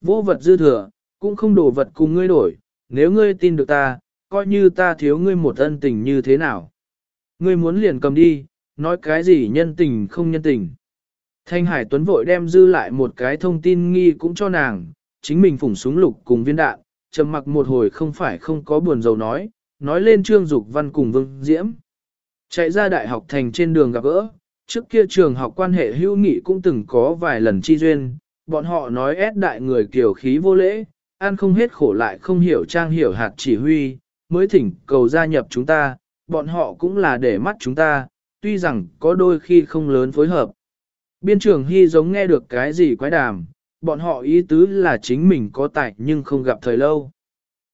Vô vật dư thừa, cũng không đổ vật cùng ngươi đổi, nếu ngươi tin được ta, coi như ta thiếu ngươi một ân tình như thế nào. Ngươi muốn liền cầm đi, nói cái gì nhân tình không nhân tình. Thanh Hải Tuấn vội đem dư lại một cái thông tin nghi cũng cho nàng, chính mình phủng súng lục cùng viên đạn, trầm mặc một hồi không phải không có buồn dầu nói, nói lên Trương Dục Văn cùng Vương Diễm. Chạy ra đại học thành trên đường gặp gỡ, trước kia trường học quan hệ hữu nghị cũng từng có vài lần chi duyên, bọn họ nói ép đại người kiểu khí vô lễ, ăn không hết khổ lại không hiểu trang hiểu hạt chỉ huy, mới thỉnh cầu gia nhập chúng ta, bọn họ cũng là để mắt chúng ta, tuy rằng có đôi khi không lớn phối hợp. Biên trưởng Hy giống nghe được cái gì quái đàm, bọn họ ý tứ là chính mình có tài nhưng không gặp thời lâu.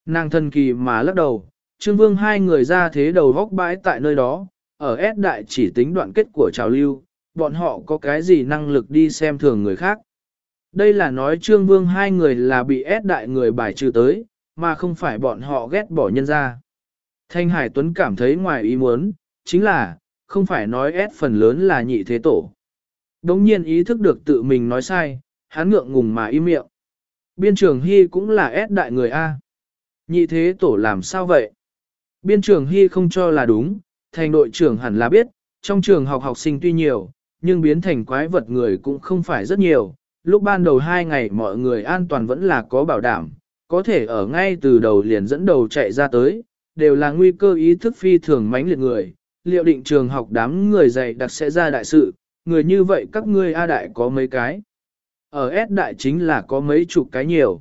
Nàng thần kỳ mà lắc đầu, Trương Vương hai người ra thế đầu góc bãi tại nơi đó, ở S đại chỉ tính đoạn kết của trào lưu, bọn họ có cái gì năng lực đi xem thường người khác. Đây là nói Trương Vương hai người là bị ép đại người bài trừ tới, mà không phải bọn họ ghét bỏ nhân ra. Thanh Hải Tuấn cảm thấy ngoài ý muốn, chính là, không phải nói ép phần lớn là nhị thế tổ. Đống nhiên ý thức được tự mình nói sai, hắn ngượng ngùng mà im miệng. Biên trường Hy cũng là ép đại người A. Nhị thế tổ làm sao vậy? Biên trường Hy không cho là đúng, thành đội trưởng hẳn là biết, trong trường học học sinh tuy nhiều, nhưng biến thành quái vật người cũng không phải rất nhiều. Lúc ban đầu hai ngày mọi người an toàn vẫn là có bảo đảm, có thể ở ngay từ đầu liền dẫn đầu chạy ra tới, đều là nguy cơ ý thức phi thường mãnh liệt người. Liệu định trường học đám người dạy đặc sẽ ra đại sự, người như vậy các ngươi A đại có mấy cái. Ở S đại chính là có mấy chục cái nhiều.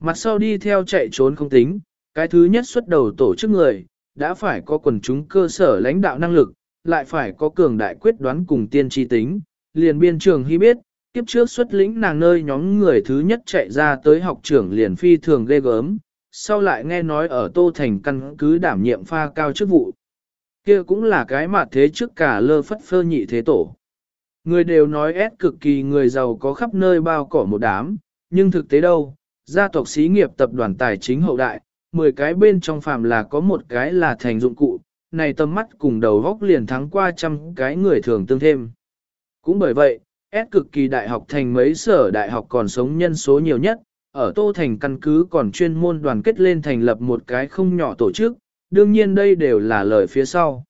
Mặt sau đi theo chạy trốn không tính, cái thứ nhất xuất đầu tổ chức người, đã phải có quần chúng cơ sở lãnh đạo năng lực, lại phải có cường đại quyết đoán cùng tiên tri tính. Liền biên trường hy biết, kiếp trước xuất lĩnh nàng nơi nhóm người thứ nhất chạy ra tới học trưởng liền phi thường ghê gớm, sau lại nghe nói ở Tô Thành căn cứ đảm nhiệm pha cao chức vụ. kia cũng là cái mà thế trước cả lơ phất phơ nhị thế tổ. Người đều nói ép cực kỳ người giàu có khắp nơi bao cỏ một đám, nhưng thực tế đâu, gia tộc xí nghiệp tập đoàn tài chính hậu đại, 10 cái bên trong phàm là có một cái là thành dụng cụ, này tầm mắt cùng đầu góc liền thắng qua trăm cái người thường tương thêm. Cũng bởi vậy, S cực kỳ đại học thành mấy sở đại học còn sống nhân số nhiều nhất, ở Tô Thành căn cứ còn chuyên môn đoàn kết lên thành lập một cái không nhỏ tổ chức, đương nhiên đây đều là lời phía sau.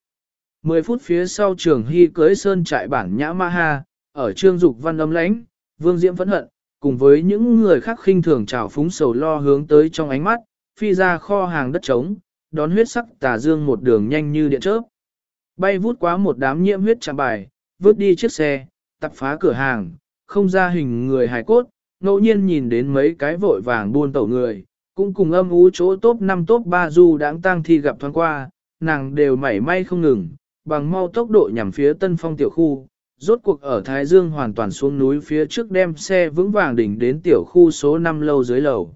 10 phút phía sau trường hy cưới sơn trại bản nhã ma ha, ở trương dục văn âm lãnh, vương diễm phẫn hận, cùng với những người khác khinh thường trào phúng sầu lo hướng tới trong ánh mắt, phi ra kho hàng đất trống, đón huyết sắc tà dương một đường nhanh như điện chớp. Bay vút quá một đám nhiễm huyết chạm bài, vứt đi chiếc xe, tập phá cửa hàng, không ra hình người hài cốt, ngẫu nhiên nhìn đến mấy cái vội vàng buôn tẩu người, cũng cùng âm ú chỗ top 5 top 3 du đáng tang thi gặp thoáng qua, nàng đều mảy may không ngừng, bằng mau tốc độ nhằm phía tân phong tiểu khu, rốt cuộc ở Thái Dương hoàn toàn xuống núi phía trước đem xe vững vàng đỉnh đến tiểu khu số 5 lâu dưới lầu.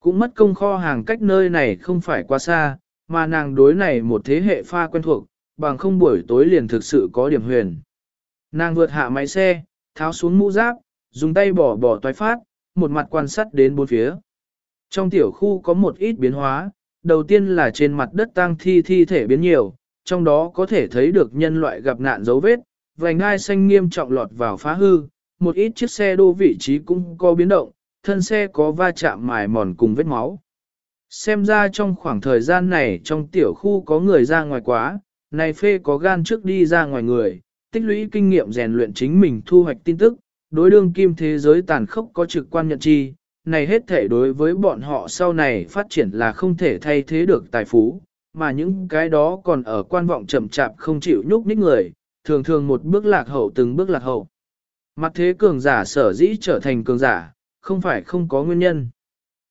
Cũng mất công kho hàng cách nơi này không phải quá xa, mà nàng đối này một thế hệ pha quen thuộc, bằng không buổi tối liền thực sự có điểm huyền. Nàng vượt hạ máy xe, tháo xuống mũ giáp, dùng tay bỏ bỏ toái phát, một mặt quan sát đến bốn phía. Trong tiểu khu có một ít biến hóa, đầu tiên là trên mặt đất tang thi thi thể biến nhiều, trong đó có thể thấy được nhân loại gặp nạn dấu vết, vành ngai xanh nghiêm trọng lọt vào phá hư, một ít chiếc xe đô vị trí cũng có biến động, thân xe có va chạm mài mòn cùng vết máu. Xem ra trong khoảng thời gian này trong tiểu khu có người ra ngoài quá, này phê có gan trước đi ra ngoài người, tích lũy kinh nghiệm rèn luyện chính mình thu hoạch tin tức, đối đương kim thế giới tàn khốc có trực quan nhận chi, này hết thể đối với bọn họ sau này phát triển là không thể thay thế được tài phú, mà những cái đó còn ở quan vọng chậm chạp không chịu nhúc nhích người, thường thường một bước lạc hậu từng bước lạc hậu. Mặt thế cường giả sở dĩ trở thành cường giả, không phải không có nguyên nhân.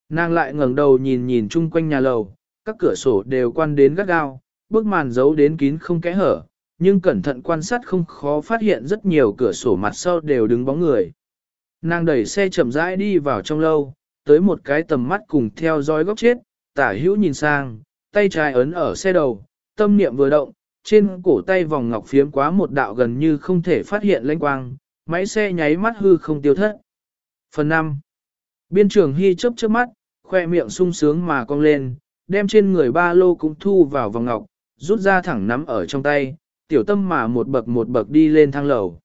Nàng lại ngẩng đầu nhìn nhìn chung quanh nhà lầu, các cửa sổ đều quan đến gắt gao, bức màn giấu đến kín không kẽ hở, nhưng cẩn thận quan sát không khó phát hiện rất nhiều cửa sổ mặt sau đều đứng bóng người. Nàng đẩy xe chậm rãi đi vào trong lâu, tới một cái tầm mắt cùng theo dõi góc chết, tả hữu nhìn sang, tay trái ấn ở xe đầu, tâm niệm vừa động, trên cổ tay vòng ngọc phiếm quá một đạo gần như không thể phát hiện lênh quang, máy xe nháy mắt hư không tiêu thất. Phần 5. Biên trưởng Hy chớp chớp mắt, khoe miệng sung sướng mà cong lên, đem trên người ba lô cũng thu vào vòng ngọc, rút ra thẳng nắm ở trong tay, tiểu tâm mà một bậc một bậc đi lên thang lầu.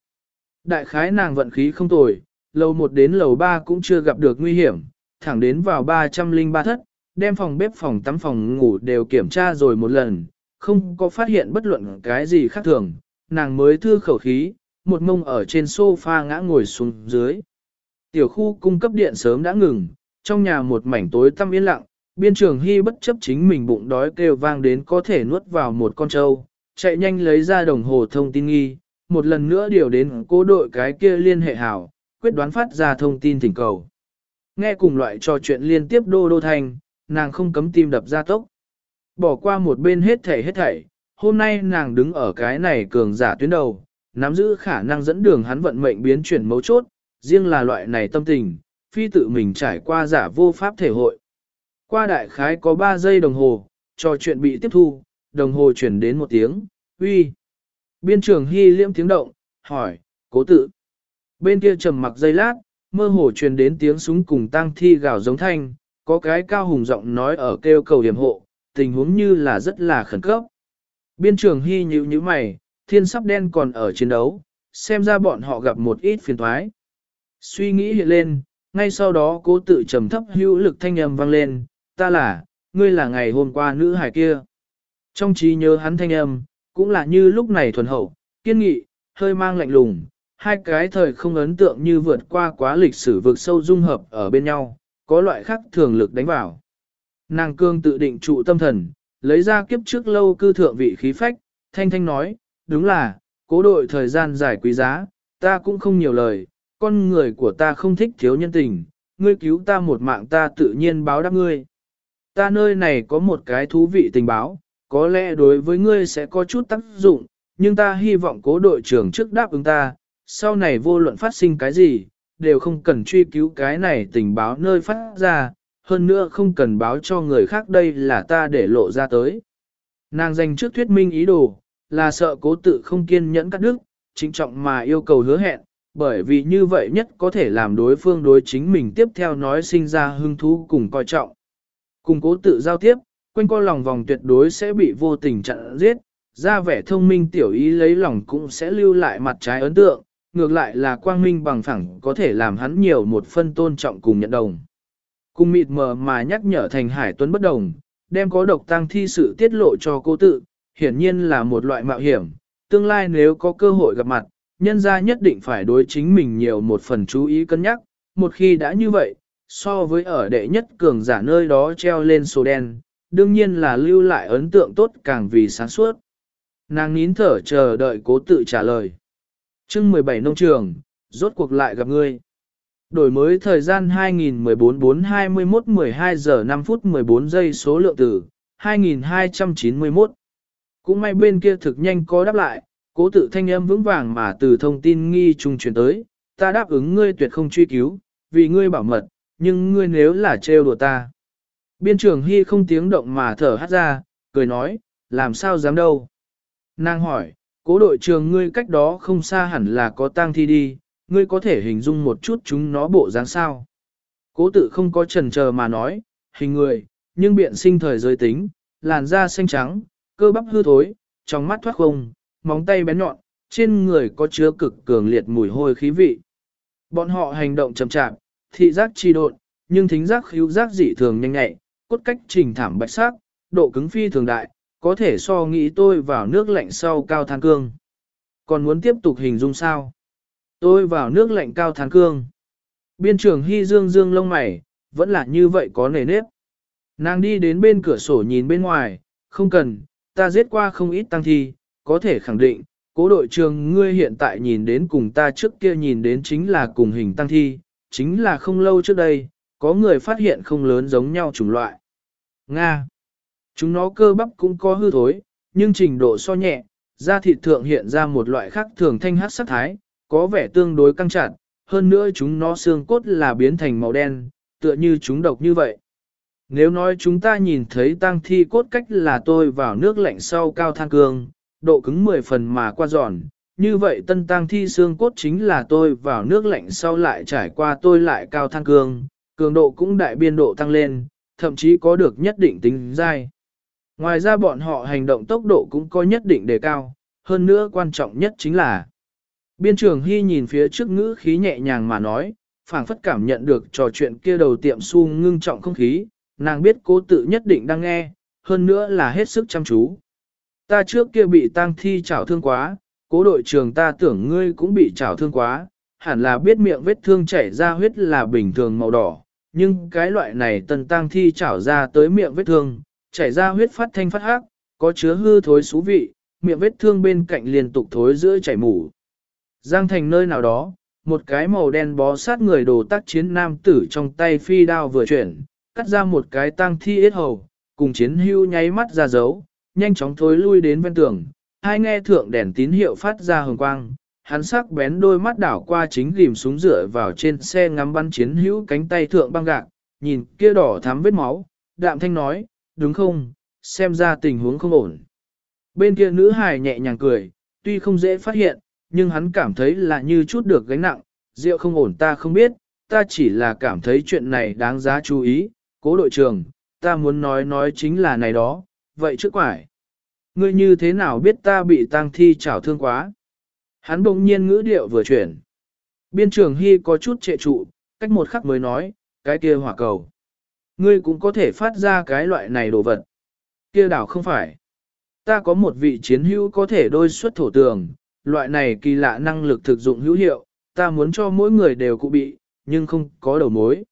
Đại khái nàng vận khí không tồi, lầu một đến lầu ba cũng chưa gặp được nguy hiểm, thẳng đến vào 303 thất, đem phòng bếp phòng tắm phòng ngủ đều kiểm tra rồi một lần, không có phát hiện bất luận cái gì khác thường, nàng mới thư khẩu khí, một mông ở trên sofa ngã ngồi xuống dưới. Tiểu khu cung cấp điện sớm đã ngừng, trong nhà một mảnh tối tăm yên lặng, biên trường hy bất chấp chính mình bụng đói kêu vang đến có thể nuốt vào một con trâu, chạy nhanh lấy ra đồng hồ thông tin nghi, một lần nữa điều đến cố đội cái kia liên hệ hảo, quyết đoán phát ra thông tin thỉnh cầu. Nghe cùng loại trò chuyện liên tiếp đô đô thành, nàng không cấm tim đập ra tốc. Bỏ qua một bên hết thảy hết thảy, hôm nay nàng đứng ở cái này cường giả tuyến đầu, nắm giữ khả năng dẫn đường hắn vận mệnh biến chuyển mấu chốt, riêng là loại này tâm tình, phi tự mình trải qua giả vô pháp thể hội. Qua đại khái có 3 giây đồng hồ, trò chuyện bị tiếp thu, đồng hồ chuyển đến một tiếng, uy. Biên trưởng hy liễm tiếng động, hỏi, cố tự. Bên kia trầm mặc giây lát, mơ hồ truyền đến tiếng súng cùng tang thi gào giống thanh, có cái cao hùng giọng nói ở kêu cầu điểm hộ, tình huống như là rất là khẩn cấp. Biên trưởng hy nhíu như mày, thiên sắp đen còn ở chiến đấu, xem ra bọn họ gặp một ít phiền thoái. Suy nghĩ hiện lên, ngay sau đó cố tự trầm thấp hữu lực thanh âm vang lên, ta là, ngươi là ngày hôm qua nữ hải kia. Trong trí nhớ hắn thanh âm, cũng là như lúc này thuần hậu, kiên nghị, hơi mang lạnh lùng, hai cái thời không ấn tượng như vượt qua quá lịch sử vực sâu dung hợp ở bên nhau, có loại khác thường lực đánh vào. Nàng cương tự định trụ tâm thần, lấy ra kiếp trước lâu cư thượng vị khí phách, thanh thanh nói, đúng là, cố đội thời gian dài quý giá, ta cũng không nhiều lời, con người của ta không thích thiếu nhân tình, ngươi cứu ta một mạng ta tự nhiên báo đáp ngươi. Ta nơi này có một cái thú vị tình báo, có lẽ đối với ngươi sẽ có chút tác dụng, nhưng ta hy vọng cố đội trưởng trước đáp ứng ta, sau này vô luận phát sinh cái gì, đều không cần truy cứu cái này tình báo nơi phát ra, hơn nữa không cần báo cho người khác đây là ta để lộ ra tới. Nàng dành trước thuyết minh ý đồ, là sợ cố tự không kiên nhẫn cắt đứt, chính trọng mà yêu cầu hứa hẹn, bởi vì như vậy nhất có thể làm đối phương đối chính mình tiếp theo nói sinh ra hứng thú cùng coi trọng. Cùng cố tự giao tiếp, quanh co lòng vòng tuyệt đối sẽ bị vô tình chặn giết, ra vẻ thông minh tiểu ý lấy lòng cũng sẽ lưu lại mặt trái ấn tượng, ngược lại là quang minh bằng phẳng có thể làm hắn nhiều một phân tôn trọng cùng nhận đồng. Cùng mịt mờ mà nhắc nhở thành hải tuấn bất đồng, đem có độc tăng thi sự tiết lộ cho cô tự, hiển nhiên là một loại mạo hiểm, tương lai nếu có cơ hội gặp mặt, nhân gia nhất định phải đối chính mình nhiều một phần chú ý cân nhắc, một khi đã như vậy, so với ở đệ nhất cường giả nơi đó treo lên sổ đen, đương nhiên là lưu lại ấn tượng tốt càng vì sáng suốt. Nàng nín thở chờ đợi cố tự trả lời. chương 17 nông trường, rốt cuộc lại gặp ngươi. Đổi mới thời gian 2014-421-12 giờ 5 phút 14 giây số lượng tử, 2291. Cũng may bên kia thực nhanh có đáp lại, cố tự thanh âm vững vàng mà từ thông tin nghi trung truyền tới, ta đáp ứng ngươi tuyệt không truy cứu, vì ngươi bảo mật, nhưng ngươi nếu là trêu đùa ta. Biên trưởng Hy không tiếng động mà thở hát ra, cười nói, làm sao dám đâu. Nàng hỏi, cố đội trường ngươi cách đó không xa hẳn là có tang thi đi, ngươi có thể hình dung một chút chúng nó bộ dáng sao. Cố tự không có trần chờ mà nói, hình người, nhưng biện sinh thời giới tính, làn da xanh trắng, cơ bắp hư thối, trong mắt thoát không, móng tay bén nhọn, trên người có chứa cực cường liệt mùi hôi khí vị. Bọn họ hành động chậm chạp, thị giác chi độn, nhưng thính giác khíu giác dị thường nhanh nhẹ, cốt cách trình thảm bạch sắc, độ cứng phi thường đại, có thể so nghĩ tôi vào nước lạnh sau cao than cương. Còn muốn tiếp tục hình dung sao? Tôi vào nước lạnh cao than cương. Biên trưởng Hy Dương Dương lông mày, vẫn là như vậy có nề nếp. Nàng đi đến bên cửa sổ nhìn bên ngoài, không cần, ta giết qua không ít tăng thi, có thể khẳng định, cố đội trường ngươi hiện tại nhìn đến cùng ta trước kia nhìn đến chính là cùng hình tăng thi, chính là không lâu trước đây, có người phát hiện không lớn giống nhau chủng loại. Nga. Chúng nó cơ bắp cũng có hư thối, nhưng trình độ so nhẹ, da thịt thượng hiện ra một loại khác thường thanh hát sắc thái, có vẻ tương đối căng chặt, hơn nữa chúng nó xương cốt là biến thành màu đen, tựa như chúng độc như vậy. Nếu nói chúng ta nhìn thấy tang thi cốt cách là tôi vào nước lạnh sau cao than cương, độ cứng 10 phần mà qua giòn, như vậy tân tang thi xương cốt chính là tôi vào nước lạnh sau lại trải qua tôi lại cao than cương, cường độ cũng đại biên độ tăng lên, thậm chí có được nhất định tính dai. Ngoài ra bọn họ hành động tốc độ cũng có nhất định đề cao, hơn nữa quan trọng nhất chính là Biên trường Hy nhìn phía trước ngữ khí nhẹ nhàng mà nói, phảng phất cảm nhận được trò chuyện kia đầu tiệm su ngưng trọng không khí, nàng biết cố tự nhất định đang nghe, hơn nữa là hết sức chăm chú. Ta trước kia bị tang thi chảo thương quá, cố đội trưởng ta tưởng ngươi cũng bị chảo thương quá, hẳn là biết miệng vết thương chảy ra huyết là bình thường màu đỏ, nhưng cái loại này tần tang thi chảo ra tới miệng vết thương, chảy ra huyết phát thanh phát hắc, có chứa hư thối xú vị, miệng vết thương bên cạnh liên tục thối giữa chảy mủ. Giang thành nơi nào đó, một cái màu đen bó sát người đồ tác chiến nam tử trong tay phi đao vừa chuyển, cắt ra một cái tang thi ít hầu, cùng chiến hưu nháy mắt ra dấu, nhanh chóng thối lui đến ven tường, hai nghe thượng đèn tín hiệu phát ra hồng quang, hắn sắc bén đôi mắt đảo qua chính ghim súng rửa vào trên xe ngắm bắn chiến hữu cánh tay thượng băng gạc, nhìn kia đỏ thắm vết máu, đạm thanh nói, đúng không, xem ra tình huống không ổn. Bên kia nữ hài nhẹ nhàng cười, tuy không dễ phát hiện, nhưng hắn cảm thấy là như chút được gánh nặng, rượu không ổn ta không biết, ta chỉ là cảm thấy chuyện này đáng giá chú ý, cố đội trưởng, ta muốn nói nói chính là này đó, vậy trước quải. Ngươi như thế nào biết ta bị tang thi chảo thương quá? Hắn bỗng nhiên ngữ điệu vừa chuyển. Biên trường Hy có chút trệ trụ, cách một khắc mới nói, cái kia hỏa cầu. Ngươi cũng có thể phát ra cái loại này đồ vật. Kia đảo không phải. Ta có một vị chiến hữu có thể đôi xuất thổ tường, loại này kỳ lạ năng lực thực dụng hữu hiệu, ta muốn cho mỗi người đều cụ bị, nhưng không có đầu mối.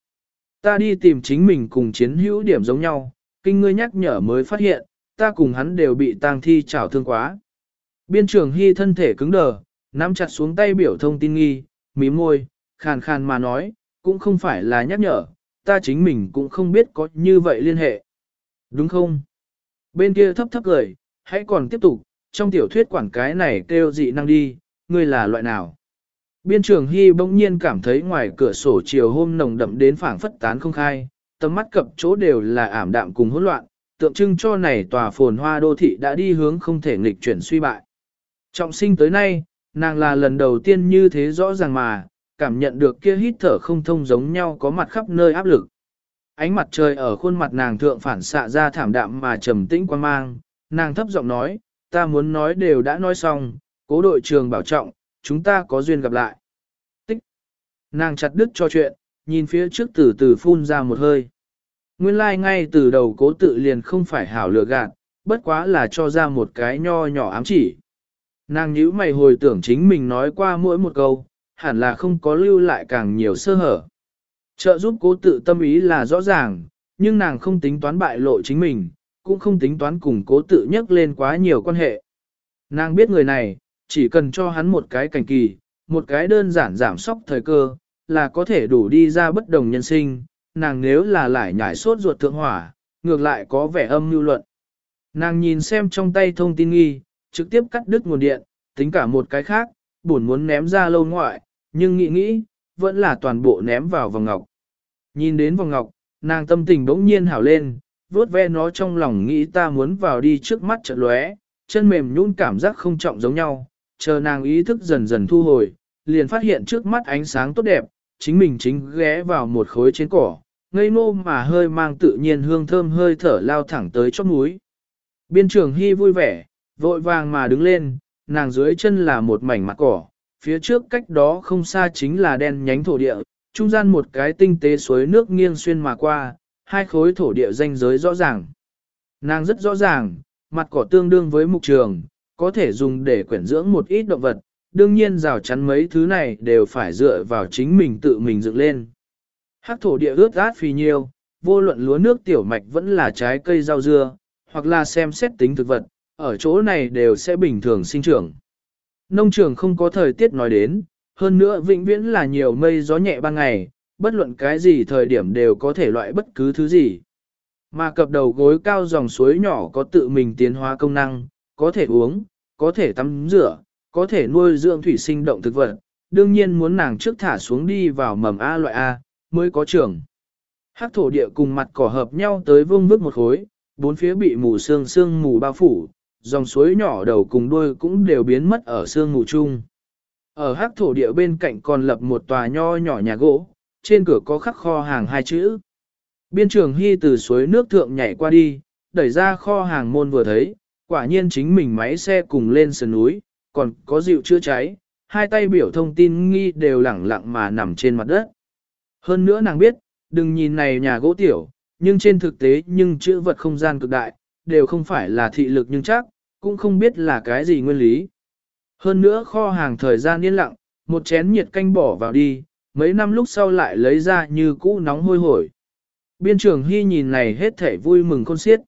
Ta đi tìm chính mình cùng chiến hữu điểm giống nhau, kinh ngươi nhắc nhở mới phát hiện, ta cùng hắn đều bị tang thi trảo thương quá. Biên trưởng Hy thân thể cứng đờ, nắm chặt xuống tay biểu thông tin nghi, mí môi, khàn khàn mà nói, cũng không phải là nhắc nhở, ta chính mình cũng không biết có như vậy liên hệ. Đúng không? Bên kia thấp thấp cười, hãy còn tiếp tục, trong tiểu thuyết quảng cái này kêu dị năng đi, ngươi là loại nào? Biên trường Hy bỗng nhiên cảm thấy ngoài cửa sổ chiều hôm nồng đậm đến phảng phất tán không khai, tầm mắt cập chỗ đều là ảm đạm cùng hỗn loạn, tượng trưng cho này tòa phồn hoa đô thị đã đi hướng không thể nghịch chuyển suy bại. Trọng sinh tới nay, nàng là lần đầu tiên như thế rõ ràng mà, cảm nhận được kia hít thở không thông giống nhau có mặt khắp nơi áp lực. Ánh mặt trời ở khuôn mặt nàng thượng phản xạ ra thảm đạm mà trầm tĩnh quan mang, nàng thấp giọng nói, ta muốn nói đều đã nói xong, cố đội trường bảo trọng, chúng ta có duyên gặp lại. Tích. Nàng chặt đứt cho chuyện, nhìn phía trước từ từ phun ra một hơi. Nguyên lai like ngay từ đầu cố tự liền không phải hảo lựa gạt, bất quá là cho ra một cái nho nhỏ ám chỉ. Nàng nhíu mày hồi tưởng chính mình nói qua mỗi một câu, hẳn là không có lưu lại càng nhiều sơ hở. Trợ giúp cố tự tâm ý là rõ ràng, nhưng nàng không tính toán bại lộ chính mình, cũng không tính toán cùng cố tự nhắc lên quá nhiều quan hệ. Nàng biết người này, chỉ cần cho hắn một cái cảnh kỳ, một cái đơn giản giảm sóc thời cơ, là có thể đủ đi ra bất đồng nhân sinh, nàng nếu là lại nhảy sốt ruột thượng hỏa, ngược lại có vẻ âm mưu luận. Nàng nhìn xem trong tay thông tin nghi, trực tiếp cắt đứt nguồn điện, tính cả một cái khác, buồn muốn ném ra lâu ngoại, nhưng nghĩ nghĩ, vẫn là toàn bộ ném vào vòng ngọc. Nhìn đến vòng ngọc, nàng tâm tình bỗng nhiên hảo lên, vuốt ve nó trong lòng nghĩ ta muốn vào đi trước mắt chợt lóe, chân mềm nhũn cảm giác không trọng giống nhau, chờ nàng ý thức dần dần thu hồi, liền phát hiện trước mắt ánh sáng tốt đẹp, chính mình chính ghé vào một khối trên cỏ, ngây ngô mà hơi mang tự nhiên hương thơm hơi thở lao thẳng tới chóp núi. Biên trường Hy vui vẻ, vội vàng mà đứng lên, nàng dưới chân là một mảnh mặt cỏ, phía trước cách đó không xa chính là đen nhánh thổ địa, trung gian một cái tinh tế suối nước nghiêng xuyên mà qua, hai khối thổ địa danh giới rõ ràng. Nàng rất rõ ràng, mặt cỏ tương đương với mục trường, có thể dùng để quyển dưỡng một ít động vật, đương nhiên rào chắn mấy thứ này đều phải dựa vào chính mình tự mình dựng lên. Hắc thổ địa ướt át phì nhiêu, vô luận lúa nước tiểu mạch vẫn là trái cây rau dưa, hoặc là xem xét tính thực vật, ở chỗ này đều sẽ bình thường sinh trưởng. Nông trường không có thời tiết nói đến, hơn nữa vĩnh viễn là nhiều mây gió nhẹ ban ngày, bất luận cái gì thời điểm đều có thể loại bất cứ thứ gì. Mà cập đầu gối cao dòng suối nhỏ có tự mình tiến hóa công năng, có thể uống, có thể tắm rửa, có thể nuôi dưỡng thủy sinh động thực vật, đương nhiên muốn nàng trước thả xuống đi vào mầm A loại A, mới có trưởng. Hắc thổ địa cùng mặt cỏ hợp nhau tới vương vức một khối, bốn phía bị mù sương sương mù bao phủ, dòng suối nhỏ đầu cùng đuôi cũng đều biến mất ở sương mù chung. Ở hắc thổ địa bên cạnh còn lập một tòa nho nhỏ nhà gỗ, trên cửa có khắc kho hàng hai chữ. Biên trường Hy từ suối nước thượng nhảy qua đi, đẩy ra kho hàng môn vừa thấy, quả nhiên chính mình máy xe cùng lên sườn núi, còn có dịu chữa cháy, hai tay biểu thông tin nghi đều lẳng lặng mà nằm trên mặt đất. Hơn nữa nàng biết, đừng nhìn này nhà gỗ tiểu, nhưng trên thực tế nhưng chữ vật không gian cực đại, đều không phải là thị lực nhưng chắc, cũng không biết là cái gì nguyên lý. Hơn nữa kho hàng thời gian yên lặng, một chén nhiệt canh bỏ vào đi, mấy năm lúc sau lại lấy ra như cũ nóng hôi hổi. Biên trưởng Hy nhìn này hết thể vui mừng con xiết.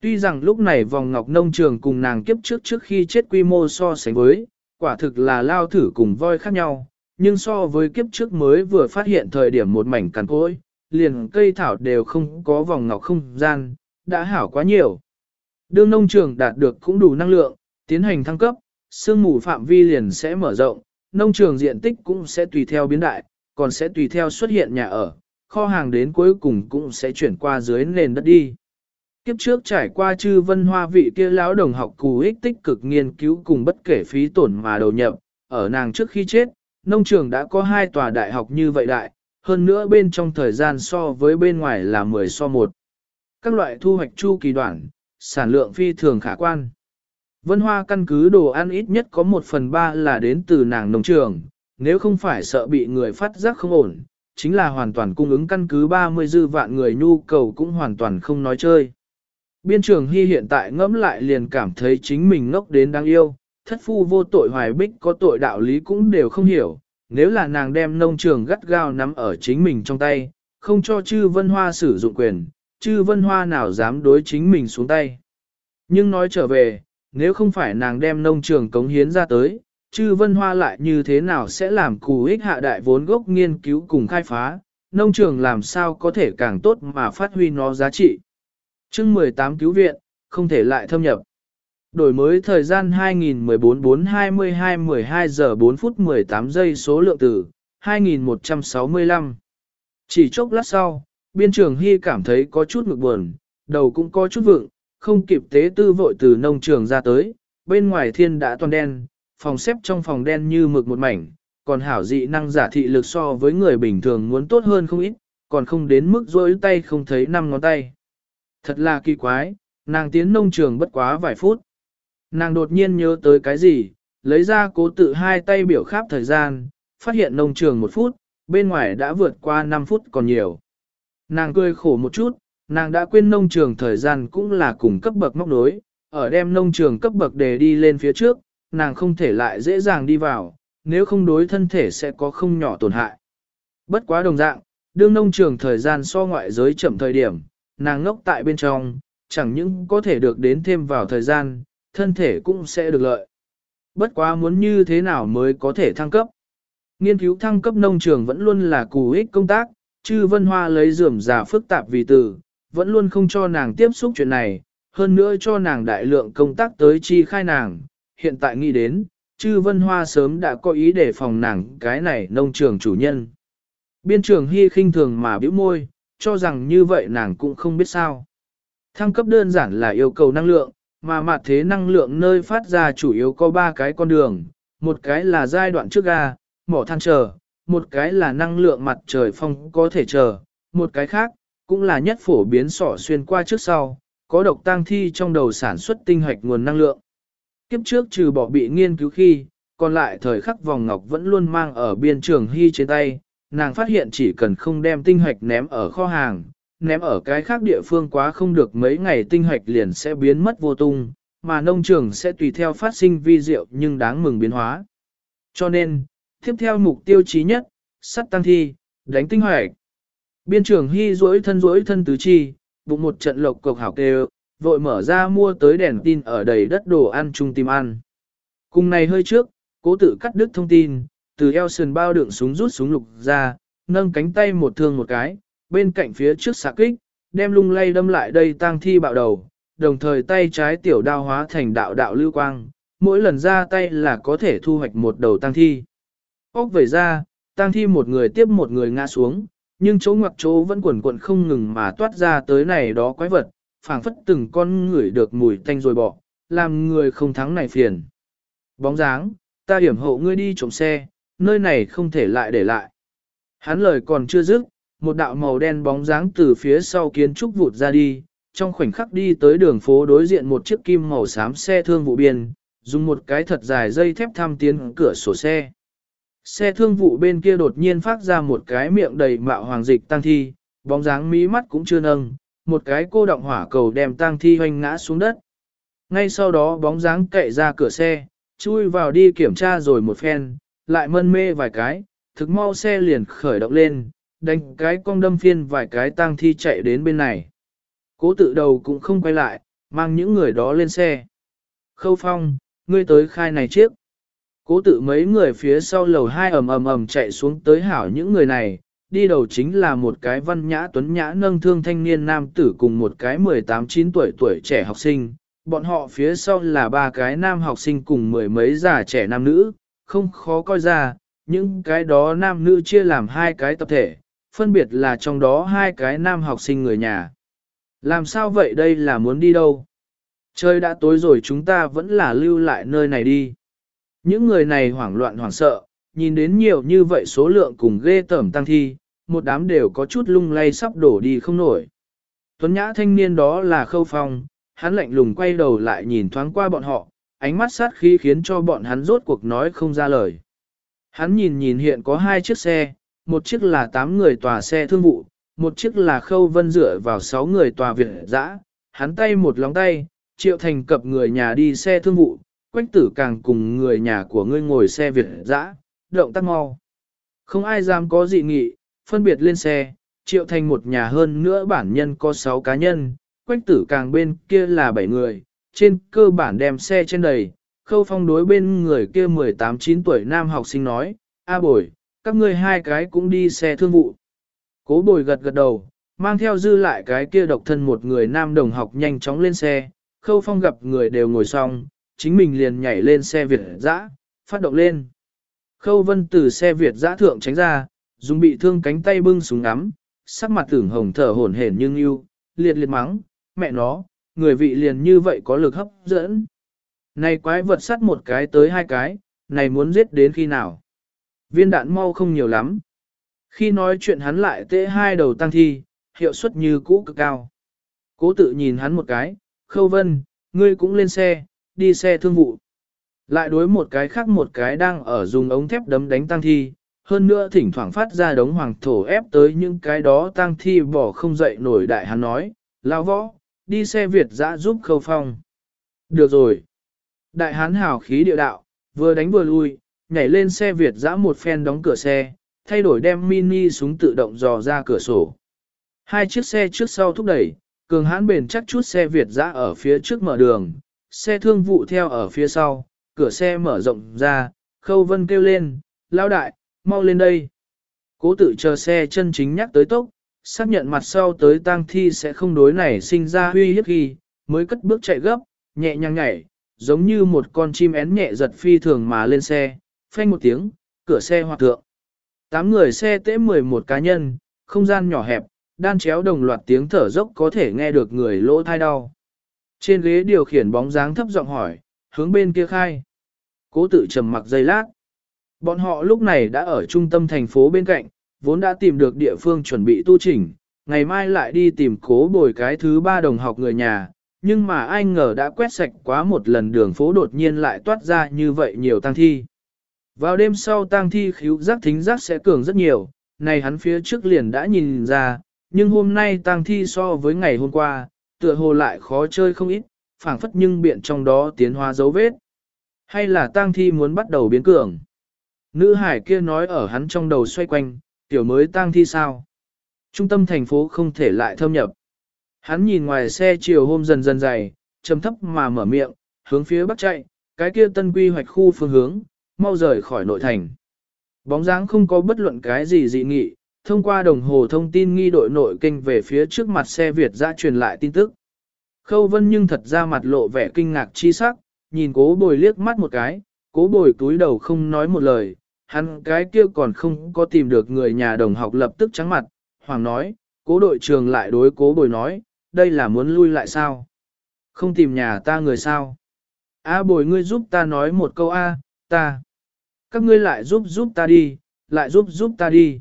Tuy rằng lúc này vòng ngọc nông trường cùng nàng kiếp trước trước khi chết quy mô so sánh với, quả thực là lao thử cùng voi khác nhau, nhưng so với kiếp trước mới vừa phát hiện thời điểm một mảnh cằn cối, liền cây thảo đều không có vòng ngọc không gian, đã hảo quá nhiều. Đương nông trường đạt được cũng đủ năng lượng, tiến hành thăng cấp, sương mù phạm vi liền sẽ mở rộng, nông trường diện tích cũng sẽ tùy theo biến đại, còn sẽ tùy theo xuất hiện nhà ở, kho hàng đến cuối cùng cũng sẽ chuyển qua dưới nền đất đi. Kiếp trước trải qua chư vân hoa vị kia lão đồng học cù ích tích cực nghiên cứu cùng bất kể phí tổn mà đầu nhập, ở nàng trước khi chết, nông trường đã có hai tòa đại học như vậy đại, hơn nữa bên trong thời gian so với bên ngoài là 10 so 1. Các loại thu hoạch chu kỳ đoạn, sản lượng phi thường khả quan. Vân Hoa căn cứ đồ ăn ít nhất có 1 phần 3 là đến từ nàng nông trường, nếu không phải sợ bị người phát giác không ổn, chính là hoàn toàn cung ứng căn cứ 30 dư vạn người nhu cầu cũng hoàn toàn không nói chơi. Biên trường Hy hiện tại ngẫm lại liền cảm thấy chính mình ngốc đến đáng yêu, thất phu vô tội hoài bích có tội đạo lý cũng đều không hiểu, nếu là nàng đem nông trường gắt gao nắm ở chính mình trong tay, không cho chư vân hoa sử dụng quyền, chư vân hoa nào dám đối chính mình xuống tay. Nhưng nói trở về, nếu không phải nàng đem nông trường cống hiến ra tới, chư vân hoa lại như thế nào sẽ làm cù ích hạ đại vốn gốc nghiên cứu cùng khai phá, nông trường làm sao có thể càng tốt mà phát huy nó giá trị. chương 18 cứu viện, không thể lại thâm nhập. Đổi mới thời gian 2014-422-12 giờ 4 phút 18 giây số lượng từ 2165. Chỉ chốc lát sau, biên trường Hy cảm thấy có chút ngực buồn, đầu cũng có chút vượng, không kịp tế tư vội từ nông trường ra tới, bên ngoài thiên đã toàn đen, phòng xếp trong phòng đen như mực một mảnh, còn hảo dị năng giả thị lực so với người bình thường muốn tốt hơn không ít, còn không đến mức rối tay không thấy năm ngón tay. Thật là kỳ quái, nàng tiến nông trường bất quá vài phút. Nàng đột nhiên nhớ tới cái gì, lấy ra cố tự hai tay biểu khắp thời gian, phát hiện nông trường một phút, bên ngoài đã vượt qua 5 phút còn nhiều. Nàng cười khổ một chút, nàng đã quên nông trường thời gian cũng là cùng cấp bậc móc nối, ở đem nông trường cấp bậc để đi lên phía trước, nàng không thể lại dễ dàng đi vào, nếu không đối thân thể sẽ có không nhỏ tổn hại. Bất quá đồng dạng, đương nông trường thời gian so ngoại giới chậm thời điểm, nàng ngốc tại bên trong, chẳng những có thể được đến thêm vào thời gian, thân thể cũng sẽ được lợi. Bất quá muốn như thế nào mới có thể thăng cấp. Nghiên cứu thăng cấp nông trường vẫn luôn là cù ích công tác, chư vân hoa lấy dườm già phức tạp vì từ, vẫn luôn không cho nàng tiếp xúc chuyện này, hơn nữa cho nàng đại lượng công tác tới chi khai nàng. Hiện tại nghĩ đến, chư vân hoa sớm đã có ý để phòng nàng cái này nông trường chủ nhân. Biên trường hy khinh thường mà bĩu môi, cho rằng như vậy nàng cũng không biết sao. Thăng cấp đơn giản là yêu cầu năng lượng, mà mặt thế năng lượng nơi phát ra chủ yếu có ba cái con đường, một cái là giai đoạn trước ga, mỏ than chờ, một cái là năng lượng mặt trời phong có thể chờ, một cái khác, cũng là nhất phổ biến sỏ xuyên qua trước sau, có độc tang thi trong đầu sản xuất tinh hoạch nguồn năng lượng. Kiếp trước trừ bỏ bị nghiên cứu khi, còn lại thời khắc vòng ngọc vẫn luôn mang ở biên trường hy trên tay, nàng phát hiện chỉ cần không đem tinh hoạch ném ở kho hàng, ném ở cái khác địa phương quá không được mấy ngày tinh hoạch liền sẽ biến mất vô tung, mà nông trường sẽ tùy theo phát sinh vi diệu nhưng đáng mừng biến hóa. Cho nên, tiếp theo mục tiêu chí nhất, sắt tăng thi, đánh tinh hoạch. Biên trưởng hy duỗi thân duỗi thân tứ chi, bụng một trận lộc cộc hảo kêu, vội mở ra mua tới đèn tin ở đầy đất đồ ăn chung tìm ăn. Cùng này hơi trước, cố tự cắt đứt thông tin, từ eo sườn bao đựng súng rút súng lục ra, nâng cánh tay một thương một cái, bên cạnh phía trước xạ kích, đem lung lay đâm lại đây tang thi bạo đầu, đồng thời tay trái tiểu đao hóa thành đạo đạo lưu quang, mỗi lần ra tay là có thể thu hoạch một đầu tang thi. Ốc về ra, tang thi một người tiếp một người ngã xuống, nhưng chỗ ngoặc chỗ vẫn quẩn quẩn không ngừng mà toát ra tới này đó quái vật, phảng phất từng con người được mùi tanh rồi bỏ, làm người không thắng này phiền. Bóng dáng, ta hiểm hộ ngươi đi trộm xe, nơi này không thể lại để lại. Hắn lời còn chưa dứt, một đạo màu đen bóng dáng từ phía sau kiến trúc vụt ra đi, trong khoảnh khắc đi tới đường phố đối diện một chiếc kim màu xám xe thương vụ biên, dùng một cái thật dài dây thép tham tiến cửa sổ xe. Xe thương vụ bên kia đột nhiên phát ra một cái miệng đầy mạo hoàng dịch tăng thi, bóng dáng mí mắt cũng chưa nâng, một cái cô động hỏa cầu đem tăng thi hoành ngã xuống đất. Ngay sau đó bóng dáng cậy ra cửa xe, chui vào đi kiểm tra rồi một phen, lại mân mê vài cái, thực mau xe liền khởi động lên, đánh cái cong đâm phiên vài cái tang thi chạy đến bên này. Cố tự đầu cũng không quay lại, mang những người đó lên xe. Khâu phong, ngươi tới khai này chiếc. Cố tự mấy người phía sau lầu hai ầm ầm ầm chạy xuống tới hảo những người này, đi đầu chính là một cái văn nhã tuấn nhã nâng thương thanh niên nam tử cùng một cái 18-9 tuổi tuổi trẻ học sinh. Bọn họ phía sau là ba cái nam học sinh cùng mười mấy già trẻ nam nữ, không khó coi ra, những cái đó nam nữ chia làm hai cái tập thể, phân biệt là trong đó hai cái nam học sinh người nhà. Làm sao vậy đây là muốn đi đâu? Trời đã tối rồi chúng ta vẫn là lưu lại nơi này đi. Những người này hoảng loạn hoảng sợ, nhìn đến nhiều như vậy số lượng cùng ghê tởm tăng thi, một đám đều có chút lung lay sắp đổ đi không nổi. Tuấn nhã thanh niên đó là khâu phong, hắn lạnh lùng quay đầu lại nhìn thoáng qua bọn họ, ánh mắt sát khí khiến cho bọn hắn rốt cuộc nói không ra lời. Hắn nhìn nhìn hiện có hai chiếc xe, một chiếc là tám người tòa xe thương vụ, một chiếc là khâu vân dựa vào sáu người tòa việt dã, hắn tay một lóng tay, triệu thành cập người nhà đi xe thương vụ, quách tử càng cùng người nhà của ngươi ngồi xe việt dã, động tác mau. Không ai dám có dị nghị, phân biệt lên xe, triệu thành một nhà hơn nữa bản nhân có sáu cá nhân, quách tử càng bên kia là bảy người, trên cơ bản đem xe trên đầy, khâu phong đối bên người kia 18-9 tuổi nam học sinh nói, A bồi, các ngươi hai cái cũng đi xe thương vụ. Cố bồi gật gật đầu, mang theo dư lại cái kia độc thân một người nam đồng học nhanh chóng lên xe, khâu phong gặp người đều ngồi xong, chính mình liền nhảy lên xe Việt dã, phát động lên. Khâu vân từ xe Việt dã thượng tránh ra, dùng bị thương cánh tay bưng súng ngắm, sắc mặt tưởng hồng thở hổn hển nhưng yêu, liệt liệt mắng, mẹ nó, người vị liền như vậy có lực hấp dẫn. Này quái vật sắt một cái tới hai cái, này muốn giết đến khi nào? Viên đạn mau không nhiều lắm. Khi nói chuyện hắn lại tê hai đầu tăng thi, hiệu suất như cũ cực cao. Cố tự nhìn hắn một cái, khâu vân, ngươi cũng lên xe, đi xe thương vụ. Lại đối một cái khác một cái đang ở dùng ống thép đấm đánh tăng thi, hơn nữa thỉnh thoảng phát ra đống hoàng thổ ép tới những cái đó tăng thi bỏ không dậy nổi đại hắn nói, lao võ, đi xe Việt dã giúp khâu phong. Được rồi. Đại hán hào khí địa đạo, vừa đánh vừa lui, nhảy lên xe Việt dã một phen đóng cửa xe, thay đổi đem mini súng tự động dò ra cửa sổ. Hai chiếc xe trước sau thúc đẩy, cường hãn bền chắc chút xe Việt dã ở phía trước mở đường, xe thương vụ theo ở phía sau, cửa xe mở rộng ra, khâu vân kêu lên, lao đại, mau lên đây. Cố tự chờ xe chân chính nhắc tới tốc, xác nhận mặt sau tới tang thi sẽ không đối này sinh ra huy hiếp ghi, mới cất bước chạy gấp, nhẹ nhàng nhảy, giống như một con chim én nhẹ giật phi thường mà lên xe, phanh một tiếng, cửa xe hoạt thượng. Tám người xe tễ 11 cá nhân, không gian nhỏ hẹp, đan chéo đồng loạt tiếng thở dốc có thể nghe được người lỗ thai đau. Trên ghế điều khiển bóng dáng thấp giọng hỏi, hướng bên kia khai. Cố tự trầm mặc giây lát. Bọn họ lúc này đã ở trung tâm thành phố bên cạnh, vốn đã tìm được địa phương chuẩn bị tu chỉnh, ngày mai lại đi tìm cố bồi cái thứ ba đồng học người nhà, nhưng mà ai ngờ đã quét sạch quá một lần đường phố đột nhiên lại toát ra như vậy nhiều tang thi. Vào đêm sau tang thi khíu giác thính giác sẽ cường rất nhiều, này hắn phía trước liền đã nhìn ra, nhưng hôm nay tang thi so với ngày hôm qua, tựa hồ lại khó chơi không ít, phảng phất nhưng biện trong đó tiến hóa dấu vết. Hay là Tang thi muốn bắt đầu biến cường? Nữ hải kia nói ở hắn trong đầu xoay quanh, tiểu mới Tang thi sao? Trung tâm thành phố không thể lại thâm nhập. Hắn nhìn ngoài xe chiều hôm dần dần dày, trầm thấp mà mở miệng, hướng phía bắc chạy, cái kia tân quy hoạch khu phương hướng, mau rời khỏi nội thành. Bóng dáng không có bất luận cái gì dị nghị, thông qua đồng hồ thông tin nghi đội nội kinh về phía trước mặt xe Việt ra truyền lại tin tức. Khâu vân nhưng thật ra mặt lộ vẻ kinh ngạc chi sắc, nhìn cố bồi liếc mắt một cái, cố bồi túi đầu không nói một lời, hắn cái kia còn không có tìm được người nhà đồng học lập tức trắng mặt, hoàng nói, cố đội trường lại đối cố bồi nói, đây là muốn lui lại sao? Không tìm nhà ta người sao? A bồi ngươi giúp ta nói một câu A, ta. Các ngươi lại giúp giúp ta đi, lại giúp giúp ta đi.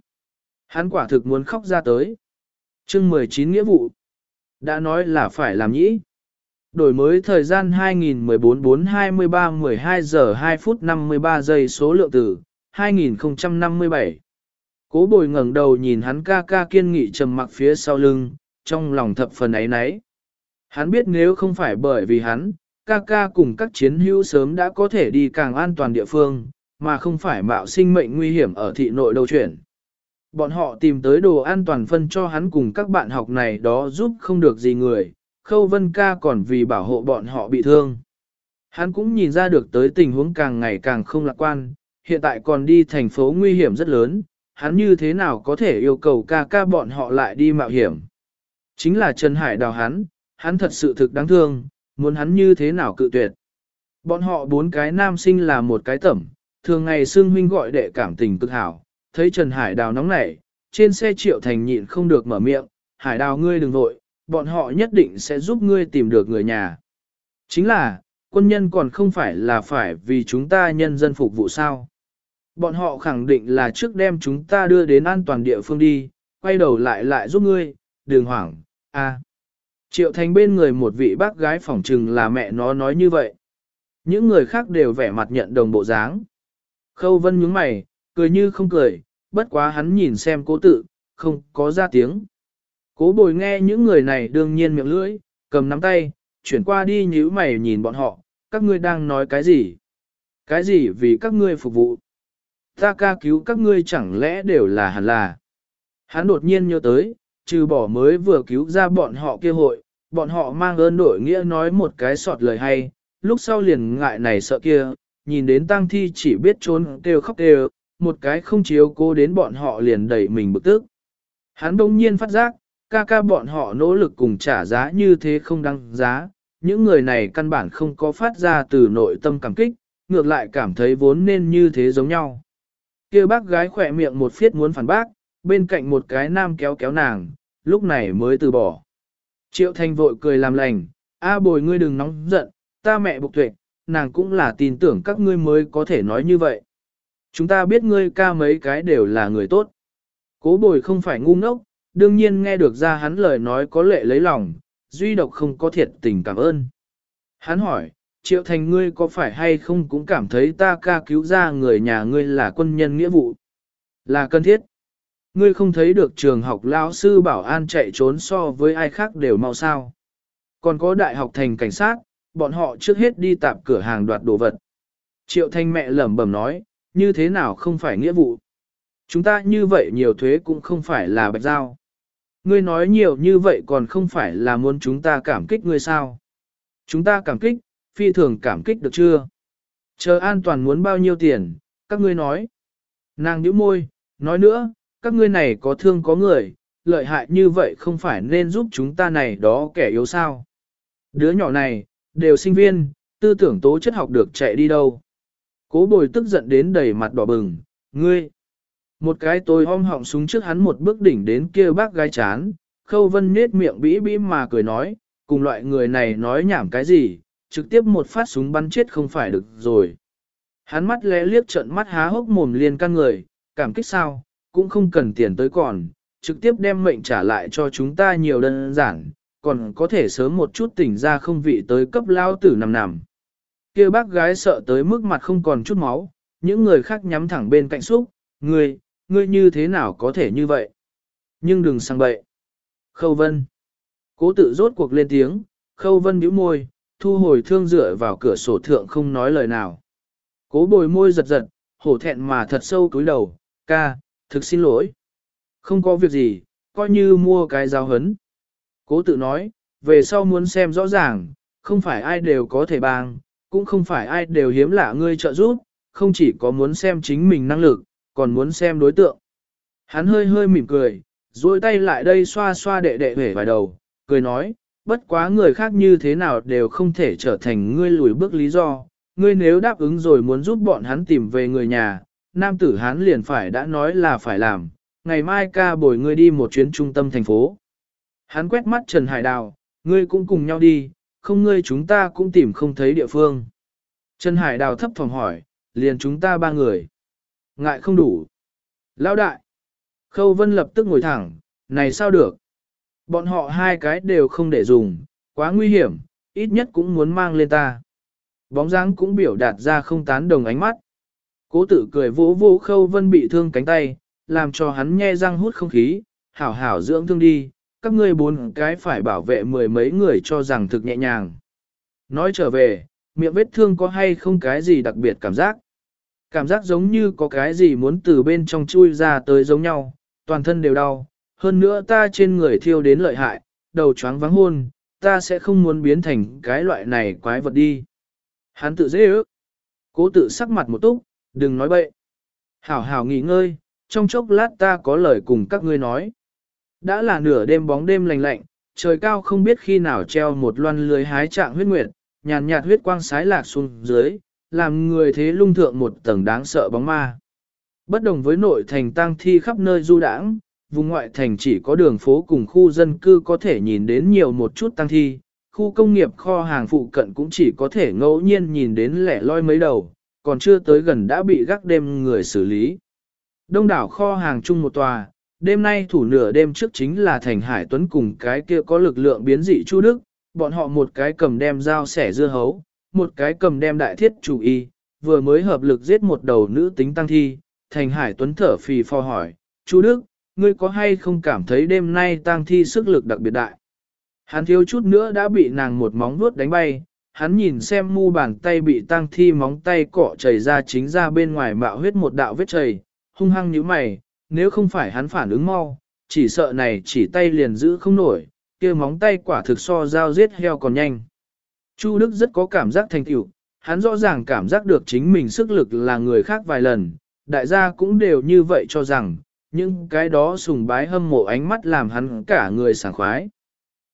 Hắn quả thực muốn khóc ra tới. chương 19 nghĩa vụ. Đã nói là phải làm nhĩ. Đổi mới thời gian 2014-423-12 giờ 2 phút 53 giây số lượng tử, 2057 Cố bồi ngẩng đầu nhìn hắn ca ca kiên nghị trầm mặc phía sau lưng, trong lòng thập phần ấy nấy. Hắn biết nếu không phải bởi vì hắn, ca ca cùng các chiến hữu sớm đã có thể đi càng an toàn địa phương, mà không phải mạo sinh mệnh nguy hiểm ở thị nội đầu chuyển. Bọn họ tìm tới đồ an toàn phân cho hắn cùng các bạn học này đó giúp không được gì người, Khâu Vân ca còn vì bảo hộ bọn họ bị thương. Hắn cũng nhìn ra được tới tình huống càng ngày càng không lạc quan, hiện tại còn đi thành phố nguy hiểm rất lớn, hắn như thế nào có thể yêu cầu ca ca bọn họ lại đi mạo hiểm. Chính là Trần Hải đào hắn, hắn thật sự thực đáng thương, muốn hắn như thế nào cự tuyệt. Bọn họ bốn cái nam sinh là một cái tẩm, thường ngày xương huynh gọi đệ cảm tình cực hảo, thấy Trần Hải đào nóng nảy, trên xe triệu thành nhịn không được mở miệng, Hải đào ngươi đừng vội, bọn họ nhất định sẽ giúp ngươi tìm được người nhà. Chính là, quân nhân còn không phải là phải vì chúng ta nhân dân phục vụ sao. Bọn họ khẳng định là trước đem chúng ta đưa đến an toàn địa phương đi, quay đầu lại lại giúp ngươi, đường hoảng, a. Triệu thành bên người một vị bác gái phỏng trừng là mẹ nó nói như vậy. Những người khác đều vẻ mặt nhận đồng bộ dáng. Khâu vân nhướng mày, cười như không cười, bất quá hắn nhìn xem cố tự, không có ra tiếng. Cố bồi nghe những người này đương nhiên miệng lưỡi, cầm nắm tay, chuyển qua đi nhíu mày nhìn bọn họ, các ngươi đang nói cái gì? Cái gì vì các ngươi phục vụ? Ta ca cứu các ngươi chẳng lẽ đều là hẳn là? Hắn đột nhiên nhớ tới, trừ bỏ mới vừa cứu ra bọn họ kia hội, bọn họ mang ơn đổi nghĩa nói một cái sọt lời hay, lúc sau liền ngại này sợ kia, nhìn đến tang thi chỉ biết trốn kêu khóc kêu, một cái không chiếu cố đến bọn họ liền đẩy mình bực tức. Hắn đông nhiên phát giác, ca ca bọn họ nỗ lực cùng trả giá như thế không đăng giá, những người này căn bản không có phát ra từ nội tâm cảm kích, ngược lại cảm thấy vốn nên như thế giống nhau. kia bác gái khỏe miệng một phiết muốn phản bác, bên cạnh một cái nam kéo kéo nàng, lúc này mới từ bỏ. Triệu Thanh vội cười làm lành, a bồi ngươi đừng nóng giận, ta mẹ bục tuệ, nàng cũng là tin tưởng các ngươi mới có thể nói như vậy. Chúng ta biết ngươi ca mấy cái đều là người tốt. Cố bồi không phải ngu ngốc, đương nhiên nghe được ra hắn lời nói có lệ lấy lòng, duy độc không có thiệt tình cảm ơn. Hắn hỏi, Triệu Thành ngươi có phải hay không cũng cảm thấy ta ca cứu ra người nhà ngươi là quân nhân nghĩa vụ? Là cần thiết. Ngươi không thấy được trường học lão sư bảo an chạy trốn so với ai khác đều mau sao. Còn có đại học thành cảnh sát, bọn họ trước hết đi tạp cửa hàng đoạt đồ vật. Triệu Thanh mẹ lẩm bẩm nói, như thế nào không phải nghĩa vụ. Chúng ta như vậy nhiều thuế cũng không phải là bạch giao. Ngươi nói nhiều như vậy còn không phải là muốn chúng ta cảm kích ngươi sao. Chúng ta cảm kích, phi thường cảm kích được chưa? Chờ an toàn muốn bao nhiêu tiền, các ngươi nói. Nàng nhíu môi, nói nữa, các ngươi này có thương có người, lợi hại như vậy không phải nên giúp chúng ta này đó kẻ yếu sao. Đứa nhỏ này, đều sinh viên, tư tưởng tố chất học được chạy đi đâu. Cố bồi tức giận đến đầy mặt đỏ bừng, ngươi. Một cái tôi om họng súng trước hắn một bước đỉnh đến kia bác gái chán, khâu vân nết miệng bĩ bĩ mà cười nói, cùng loại người này nói nhảm cái gì, trực tiếp một phát súng bắn chết không phải được rồi. Hắn mắt lẽ liếc trận mắt há hốc mồm liền căn người, cảm kích sao, cũng không cần tiền tới còn, trực tiếp đem mệnh trả lại cho chúng ta nhiều đơn giản, còn có thể sớm một chút tỉnh ra không vị tới cấp lao tử nằm nằm kia bác gái sợ tới mức mặt không còn chút máu, những người khác nhắm thẳng bên cạnh xúc, ngươi, ngươi như thế nào có thể như vậy? Nhưng đừng sang bậy. Khâu Vân. Cố tự rốt cuộc lên tiếng, Khâu Vân bĩu môi, thu hồi thương dựa vào cửa sổ thượng không nói lời nào. Cố bồi môi giật giật, hổ thẹn mà thật sâu cúi đầu, ca, thực xin lỗi. Không có việc gì, coi như mua cái giáo hấn. Cố tự nói, về sau muốn xem rõ ràng, không phải ai đều có thể bang, cũng không phải ai đều hiếm lạ ngươi trợ giúp, không chỉ có muốn xem chính mình năng lực, còn muốn xem đối tượng. Hắn hơi hơi mỉm cười, duỗi tay lại đây xoa xoa đệ đệ hể vài đầu, cười nói, bất quá người khác như thế nào đều không thể trở thành ngươi lùi bước lý do, ngươi nếu đáp ứng rồi muốn giúp bọn hắn tìm về người nhà, nam tử hắn liền phải đã nói là phải làm, ngày mai ca bồi ngươi đi một chuyến trung tâm thành phố. Hắn quét mắt Trần Hải Đào, ngươi cũng cùng nhau đi, không ngươi chúng ta cũng tìm không thấy địa phương. Trần Hải Đào thấp phòng hỏi, liền chúng ta ba người. Ngại không đủ. Lão đại. Khâu Vân lập tức ngồi thẳng, này sao được. Bọn họ hai cái đều không để dùng, quá nguy hiểm, ít nhất cũng muốn mang lên ta. Bóng dáng cũng biểu đạt ra không tán đồng ánh mắt. Cố Tử cười vỗ vỗ khâu vân bị thương cánh tay, làm cho hắn nhe răng hút không khí, hảo hảo dưỡng thương đi, các ngươi bốn cái phải bảo vệ mười mấy người cho rằng thực nhẹ nhàng. Nói trở về, miệng vết thương có hay không cái gì đặc biệt cảm giác. Cảm giác giống như có cái gì muốn từ bên trong chui ra tới giống nhau, toàn thân đều đau. Hơn nữa ta trên người thiêu đến lợi hại, đầu chóng vắng hôn, ta sẽ không muốn biến thành cái loại này quái vật đi. Hắn tự dễ ước. Cố tự sắc mặt một túc, đừng nói bậy. Hảo hảo nghỉ ngơi, trong chốc lát ta có lời cùng các ngươi nói. Đã là nửa đêm bóng đêm lành lạnh, trời cao không biết khi nào treo một loan lưới hái trạng huyết nguyệt, nhàn nhạt huyết quang sái lạc xuống dưới, làm người thế lung thượng một tầng đáng sợ bóng ma. Bất đồng với nội thành tang thi khắp nơi du đãng, vùng ngoại thành chỉ có đường phố cùng khu dân cư có thể nhìn đến nhiều một chút tang thi, khu công nghiệp kho hàng phụ cận cũng chỉ có thể ngẫu nhiên nhìn đến lẻ loi mấy đầu, còn chưa tới gần đã bị gác đêm người xử lý. Đông đảo kho hàng chung một tòa, đêm nay thủ nửa đêm trước chính là Thành Hải Tuấn cùng cái kia có lực lượng biến dị Chu Đức, bọn họ một cái cầm đem dao sẻ dưa hấu, một cái cầm đem đại thiết chủ y, vừa mới hợp lực giết một đầu nữ tính tăng thi, Thành Hải Tuấn thở phì phò hỏi, Chu Đức, ngươi có hay không cảm thấy đêm nay tăng thi sức lực đặc biệt đại? Hắn thiếu chút nữa đã bị nàng một móng vuốt đánh bay, hắn nhìn xem mu bàn tay bị tăng thi móng tay cọ chảy ra chính ra bên ngoài mạo huyết một đạo vết chảy, hung hăng như mày, nếu không phải hắn phản ứng mau, chỉ sợ này chỉ tay liền giữ không nổi, kia móng tay quả thực so dao giết heo còn nhanh. Chu Đức rất có cảm giác thành tựu, hắn rõ ràng cảm giác được chính mình sức lực là người khác vài lần, đại gia cũng đều như vậy cho rằng, nhưng cái đó sùng bái hâm mộ ánh mắt làm hắn cả người sảng khoái.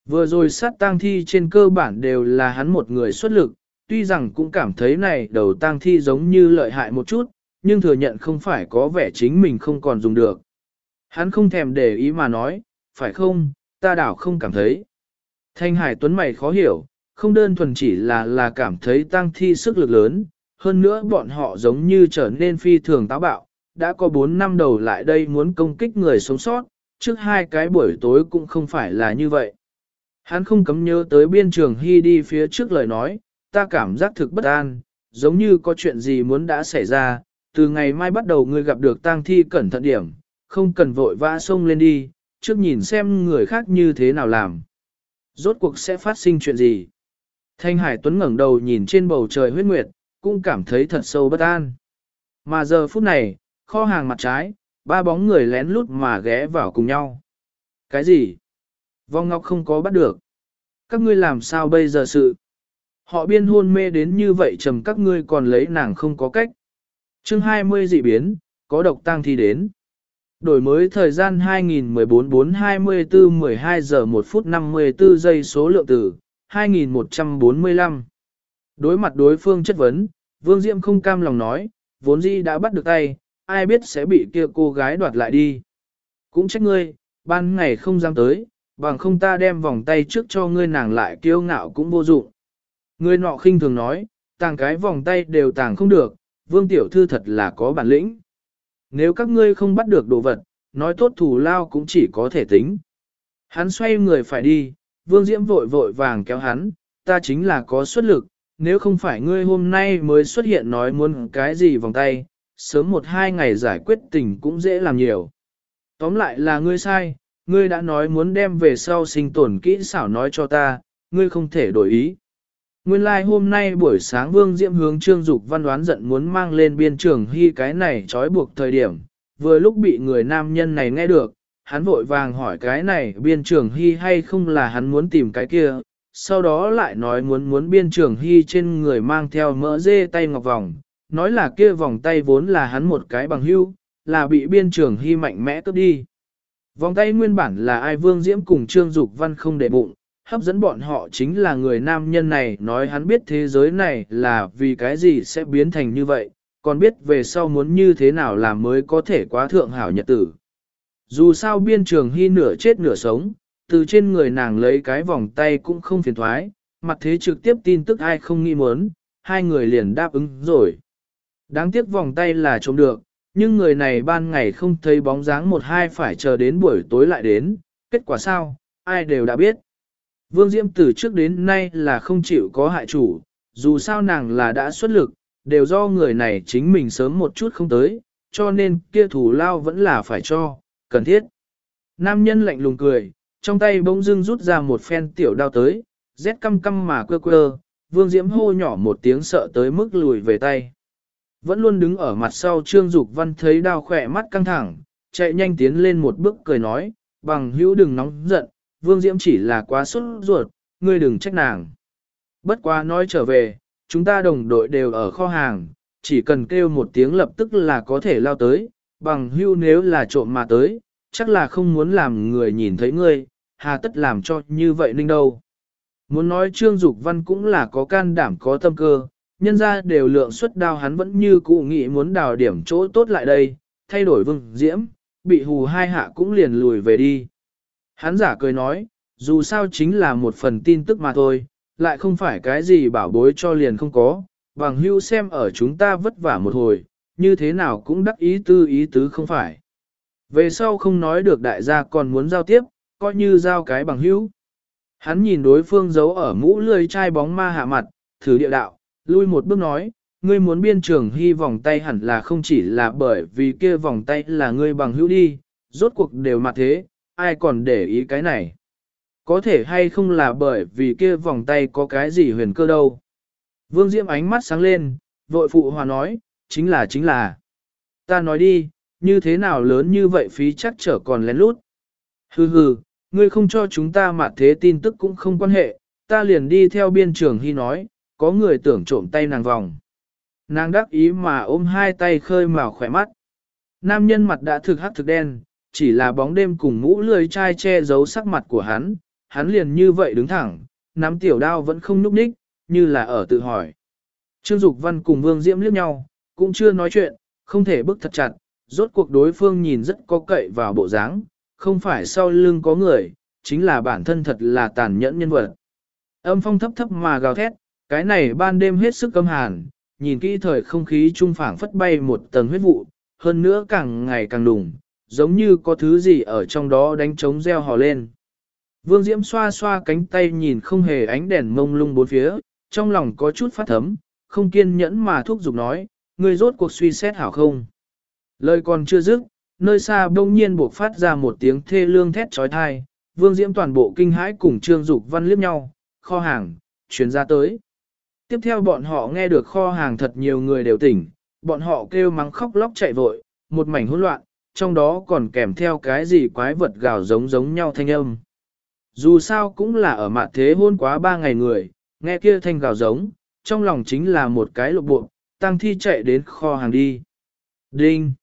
Vừa rồi sát tang thi trên cơ bản đều là hắn một người xuất lực, tuy rằng cũng cảm thấy này đầu tang thi giống như lợi hại một chút, nhưng thừa nhận không phải có vẻ chính mình không còn dùng được. Hắn không thèm để ý mà nói, phải không, ta đảo không cảm thấy. Thanh Hải Tuấn mày khó hiểu, không đơn thuần chỉ là là cảm thấy tăng thi sức lực lớn, hơn nữa bọn họ giống như trở nên phi thường táo bạo, đã có 4 năm đầu lại đây muốn công kích người sống sót, trước hai cái buổi tối cũng không phải là như vậy. Hắn không cấm nhớ tới biên trường Hy đi phía trước lời nói, ta cảm giác thực bất an, giống như có chuyện gì muốn đã xảy ra, từ ngày mai bắt đầu ngươi gặp được tang thi cẩn thận điểm, không cần vội vã xông lên đi, trước nhìn xem người khác như thế nào làm. Rốt cuộc sẽ phát sinh chuyện gì? Thanh Hải Tuấn ngẩng đầu nhìn trên bầu trời huyết nguyệt, cũng cảm thấy thật sâu bất an. Mà giờ phút này, kho hàng mặt trái, ba bóng người lén lút mà ghé vào cùng nhau. Cái gì? Vong Ngọc không có bắt được. Các ngươi làm sao bây giờ sự? Họ biên hôn mê đến như vậy trầm các ngươi còn lấy nàng không có cách chương 20 dị biến, có độc tăng thi đến. Đổi mới thời gian 2014-424-12 giờ 1 phút 54 giây số lượng tử, 2145. Đối mặt đối phương chất vấn, Vương Diệm không cam lòng nói, vốn dĩ đã bắt được tay, ai biết sẽ bị kia cô gái đoạt lại đi. Cũng trách ngươi, ban ngày không dám tới, bằng không ta đem vòng tay trước cho ngươi nàng lại kiêu ngạo cũng vô dụng. Ngươi nọ khinh thường nói, tàng cái vòng tay đều tàng không được, vương tiểu thư thật là có bản lĩnh. Nếu các ngươi không bắt được đồ vật, nói tốt thủ lao cũng chỉ có thể tính. Hắn xoay người phải đi, vương diễm vội vội vàng kéo hắn, ta chính là có xuất lực, nếu không phải ngươi hôm nay mới xuất hiện nói muốn cái gì vòng tay, sớm một hai ngày giải quyết tình cũng dễ làm nhiều. Tóm lại là ngươi sai, ngươi đã nói muốn đem về sau sinh tồn kỹ xảo nói cho ta, ngươi không thể đổi ý. Nguyên lai like hôm nay buổi sáng Vương Diễm hướng Trương Dục văn đoán giận muốn mang lên biên trường hy cái này trói buộc thời điểm, vừa lúc bị người nam nhân này nghe được, hắn vội vàng hỏi cái này biên trường hy hay không là hắn muốn tìm cái kia, sau đó lại nói muốn muốn biên trường hy trên người mang theo mỡ dê tay ngọc vòng, nói là kia vòng tay vốn là hắn một cái bằng hưu, là bị biên trường hy mạnh mẽ cướp đi. Vòng tay nguyên bản là ai Vương Diễm cùng Trương Dục Văn không để bụng, hấp dẫn bọn họ chính là người nam nhân này nói hắn biết thế giới này là vì cái gì sẽ biến thành như vậy, còn biết về sau muốn như thế nào làm mới có thể quá thượng hảo nhật tử. Dù sao biên trường hy nửa chết nửa sống, từ trên người nàng lấy cái vòng tay cũng không phiền thoái, mặt thế trực tiếp tin tức ai không nghĩ muốn, hai người liền đáp ứng rồi. Đáng tiếc vòng tay là trông được, nhưng người này ban ngày không thấy bóng dáng một hai phải chờ đến buổi tối lại đến, kết quả sao, ai đều đã biết. Vương Diễm từ trước đến nay là không chịu có hại chủ, dù sao nàng là đã xuất lực, đều do người này chính mình sớm một chút không tới, cho nên kia thủ lao vẫn là phải cho, cần thiết. Nam nhân lạnh lùng cười, trong tay bỗng dưng rút ra một phen tiểu đao tới, rét căm căm mà quơ quơ, vương diễm hô nhỏ một tiếng sợ tới mức lùi về tay. Vẫn luôn đứng ở mặt sau Trương Dục Văn thấy đao khỏe mắt căng thẳng, chạy nhanh tiến lên một bước cười nói, bằng hữu đừng nóng giận, Vương Diễm chỉ là quá xuất ruột, ngươi đừng trách nàng. Bất quá nói trở về, chúng ta đồng đội đều ở kho hàng, chỉ cần kêu một tiếng lập tức là có thể lao tới, bằng hưu nếu là trộm mà tới, chắc là không muốn làm người nhìn thấy ngươi, hà tất làm cho như vậy ninh đâu. Muốn nói Trương Dục Văn cũng là có can đảm có tâm cơ, nhân ra đều lượng suất đao hắn vẫn như cụ nghĩ muốn đào điểm chỗ tốt lại đây, thay đổi vương diễm, bị hù hai hạ cũng liền lùi về đi. Hắn giả cười nói, dù sao chính là một phần tin tức mà thôi, lại không phải cái gì bảo bối cho liền không có, bằng hưu xem ở chúng ta vất vả một hồi, như thế nào cũng đắc ý tư ý tứ không phải. Về sau không nói được đại gia còn muốn giao tiếp, coi như giao cái bằng hữu. Hắn nhìn đối phương giấu ở mũ lươi chai bóng ma hạ mặt, thử địa đạo, lui một bước nói, ngươi muốn biên trường hy vòng tay hẳn là không chỉ là bởi vì kia vòng tay là ngươi bằng hữu đi, rốt cuộc đều mặt thế, ai còn để ý cái này. Có thể hay không là bởi vì kia vòng tay có cái gì huyền cơ đâu. Vương Diễm ánh mắt sáng lên, vội phụ hòa nói, chính là chính là. Ta nói đi, như thế nào lớn như vậy phí chắc trở còn lén lút. Hừ hừ, ngươi không cho chúng ta mà thế tin tức cũng không quan hệ, ta liền đi theo biên trường hy nói, có người tưởng trộm tay nàng vòng. Nàng đắc ý mà ôm hai tay khơi màu khỏe mắt. Nam nhân mặt đã thực hắc thực đen, chỉ là bóng đêm cùng mũ lười chai che giấu sắc mặt của hắn, hắn liền như vậy đứng thẳng, nắm tiểu đao vẫn không nhúc nhích, như là ở tự hỏi. Trương Dục Văn cùng Vương Diễm liếc nhau, cũng chưa nói chuyện, không thể bức thật chặt, rốt cuộc đối phương nhìn rất có cậy vào bộ dáng, không phải sau lưng có người, chính là bản thân thật là tàn nhẫn nhân vật. Âm phong thấp thấp mà gào thét, cái này ban đêm hết sức câm hàn, nhìn kỹ thời không khí trung phảng phất bay một tầng huyết vụ, hơn nữa càng ngày càng đùng, giống như có thứ gì ở trong đó đánh trống reo hò lên. Vương Diễm xoa xoa cánh tay nhìn không hề ánh đèn mông lung bốn phía, trong lòng có chút phát thấm, không kiên nhẫn mà thúc giục nói, người rốt cuộc suy xét hảo không. Lời còn chưa dứt, nơi xa bỗng nhiên buộc phát ra một tiếng thê lương thét trói thai, Vương Diễm toàn bộ kinh hãi cùng Trương Dục Văn liếc nhau, kho hàng, chuyển ra tới. Tiếp theo bọn họ nghe được kho hàng thật nhiều người đều tỉnh, bọn họ kêu mắng khóc lóc chạy vội, một mảnh hỗn loạn, trong đó còn kèm theo cái gì quái vật gào giống giống nhau thanh âm. Dù sao cũng là ở mặt thế hôn quá ba ngày người, nghe kia thanh gào giống, trong lòng chính là một cái lục bộ, tăng thi chạy đến kho hàng đi. Đinh!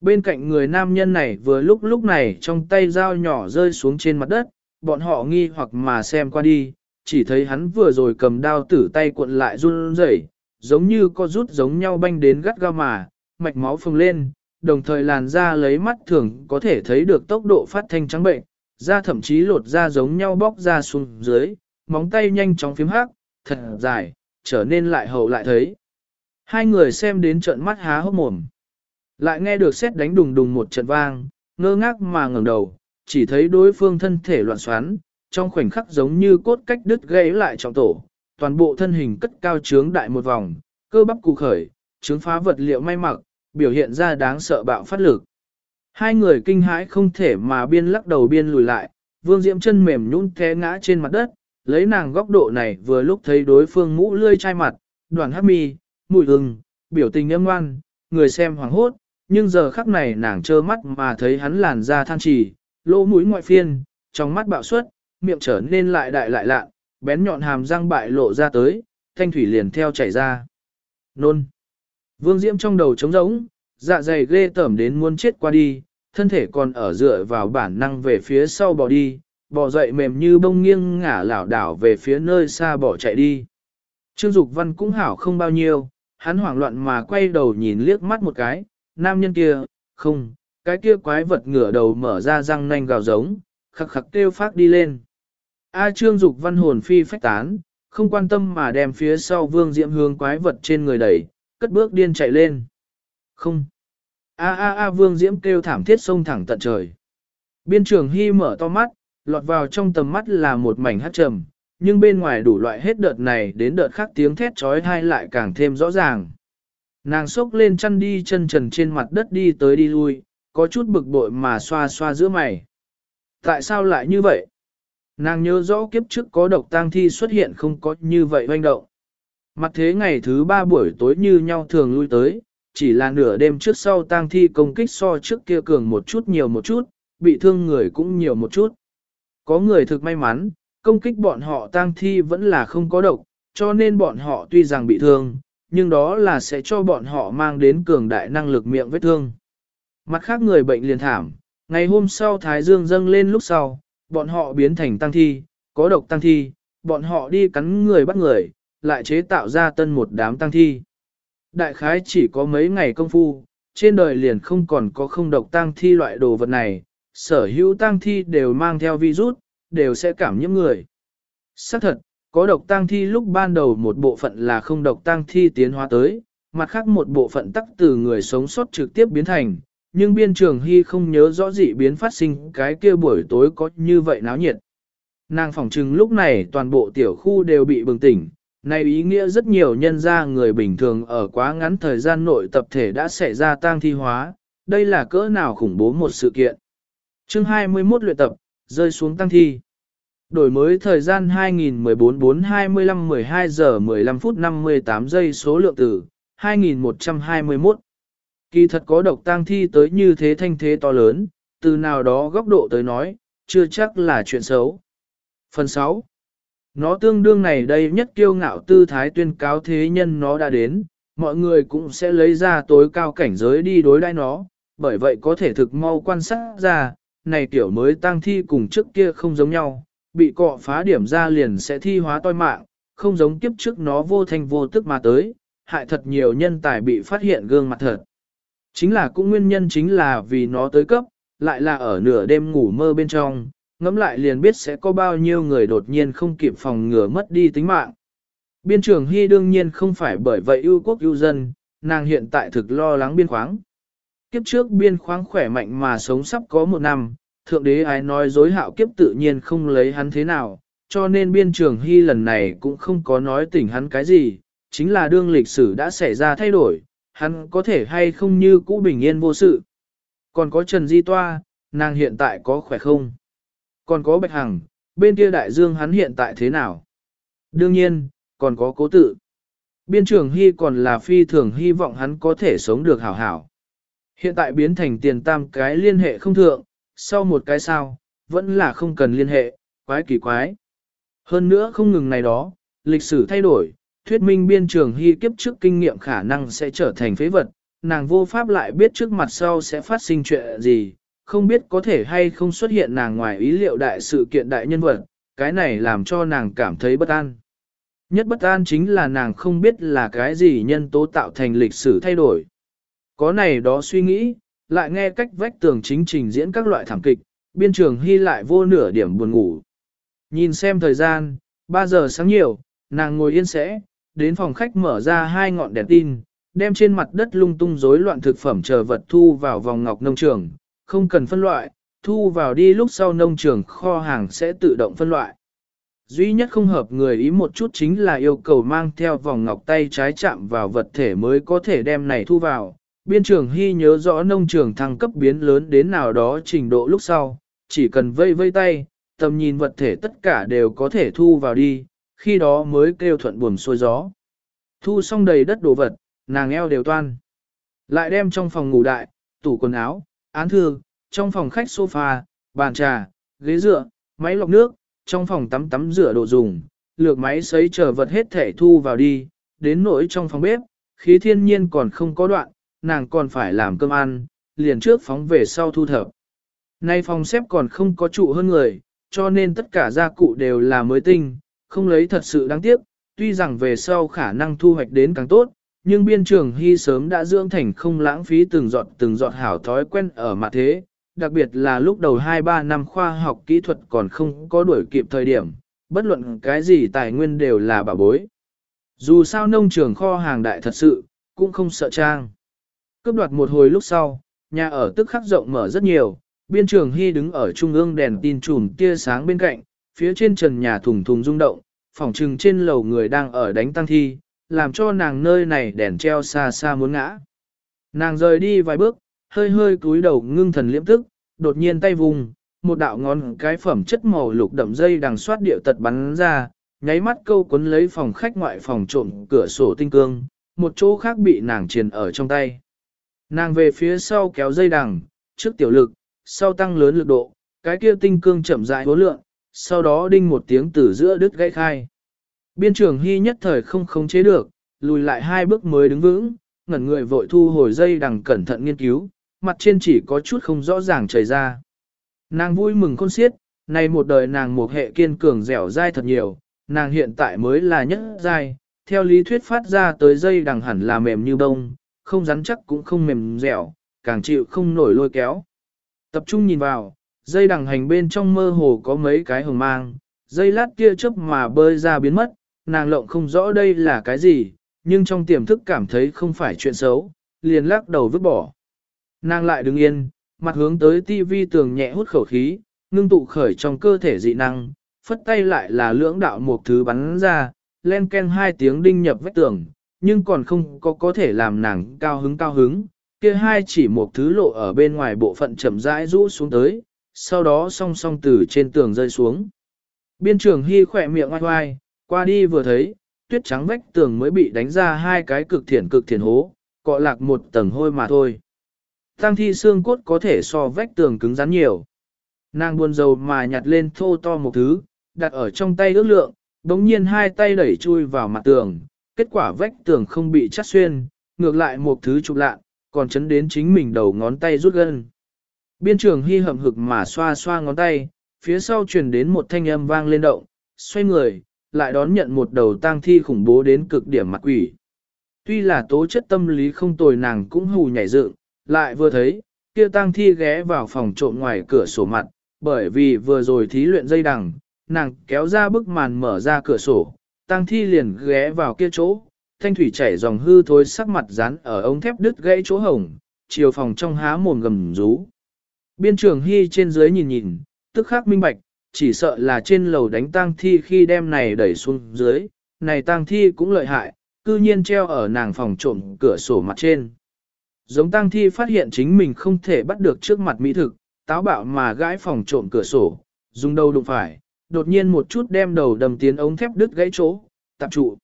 Bên cạnh người nam nhân này vừa lúc lúc này trong tay dao nhỏ rơi xuống trên mặt đất, bọn họ nghi hoặc mà xem qua đi, chỉ thấy hắn vừa rồi cầm đao tử tay cuộn lại run rẩy, giống như có rút giống nhau banh đến gắt ga mà, mạch máu phồng lên, đồng thời làn da lấy mắt thường có thể thấy được tốc độ phát thanh trắng bệnh, da thậm chí lột da giống nhau bóc ra xuống dưới, móng tay nhanh chóng phím hắc, thật dài, trở nên lại hậu lại thấy. Hai người xem đến trận mắt há hốc mồm. Lại nghe được xét đánh đùng đùng một trận vang, ngơ ngác mà ngẩng đầu, chỉ thấy đối phương thân thể loạn xoắn, trong khoảnh khắc giống như cốt cách đứt gãy lại trọng tổ, toàn bộ thân hình cất cao trướng đại một vòng, cơ bắp cụ khởi, trướng phá vật liệu may mặc, biểu hiện ra đáng sợ bạo phát lực. Hai người kinh hãi không thể mà biên lắc đầu biên lùi lại, vương diễm chân mềm nhũn té ngã trên mặt đất, lấy nàng góc độ này vừa lúc thấy đối phương mũ lươi chai mặt, đoàn hát mi, mùi hừng, biểu tình âm ngoan, người xem hoàng hốt, nhưng giờ khắc này nàng trơ mắt mà thấy hắn làn da than trì, lỗ mũi ngoại phiên, trong mắt bạo suất, miệng trở nên lại đại lại lạ, bén nhọn hàm răng bại lộ ra tới, thanh thủy liền theo chảy ra. Nôn. Vương Diễm trong đầu trống rỗng, dạ dày ghê tởm đến muốn chết qua đi, thân thể còn ở dựa vào bản năng về phía sau bò đi, bò dậy mềm như bông nghiêng ngả lảo đảo về phía nơi xa bỏ chạy đi. Trương Dục Văn cũng hảo không bao nhiêu, hắn hoảng loạn mà quay đầu nhìn liếc mắt một cái, nam nhân kia, không, cái kia quái vật ngửa đầu mở ra răng nanh gào giống, khắc khắc kêu phát đi lên. A Trương Dục Văn hồn phi phách tán, không quan tâm mà đem phía sau vương diễm hướng quái vật trên người đẩy, cất bước điên chạy lên. Không. A a a vương diễm kêu thảm thiết sông thẳng tận trời. Biên trường Hy mở to mắt, lọt vào trong tầm mắt là một mảnh hát trầm, nhưng bên ngoài đủ loại hết đợt này đến đợt khác tiếng thét trói thai lại càng thêm rõ ràng. Nàng xốc lên chăn đi chân trần trên mặt đất đi tới đi lui, có chút bực bội mà xoa xoa giữa mày. Tại sao lại như vậy? Nàng nhớ rõ kiếp trước có độc tang thi xuất hiện không có như vậy hoành động. Mặt thế ngày thứ ba buổi tối như nhau thường lui tới, chỉ là nửa đêm trước sau tang thi công kích so trước kia cường một chút nhiều một chút, bị thương người cũng nhiều một chút. Có người thực may mắn, công kích bọn họ tang thi vẫn là không có độc, cho nên bọn họ tuy rằng bị thương, nhưng đó là sẽ cho bọn họ mang đến cường đại năng lực miệng vết thương. Mặt khác người bệnh liền thảm, ngày hôm sau Thái Dương dâng lên lúc sau, bọn họ biến thành tăng thi, có độc tăng thi, bọn họ đi cắn người bắt người, lại chế tạo ra tân một đám tăng thi. Đại khái chỉ có mấy ngày công phu, trên đời liền không còn có không độc tăng thi loại đồ vật này, sở hữu tăng thi đều mang theo virus, đều sẽ cảm nhiễm người. Xác thật, có độc tăng thi lúc ban đầu một bộ phận là không độc tăng thi tiến hóa tới, mặt khác một bộ phận tắc từ người sống sót trực tiếp biến thành, nhưng biên trường hy không nhớ rõ dị biến phát sinh cái kia buổi tối có như vậy náo nhiệt. Nàng phỏng chừng lúc này toàn bộ tiểu khu đều bị bừng tỉnh, này ý nghĩa rất nhiều nhân gia người bình thường ở quá ngắn thời gian nội tập thể đã xảy ra tang thi hóa, đây là cỡ nào khủng bố một sự kiện. Chương 21 luyện tập, rơi xuống tăng thi. Đổi mới thời gian 2014-4-25-12 giờ 15 phút 58 giây số lượng tử 2121. Kỳ thật có độc tang thi tới như thế thanh thế to lớn, từ nào đó góc độ tới nói, chưa chắc là chuyện xấu. Phần 6. Nó tương đương này đây nhất kiêu ngạo tư thái tuyên cáo thế nhân nó đã đến, mọi người cũng sẽ lấy ra tối cao cảnh giới đi đối đãi nó, bởi vậy có thể thực mau quan sát ra, này tiểu mới tăng thi cùng trước kia không giống nhau, bị cọ phá điểm ra liền sẽ thi hóa toi mạng, không giống kiếp trước nó vô thanh vô tức mà tới, hại thật nhiều nhân tài bị phát hiện gương mặt thật. Chính là cũng nguyên nhân chính là vì nó tới cấp, lại là ở nửa đêm ngủ mơ bên trong, ngẫm lại liền biết sẽ có bao nhiêu người đột nhiên không kịp phòng ngừa mất đi tính mạng. Biên trưởng Hy đương nhiên không phải bởi vậy ưu quốc ưu dân, nàng hiện tại thực lo lắng biên khoáng. Kiếp trước biên khoáng khỏe mạnh mà sống sắp có một năm, thượng đế ái nói dối hạo kiếp tự nhiên không lấy hắn thế nào, cho nên biên trường hy lần này cũng không có nói tỉnh hắn cái gì, chính là đương lịch sử đã xảy ra thay đổi, hắn có thể hay không như cũ bình yên vô sự. Còn có Trần Di Toa, nàng hiện tại có khỏe không? Còn có Bạch Hằng, bên kia đại dương hắn hiện tại thế nào? Đương nhiên, còn có cố tự. Biên trưởng hy còn là phi thường hy vọng hắn có thể sống được hảo hảo. Hiện tại biến thành tiền tam cái liên hệ không thượng, sau một cái sao, vẫn là không cần liên hệ, quái kỳ quái. Hơn nữa không ngừng này đó, lịch sử thay đổi, thuyết minh biên trường hy kiếp trước kinh nghiệm khả năng sẽ trở thành phế vật, nàng vô pháp lại biết trước mặt sau sẽ phát sinh chuyện gì, không biết có thể hay không xuất hiện nàng ngoài ý liệu đại sự kiện đại nhân vật, cái này làm cho nàng cảm thấy bất an. Nhất bất an chính là nàng không biết là cái gì nhân tố tạo thành lịch sử thay đổi. Có này đó suy nghĩ, lại nghe cách vách tường chính trình diễn các loại thảm kịch, biên trường hy lại vô nửa điểm buồn ngủ. Nhìn xem thời gian, 3 giờ sáng nhiều, nàng ngồi yên sẽ, đến phòng khách mở ra hai ngọn đèn tin, đem trên mặt đất lung tung rối loạn thực phẩm chờ vật thu vào vòng ngọc nông trường, không cần phân loại, thu vào đi lúc sau nông trường kho hàng sẽ tự động phân loại. Duy nhất không hợp người ý một chút chính là yêu cầu mang theo vòng ngọc tay trái chạm vào vật thể mới có thể đem này thu vào, biên trường hy nhớ rõ nông trường thăng cấp biến lớn đến nào đó trình độ lúc sau, chỉ cần vây vây tay, tầm nhìn vật thể tất cả đều có thể thu vào đi, khi đó mới kêu thuận buồm xuôi gió. Thu xong đầy đất đồ vật, nàng eo đều toan. Lại đem trong phòng ngủ đại, tủ quần áo, án thư, trong phòng khách sofa, bàn trà, ghế dựa, máy lọc nước, trong phòng tắm tắm rửa đồ dùng, lược máy sấy chờ vật hết thể thu vào đi, đến nỗi trong phòng bếp, khí thiên nhiên còn không có đoạn, nàng còn phải làm cơm ăn, liền trước phóng về sau thu thập. Nay phòng xếp còn không có trụ hơn người, cho nên tất cả gia cụ đều là mới tinh, không lấy thật sự đáng tiếc, tuy rằng về sau khả năng thu hoạch đến càng tốt, nhưng biên trường hy sớm đã dưỡng thành không lãng phí từng giọt từng giọt hảo thói quen ở mặt thế, đặc biệt là lúc đầu 2-3 năm khoa học kỹ thuật còn không có đuổi kịp thời điểm, bất luận cái gì tài nguyên đều là bảo bối. Dù sao nông trường kho hàng đại thật sự, cũng không sợ trang. Cướp đoạt một hồi lúc sau, nhà ở tức khắc rộng mở rất nhiều, biên trường hy đứng ở trung ương đèn tin trùm tia sáng bên cạnh, phía trên trần nhà thùng thùng rung động, phòng trừng trên lầu người đang ở đánh tăng thi, làm cho nàng nơi này đèn treo xa xa muốn ngã. Nàng rời đi vài bước, hơi hơi cúi đầu ngưng thần liễm tức, đột nhiên tay vùng, một đạo ngón cái phẩm chất màu lục đậm dây đằng xoát điệu tật bắn ra, nháy mắt câu cuốn lấy phòng khách ngoại phòng trộm cửa sổ tinh cương, một chỗ khác bị nàng triền ở trong tay. Nàng về phía sau kéo dây đằng, trước tiểu lực, sau tăng lớn lực độ, cái kia tinh cương chậm rãi hố lượng, sau đó đinh một tiếng từ giữa đứt gãy khai. Biên trưởng hy nhất thời không khống chế được, lùi lại hai bước mới đứng vững, ngẩn người vội thu hồi dây đằng cẩn thận nghiên cứu, mặt trên chỉ có chút không rõ ràng chảy ra. Nàng vui mừng khôn xiết, này một đời nàng một hệ kiên cường dẻo dai thật nhiều, nàng hiện tại mới là nhất dai, theo lý thuyết phát ra tới dây đằng hẳn là mềm như bông, không rắn chắc cũng không mềm dẻo, càng chịu không nổi lôi kéo. Tập trung nhìn vào, dây đằng hành bên trong mơ hồ có mấy cái hồng mang, dây lát kia chớp mà bơi ra biến mất, nàng lộng không rõ đây là cái gì, nhưng trong tiềm thức cảm thấy không phải chuyện xấu, liền lắc đầu vứt bỏ. Nàng lại đứng yên, mặt hướng tới tivi tường nhẹ hút khẩu khí, ngưng tụ khởi trong cơ thể dị năng, phất tay lại là lưỡng đạo một thứ bắn ra, len ken hai tiếng đinh nhập vách tường, nhưng còn không có có thể làm nàng cao hứng cao hứng, kia hai chỉ một thứ lộ ở bên ngoài bộ phận chậm rãi rũ xuống tới, sau đó song song từ trên tường rơi xuống. Biên trưởng Hy khỏe miệng oai oai, qua đi vừa thấy, tuyết trắng vách tường mới bị đánh ra hai cái cực thiển cực thiển hố, cọ lạc một tầng hôi mà thôi. Tăng thi xương cốt có thể so vách tường cứng rắn nhiều. Nàng buồn rầu mà nhặt lên thô to một thứ, đặt ở trong tay ước lượng, đống nhiên hai tay đẩy chui vào mặt tường, kết quả vách tường không bị chắt xuyên, ngược lại một thứ trục lạ, còn chấn đến chính mình đầu ngón tay rút gân. Biên trường hy hậm hực mà xoa xoa ngón tay, phía sau truyền đến một thanh âm vang lên động, xoay người, lại đón nhận một đầu tang thi khủng bố đến cực điểm mặt quỷ. Tuy là tố chất tâm lý không tồi nàng cũng hù nhảy dựng, lại vừa thấy, kia tang thi ghé vào phòng trộm ngoài cửa sổ mặt, bởi vì vừa rồi thí luyện dây đằng, nàng kéo ra bức màn mở ra cửa sổ, tang thi liền ghé vào kia chỗ, thanh thủy chảy dòng hư thối sắc mặt dán ở ống thép đứt gãy chỗ hồng, chiều phòng trong há mồm gầm rú. Biên trường hy trên dưới nhìn nhìn, tức khắc minh bạch, chỉ sợ là trên lầu đánh tang thi khi đem này đẩy xuống dưới, này tang thi cũng lợi hại, cư nhiên treo ở nàng phòng trộm cửa sổ mặt trên. Giống tang thi phát hiện chính mình không thể bắt được trước mặt mỹ thực, táo bạo mà gãi phòng trộm cửa sổ, dùng đầu đụng phải, đột nhiên một chút đem đầu đầm tiến ống thép đứt gãy chỗ, tạp trụ.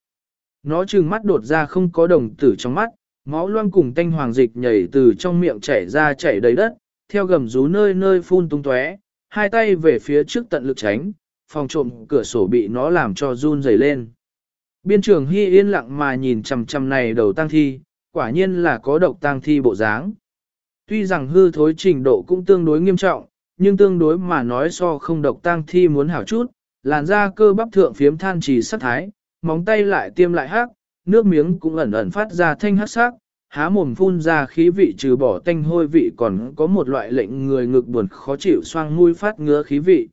Nó trừng mắt đột ra không có đồng tử trong mắt, máu loang cùng tanh hoàng dịch nhảy từ trong miệng chảy ra chảy đầy đất, theo gầm rú nơi nơi phun tung tóe, hai tay về phía trước tận lực tránh, phòng trộm cửa sổ bị nó làm cho run rẩy lên. Biên trường Hy yên lặng mà nhìn chằm chằm này đầu tang thi, quả nhiên là có độc tang thi bộ dáng. Tuy rằng hư thối trình độ cũng tương đối nghiêm trọng, nhưng tương đối mà nói so không độc tang thi muốn hảo chút, làn da cơ bắp thượng phiếm than trì sắc thái, móng tay lại tiêm lại hắc, nước miếng cũng ẩn ẩn phát ra thanh hắc sắc, há mồm phun ra khí vị trừ bỏ tanh hôi vị còn có một loại lệnh người ngực buồn khó chịu xoang mũi phát ngứa khí vị.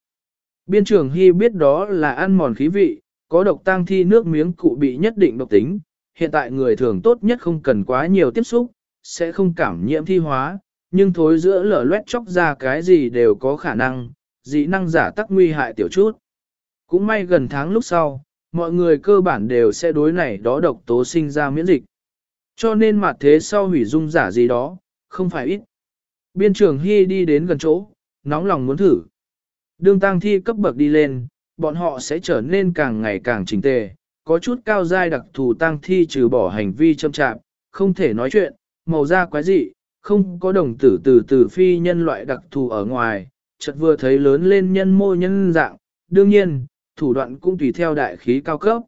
Biên trưởng Hy biết đó là ăn mòn khí vị, có độc tang thi nước miếng cụ bị nhất định độc tính, hiện tại người thường tốt nhất không cần quá nhiều tiếp xúc, sẽ không cảm nhiễm thi hóa, nhưng thối giữa lở loét chóc ra cái gì đều có khả năng, dị năng giả tắc nguy hại tiểu chút. Cũng may gần tháng lúc sau, mọi người cơ bản đều sẽ đối này đó độc tố sinh ra miễn dịch. Cho nên mặt thế sau hủy dung giả gì đó, không phải ít. Biên trưởng Hy đi đến gần chỗ, nóng lòng muốn thử. Đương tăng thi cấp bậc đi lên, bọn họ sẽ trở nên càng ngày càng chỉnh tề, có chút cao giai đặc thù tăng thi trừ bỏ hành vi châm chạm, không thể nói chuyện, màu da quái dị, không có đồng tử từ từ phi nhân loại đặc thù ở ngoài, chợt vừa thấy lớn lên nhân mô nhân dạng, đương nhiên, thủ đoạn cũng tùy theo đại khí cao cấp.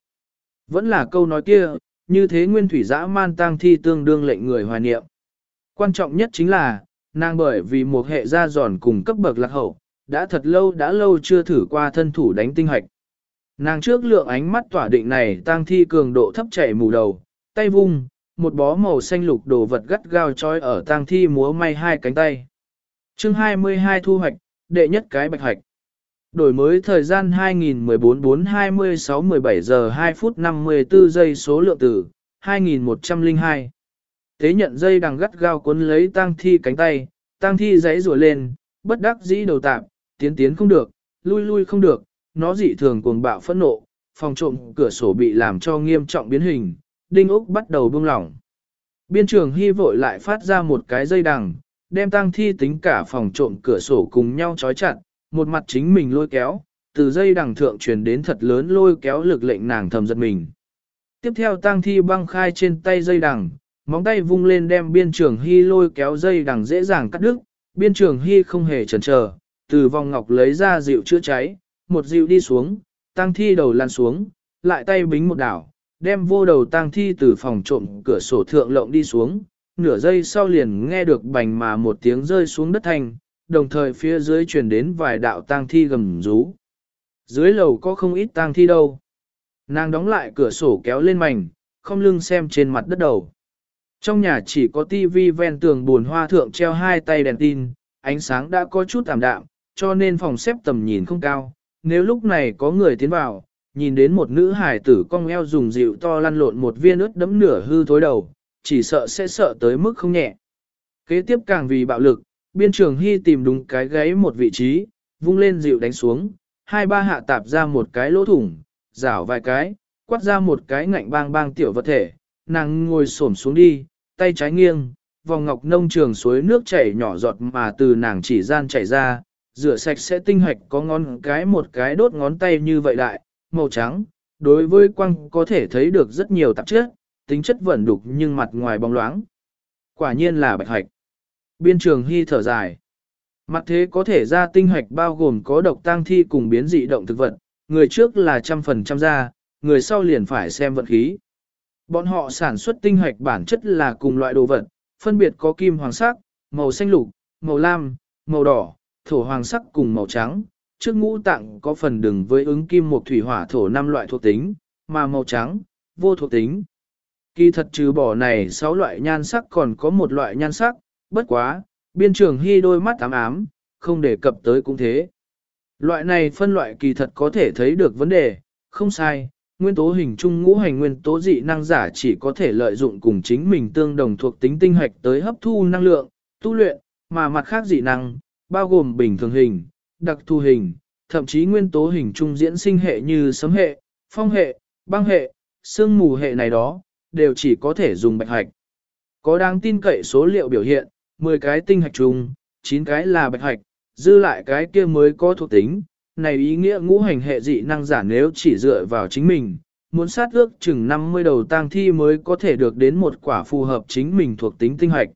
Vẫn là câu nói kia, như thế nguyên thủy dã man tang thi tương đương lệnh người hoài niệm. Quan trọng nhất chính là, nàng bởi vì một hệ gia giòn cùng cấp bậc lạc hậu, đã thật lâu đã lâu chưa thử qua thân thủ đánh tinh hoạch. Nàng trước lượng ánh mắt tỏa định này tang thi cường độ thấp chảy mù đầu, tay vung, một bó màu xanh lục đồ vật gắt gao trói ở tang thi múa may hai cánh tay. chương 22 thu hoạch, đệ nhất cái bạch hoạch. Đổi mới thời gian 2014-4-26-17 giờ 2 phút 54 giây số lượng tử, 2102. Tế nhận dây đằng gắt gao cuốn lấy tang thi cánh tay, tang thi giấy rùa lên, bất đắc dĩ đầu tạm, tiến tiến không được, lui lui không được, nó dị thường cuồng bạo phẫn nộ, phòng trộm cửa sổ bị làm cho nghiêm trọng biến hình, đinh úc bắt đầu buông lỏng. Biên trường hy vội lại phát ra một cái dây đằng, đem tang thi tính cả phòng trộm cửa sổ cùng nhau trói chặt, một mặt chính mình lôi kéo, từ dây đằng thượng truyền đến thật lớn lôi kéo lực lệnh nàng thầm giật mình. Tiếp theo tang thi băng khai trên tay dây đằng, móng tay vung lên đem biên trường hy lôi kéo dây đằng dễ dàng cắt đứt, biên trường hy không hề chần chờ, từ vòng ngọc lấy ra dịu chữa cháy, một dịu đi xuống, tang thi đầu lăn xuống, lại tay bính một đảo, đem vô đầu tang thi từ phòng trộm cửa sổ thượng lộng đi xuống, nửa giây sau liền nghe được bành mà một tiếng rơi xuống đất thành, đồng thời phía dưới truyền đến vài đạo tang thi gầm rú. Dưới lầu có không ít tang thi đâu. Nàng đóng lại cửa sổ kéo lên mảnh, không lưng xem trên mặt đất đầu. Trong nhà chỉ có tivi ven tường buồn hoa thượng treo hai tay đèn tin, ánh sáng đã có chút tạm đạm, cho nên phòng xếp tầm nhìn không cao. Nếu lúc này có người tiến vào, nhìn đến một nữ hải tử cong eo dùng dịu to lăn lộn một viên ướt đấm nửa hư thối đầu, chỉ sợ sẽ sợ tới mức không nhẹ. Kế tiếp càng vì bạo lực, biên trường hy tìm đúng cái gáy một vị trí, vung lên dịu đánh xuống, hai ba hạ tạp ra một cái lỗ thủng, rảo vài cái, quát ra một cái ngạnh bang bang tiểu vật thể, nàng ngồi xổm xuống đi, tay trái nghiêng, vòng ngọc nông trường suối nước chảy nhỏ giọt mà từ nàng chỉ gian chảy ra, rửa sạch sẽ tinh hoạch có ngón cái một cái đốt ngón tay như vậy đại, màu trắng, đối với quăng có thể thấy được rất nhiều tạp chất, tính chất vẫn đục nhưng mặt ngoài bóng loáng. Quả nhiên là bạch hạch. Biên trường hy thở dài. Mặt thế có thể ra tinh hoạch bao gồm có độc tang thi cùng biến dị động thực vật, người trước là trăm phần trăm ra, người sau liền phải xem vận khí. Bọn họ sản xuất tinh hoạch bản chất là cùng loại đồ vật, phân biệt có kim hoàng sắc, màu xanh lục, màu lam, màu đỏ, thổ hoàng sắc cùng màu trắng. Trước ngũ tạng có phần đường với ứng kim một thủy hỏa thổ năm loại thuộc tính, mà màu trắng, vô thuộc tính. Kỳ thật trừ bỏ này 6 loại nhan sắc còn có một loại nhan sắc, bất quá, biên trường hy đôi mắt ám ám, không đề cập tới cũng thế. Loại này phân loại kỳ thật có thể thấy được vấn đề, không sai, nguyên tố hình trung ngũ hành nguyên tố dị năng giả chỉ có thể lợi dụng cùng chính mình tương đồng thuộc tính tinh hoạch tới hấp thu năng lượng, tu luyện, mà mặt khác dị năng, bao gồm bình thường hình, đặc thu hình, thậm chí nguyên tố hình trung diễn sinh hệ như sấm hệ, phong hệ, băng hệ, sương mù hệ này đó, đều chỉ có thể dùng bạch hạch. Có đáng tin cậy số liệu biểu hiện, 10 cái tinh hạch trùng, 9 cái là bạch hạch, dư lại cái kia mới có thuộc tính. Này ý nghĩa ngũ hành hệ dị năng giả nếu chỉ dựa vào chính mình, muốn sát ước chừng 50 đầu tang thi mới có thể được đến một quả phù hợp chính mình thuộc tính tinh hạch.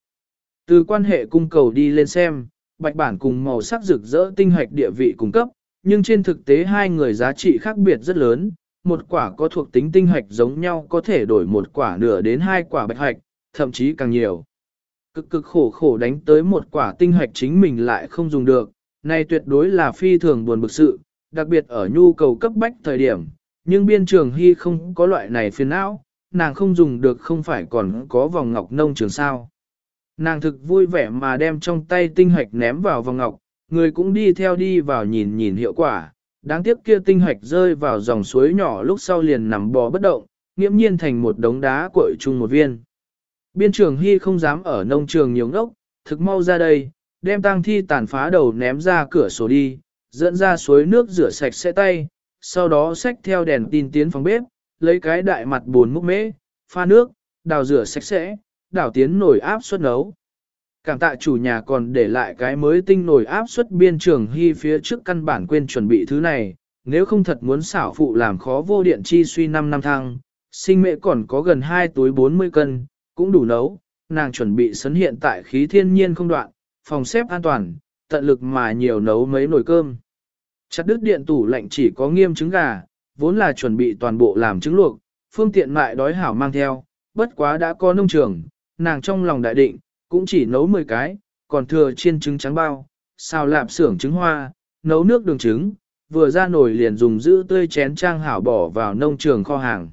Từ quan hệ cung cầu đi lên xem, bạch bản cùng màu sắc rực rỡ tinh hạch địa vị cung cấp, nhưng trên thực tế hai người giá trị khác biệt rất lớn, một quả có thuộc tính tinh hạch giống nhau có thể đổi một quả nửa đến hai quả bạch hạch, thậm chí càng nhiều. Cực cực khổ khổ đánh tới một quả tinh hạch chính mình lại không dùng được, này tuyệt đối là phi thường buồn bực sự, đặc biệt ở nhu cầu cấp bách thời điểm, nhưng biên trường hy không có loại này phiền não, nàng không dùng được không phải còn có vòng ngọc nông trường sao. Nàng thực vui vẻ mà đem trong tay tinh hạch ném vào vòng ngọc, người cũng đi theo đi vào nhìn nhìn hiệu quả, Đáng tiếc kia tinh hoạch rơi vào dòng suối nhỏ lúc sau liền nằm bò bất động, nghiễm nhiên thành một đống đá cội chung một viên. Biên trường Hy không dám ở nông trường nhiều ngốc, thực mau ra đây, đem tang thi tàn phá đầu ném ra cửa sổ đi, dẫn ra suối nước rửa sạch sẽ tay, sau đó xách theo đèn tin tiến phòng bếp, lấy cái đại mặt buồn múc mễ, pha nước, đào rửa sạch sẽ, đảo tiến nồi áp suất nấu. Cảm tạ chủ nhà còn để lại cái mới tinh nổi áp suất biên trường hy phía trước căn bản quên chuẩn bị thứ này, nếu không thật muốn xảo phụ làm khó vô điện chi suy 5 năm thăng, sinh mẹ còn có gần 2 túi 40 cân, cũng đủ nấu, nàng chuẩn bị sấn hiện tại khí thiên nhiên không đoạn, phòng xếp an toàn, tận lực mà nhiều nấu mấy nồi cơm. Chặt đứt điện tủ lạnh chỉ có nghiêm trứng gà, vốn là chuẩn bị toàn bộ làm trứng luộc, phương tiện mại đói hảo mang theo, bất quá đã có nông trường, nàng trong lòng đại định, cũng chỉ nấu 10 cái, còn thừa chiên trứng trắng bao, xào lạp xưởng trứng hoa, nấu nước đường trứng, vừa ra nồi liền dùng giữ tươi chén trang hảo bỏ vào nông trường kho hàng.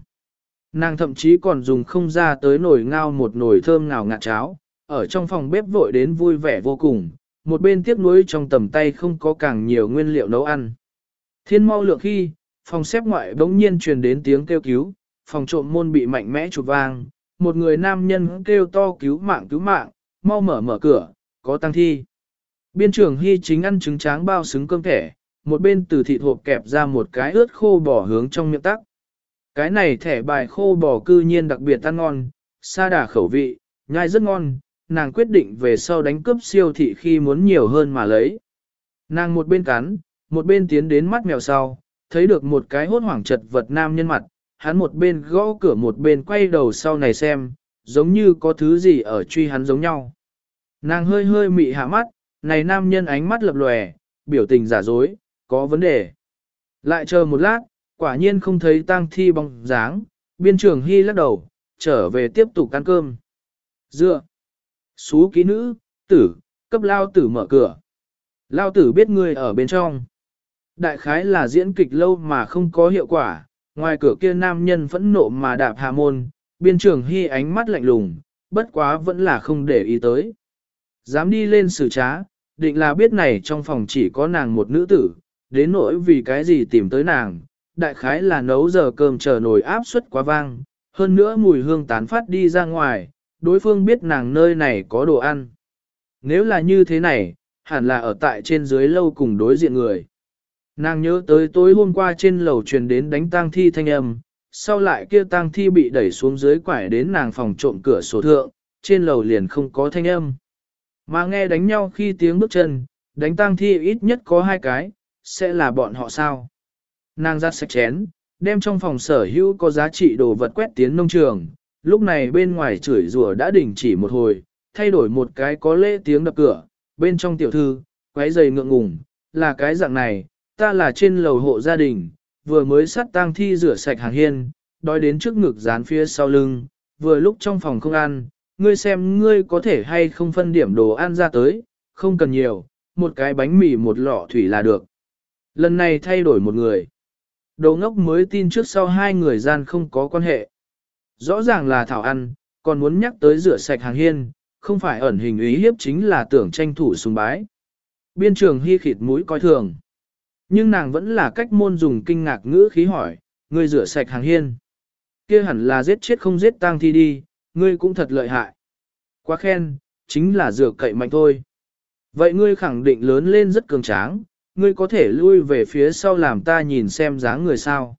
Nàng thậm chí còn dùng không ra tới nồi ngao một nồi thơm ngào ngạt cháo, ở trong phòng bếp vội đến vui vẻ vô cùng, một bên tiếc nuối trong tầm tay không có càng nhiều nguyên liệu nấu ăn. Thiên mau lượng khi, phòng xếp ngoại bỗng nhiên truyền đến tiếng kêu cứu, phòng trộm môn bị mạnh mẽ chụp vang, một người nam nhân kêu to cứu mạng cứu mạng, mau mở mở cửa, có tăng thi. Biên trưởng Hy chính ăn trứng tráng bao xứng cơm thẻ, một bên từ thịt hộp kẹp ra một cái ướt khô bỏ hướng trong miệng tắc. Cái này thẻ bài khô bò cư nhiên đặc biệt ăn ngon, xa đà khẩu vị, nhai rất ngon, nàng quyết định về sau đánh cướp siêu thị khi muốn nhiều hơn mà lấy. Nàng một bên cắn, một bên tiến đến mắt mèo sau, thấy được một cái hốt hoảng chật vật nam nhân mặt, hắn một bên gõ cửa một bên quay đầu sau này xem, giống như có thứ gì ở truy hắn giống nhau. Nàng hơi hơi mị hạ mắt, này nam nhân ánh mắt lập lòe, biểu tình giả dối, có vấn đề. Lại chờ một lát, quả nhiên không thấy tang thi bóng dáng, biên trường hy lắc đầu, trở về tiếp tục ăn cơm. Dựa, xú ký nữ, tử, cấp lao tử mở cửa. Lao tử biết ngươi ở bên trong. Đại khái là diễn kịch lâu mà không có hiệu quả, ngoài cửa kia nam nhân phẫn nộ mà đạp hạ môn, biên trường hy ánh mắt lạnh lùng, bất quá vẫn là không để ý tới. Dám đi lên xử trá, định là biết này trong phòng chỉ có nàng một nữ tử, đến nỗi vì cái gì tìm tới nàng, đại khái là nấu giờ cơm chờ nồi áp suất quá vang, hơn nữa mùi hương tán phát đi ra ngoài, đối phương biết nàng nơi này có đồ ăn. Nếu là như thế này, hẳn là ở tại trên dưới lâu cùng đối diện người. Nàng nhớ tới tối hôm qua trên lầu truyền đến đánh tang thi thanh âm, sau lại kia tang thi bị đẩy xuống dưới quải đến nàng phòng trộm cửa sổ thượng, trên lầu liền không có thanh âm. Mà nghe đánh nhau khi tiếng bước chân, đánh tang thi ít nhất có hai cái, sẽ là bọn họ sao? Nàng ra sạch chén, đem trong phòng sở hữu có giá trị đồ vật quét tiến nông trường, lúc này bên ngoài chửi rủa đã đình chỉ một hồi, thay đổi một cái có lễ tiếng đập cửa, bên trong tiểu thư, quấy giày ngượng ngùng, là cái dạng này, ta là trên lầu hộ gia đình, vừa mới sát tang thi rửa sạch hàng hiên, đói đến trước ngực dán phía sau lưng, vừa lúc trong phòng không ăn, ngươi xem ngươi có thể hay không phân điểm đồ ăn ra tới, không cần nhiều, một cái bánh mì một lọ thủy là được. Lần này thay đổi một người. Đồ ngốc mới tin trước sau hai người gian không có quan hệ. Rõ ràng là thảo ăn, còn muốn nhắc tới rửa sạch hàng hiên, không phải ẩn hình ý hiếp chính là tưởng tranh thủ sùng bái. Biên trường hy khịt mũi coi thường. Nhưng nàng vẫn là cách môn dùng kinh ngạc ngữ khí hỏi, ngươi rửa sạch hàng hiên. kia hẳn là giết chết không giết tang thi đi, ngươi cũng thật lợi hại. Quá khen, chính là rửa cậy mạnh thôi. Vậy ngươi khẳng định lớn lên rất cường tráng, ngươi có thể lui về phía sau làm ta nhìn xem dáng người sao.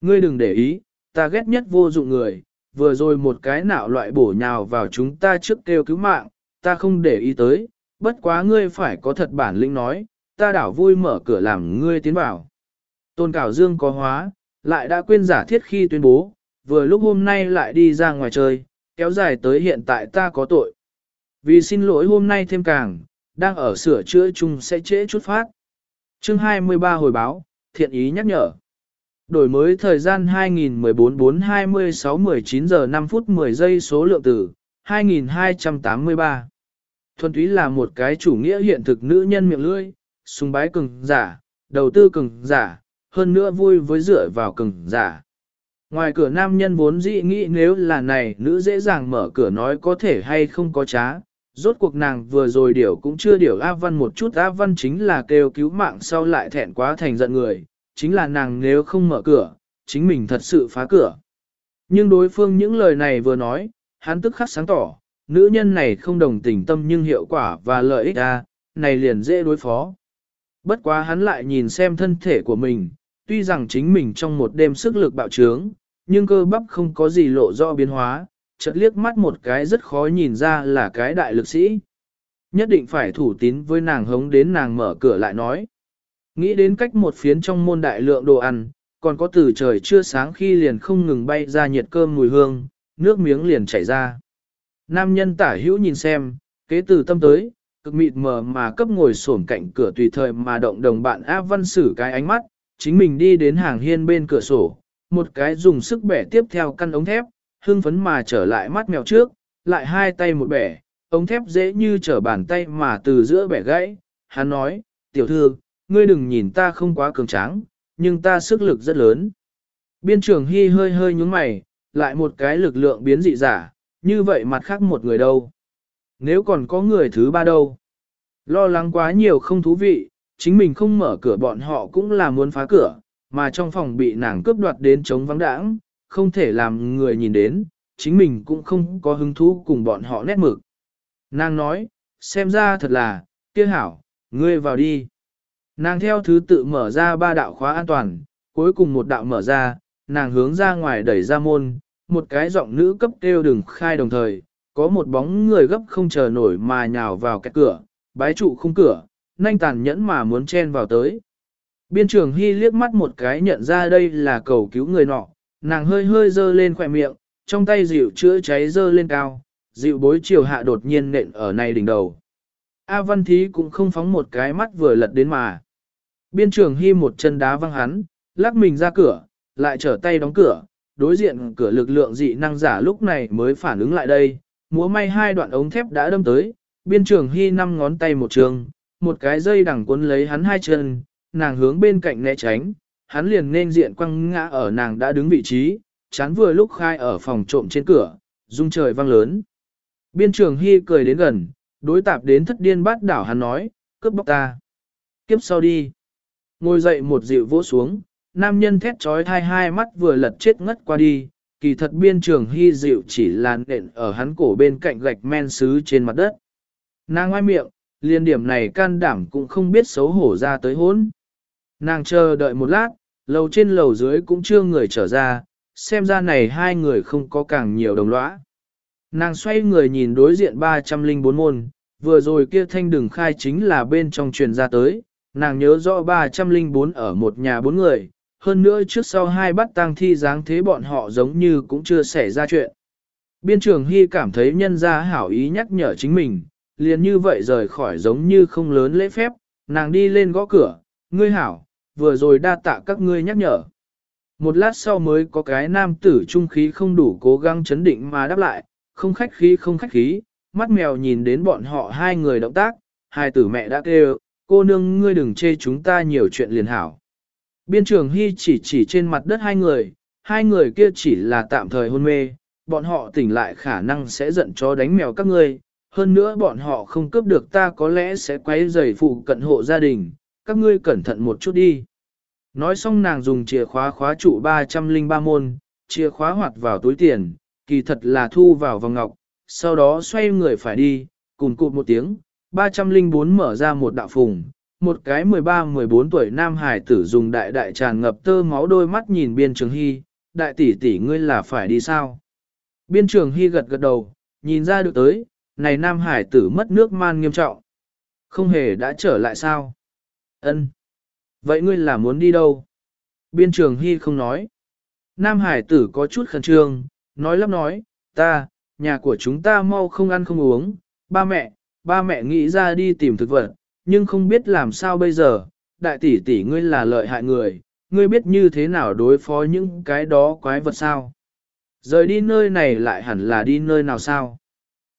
Ngươi đừng để ý, ta ghét nhất vô dụng người, vừa rồi một cái nạo loại bổ nhào vào chúng ta trước kêu cứu mạng, ta không để ý tới, bất quá ngươi phải có thật bản lĩnh nói, ta đảo vui mở cửa làm ngươi tiến vào. Tôn Cảo Dương có hóa, lại đã quên giả thiết khi tuyên bố, vừa lúc hôm nay lại đi ra ngoài chơi, kéo dài tới hiện tại ta có tội. Vì xin lỗi hôm nay thêm càng, đang ở sửa chữa chung sẽ trễ chút phát. Chương 23 hồi báo, thiện ý nhắc nhở. Đổi mới thời gian 2014-4-26-19 giờ 5 phút 10 giây số lượng tử, 2283. Thuần túy là một cái chủ nghĩa hiện thực nữ nhân miệng lưỡi, sùng bái cường giả, đầu tư cường giả, hơn nữa vui với dựa vào cường giả. Ngoài cửa nam nhân vốn dĩ nghĩ nếu là này nữ dễ dàng mở cửa nói có thể hay không có trá, rốt cuộc nàng vừa rồi điều cũng chưa điều A Văn một chút A Văn chính là kêu cứu mạng sau lại thẹn quá thành giận người, chính là nàng nếu không mở cửa, chính mình thật sự phá cửa. Nhưng đối phương những lời này vừa nói, hắn tức khắc sáng tỏ, nữ nhân này không đồng tình tâm nhưng hiệu quả và lợi ích A, này liền dễ đối phó. Bất quá hắn lại nhìn xem thân thể của mình, tuy rằng chính mình trong một đêm sức lực bạo trướng, nhưng cơ bắp không có gì lộ rõ biến hóa, chợt liếc mắt một cái rất khó nhìn ra là cái đại lực sĩ. Nhất định phải thủ tín với nàng hống đến nàng mở cửa lại nói. Nghĩ đến cách một phiến trong môn đại lượng đồ ăn, còn có từ trời chưa sáng khi liền không ngừng bay ra nhiệt cơm mùi hương, nước miếng liền chảy ra. Nam nhân tả hữu nhìn xem, kế từ tâm tới, cực mịt mờ mà cấp ngồi sổn cạnh cửa tùy thời mà động đồng bạn áp văn sử cái ánh mắt, chính mình đi đến hàng hiên bên cửa sổ, một cái dùng sức bẻ tiếp theo căn ống thép, hưng phấn mà trở lại mắt mèo trước, lại hai tay một bẻ, ống thép dễ như trở bàn tay mà từ giữa bẻ gãy, hắn nói, tiểu thư, ngươi đừng nhìn ta không quá cường tráng, nhưng ta sức lực rất lớn. Biên trưởng Hy hơi hơi nhúng mày, lại một cái lực lượng biến dị giả, như vậy mặt khác một người đâu. Nếu còn có người thứ ba đâu. Lo lắng quá nhiều không thú vị, chính mình không mở cửa bọn họ cũng là muốn phá cửa, mà trong phòng bị nàng cướp đoạt đến chống vắng đãng, không thể làm người nhìn đến, chính mình cũng không có hứng thú cùng bọn họ nét mực. Nàng nói, xem ra thật là, kia hảo, ngươi vào đi. Nàng theo thứ tự mở ra ba đạo khóa an toàn, cuối cùng một đạo mở ra, nàng hướng ra ngoài đẩy ra môn, một cái giọng nữ cấp kêu đừng khai đồng thời, có một bóng người gấp không chờ nổi mà nhào vào cái cửa, bái trụ khung cửa, nhanh tàn nhẫn mà muốn chen vào tới. Biên trường Hy liếc mắt một cái nhận ra đây là cầu cứu người nọ, nàng hơi hơi dơ lên khỏe miệng, trong tay dịu chữa cháy dơ lên cao, dịu bối chiều hạ đột nhiên nện ở này đỉnh đầu. A Văn Thí cũng không phóng một cái mắt vừa lật đến mà. Biên trường Hy một chân đá văng hắn, lắc mình ra cửa, lại trở tay đóng cửa, đối diện cửa lực lượng dị năng giả lúc này mới phản ứng lại đây, múa may hai đoạn ống thép đã đâm tới, biên trường hy năm ngón tay một trường, một cái dây đằng cuốn lấy hắn hai chân, nàng hướng bên cạnh né tránh, hắn liền nên diện quăng ngã ở nàng đã đứng vị trí, chán vừa lúc khai ở phòng trộm trên cửa, rung trời vang lớn. Biên trường hy cười đến gần, đối tạp đến thất điên bát đảo hắn nói, cướp bóc ta. Kiếp sau đi. Ngồi dậy một dịu vỗ xuống, nam nhân thét trói thai hai mắt vừa lật chết ngất qua đi, kỳ thật biên trường hy dịu chỉ là nện ở hắn cổ bên cạnh gạch men sứ trên mặt đất. Nàng ngoai miệng, liên điểm này can đảm cũng không biết xấu hổ ra tới hốn. Nàng chờ đợi một lát, lầu trên lầu dưới cũng chưa người trở ra, xem ra này hai người không có càng nhiều đồng lõa. Nàng xoay người nhìn đối diện 304 môn, vừa rồi kia thanh đừng khai chính là bên trong truyền ra tới, nàng nhớ rõ 304 ở một nhà bốn người, hơn nữa trước sau hai bắt tang thi dáng thế bọn họ giống như cũng chưa xảy ra chuyện. Biên trường Hy cảm thấy nhân gia hảo ý nhắc nhở chính mình, liền như vậy rời khỏi giống như không lớn lễ phép, nàng đi lên gõ cửa, ngươi hảo, vừa rồi đa tạ các ngươi nhắc nhở. Một lát sau mới có cái nam tử trung khí không đủ cố gắng chấn định mà đáp lại, không khách khí không khách khí, mắt mèo nhìn đến bọn họ hai người động tác, hai tử mẹ đã kêu, cô nương ngươi đừng chê chúng ta nhiều chuyện liền hảo. Biên trường Hy chỉ chỉ trên mặt đất hai người, hai người kia chỉ là tạm thời hôn mê, bọn họ tỉnh lại khả năng sẽ giận chó đánh mèo các ngươi, hơn nữa bọn họ không cướp được ta có lẽ sẽ quấy rầy phụ cận hộ gia đình, các ngươi cẩn thận một chút đi. Nói xong nàng dùng chìa khóa khóa trụ 303 môn, chìa khóa hoạt vào túi tiền, kỳ thật là thu vào vòng ngọc, sau đó xoay người phải đi, cùng cụt một tiếng, 304 mở ra một đạo phùng, một cái 13-14 tuổi nam hải tử dùng đại đại tràn ngập tơ máu đôi mắt nhìn biên trường hy, đại tỷ tỷ ngươi là phải đi sao? Biên trường hy gật gật đầu, nhìn ra được tới, này nam hải tử mất nước man nghiêm trọng. Không hề đã trở lại sao? Ân. Vậy ngươi là muốn đi đâu? Biên trường hy không nói. Nam hải tử có chút khẩn trương, nói lắp nói, ta, nhà của chúng ta mau không ăn không uống, ba mẹ, ba mẹ nghĩ ra đi tìm thực vật, nhưng không biết làm sao bây giờ, đại tỷ tỷ ngươi là lợi hại người, ngươi biết như thế nào đối phó những cái đó quái vật sao. Rời đi nơi này lại hẳn là đi nơi nào sao.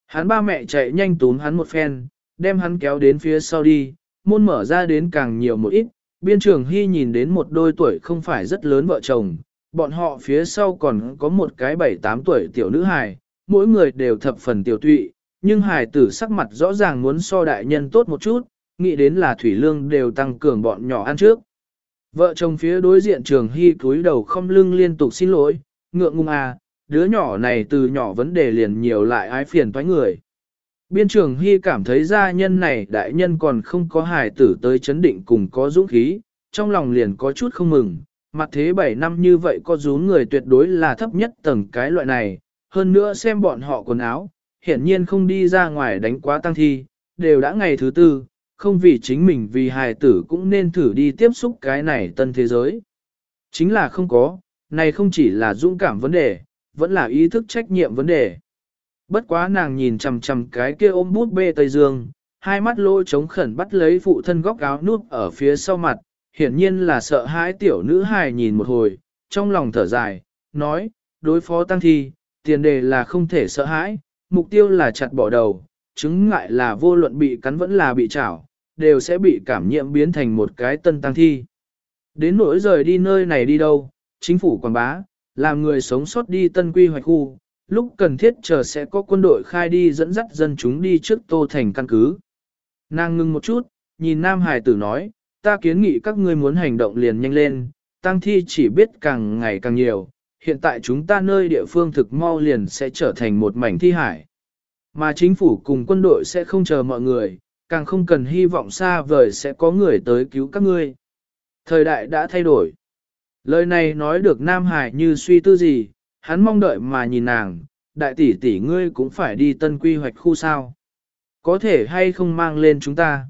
Hắn ba mẹ chạy nhanh túm hắn một phen, đem hắn kéo đến phía sau đi, môn mở ra đến càng nhiều một ít, biên trường hy nhìn đến một đôi tuổi không phải rất lớn vợ chồng, bọn họ phía sau còn có một cái bảy tám tuổi tiểu nữ hài, mỗi người đều thập phần tiểu tụy, nhưng hài tử sắc mặt rõ ràng muốn so đại nhân tốt một chút, nghĩ đến là thủy lương đều tăng cường bọn nhỏ ăn trước. Vợ chồng phía đối diện trường hy cúi đầu không lưng liên tục xin lỗi, ngượng ngùng à, đứa nhỏ này từ nhỏ vấn đề liền nhiều lại ái phiền toái người. Biên trường hy cảm thấy gia nhân này đại nhân còn không có hài tử tới chấn định cùng có dũng khí, trong lòng liền có chút không mừng, mặt thế 7 năm như vậy có rún người tuyệt đối là thấp nhất tầng cái loại này, hơn nữa xem bọn họ quần áo, hiển nhiên không đi ra ngoài đánh quá tăng thi, đều đã ngày thứ tư, không vì chính mình vì hài tử cũng nên thử đi tiếp xúc cái này tân thế giới. Chính là không có, này không chỉ là dũng cảm vấn đề, vẫn là ý thức trách nhiệm vấn đề. Bất quá nàng nhìn chằm chằm cái kia ôm bút bê Tây Dương, hai mắt lôi trống khẩn bắt lấy phụ thân góc áo nút ở phía sau mặt, hiển nhiên là sợ hãi tiểu nữ hài nhìn một hồi, trong lòng thở dài, nói, đối phó tăng thi, tiền đề là không thể sợ hãi, mục tiêu là chặt bỏ đầu, chứng ngại là vô luận bị cắn vẫn là bị chảo, đều sẽ bị cảm nhiễm biến thành một cái tân tăng thi. Đến nỗi rời đi nơi này đi đâu, chính phủ quảng bá, làm người sống sót đi tân quy hoạch khu, lúc cần thiết chờ sẽ có quân đội khai đi dẫn dắt dân chúng đi trước tô thành căn cứ. Nàng ngưng một chút, nhìn Nam Hải tử nói, ta kiến nghị các ngươi muốn hành động liền nhanh lên, tăng thi chỉ biết càng ngày càng nhiều, hiện tại chúng ta nơi địa phương thực mau liền sẽ trở thành một mảnh thi hải. Mà chính phủ cùng quân đội sẽ không chờ mọi người, càng không cần hy vọng xa vời sẽ có người tới cứu các ngươi. Thời đại đã thay đổi. Lời này nói được Nam Hải như suy tư gì, hắn mong đợi mà nhìn nàng, đại tỷ tỷ ngươi cũng phải đi tân quy hoạch khu sao. Có thể hay không mang lên chúng ta.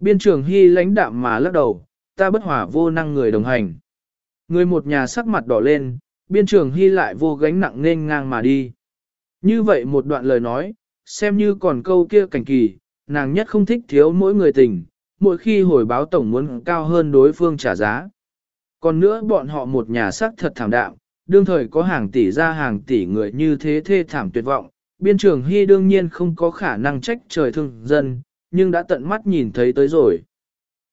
Biên trưởng hy lãnh đạm mà lắc đầu, ta bất hỏa vô năng người đồng hành. Người một nhà sắc mặt đỏ lên, biên trưởng hy lại vô gánh nặng nên ngang mà đi. Như vậy một đoạn lời nói, xem như còn câu kia cảnh kỳ, nàng nhất không thích thiếu mỗi người tình, mỗi khi hồi báo tổng muốn cao hơn đối phương trả giá. Còn nữa bọn họ một nhà sắc thật thảm đạm, đương thời có hàng tỷ ra hàng tỷ người như thế thê thảm tuyệt vọng, biên trường hy đương nhiên không có khả năng trách trời thương dân, nhưng đã tận mắt nhìn thấy tới rồi.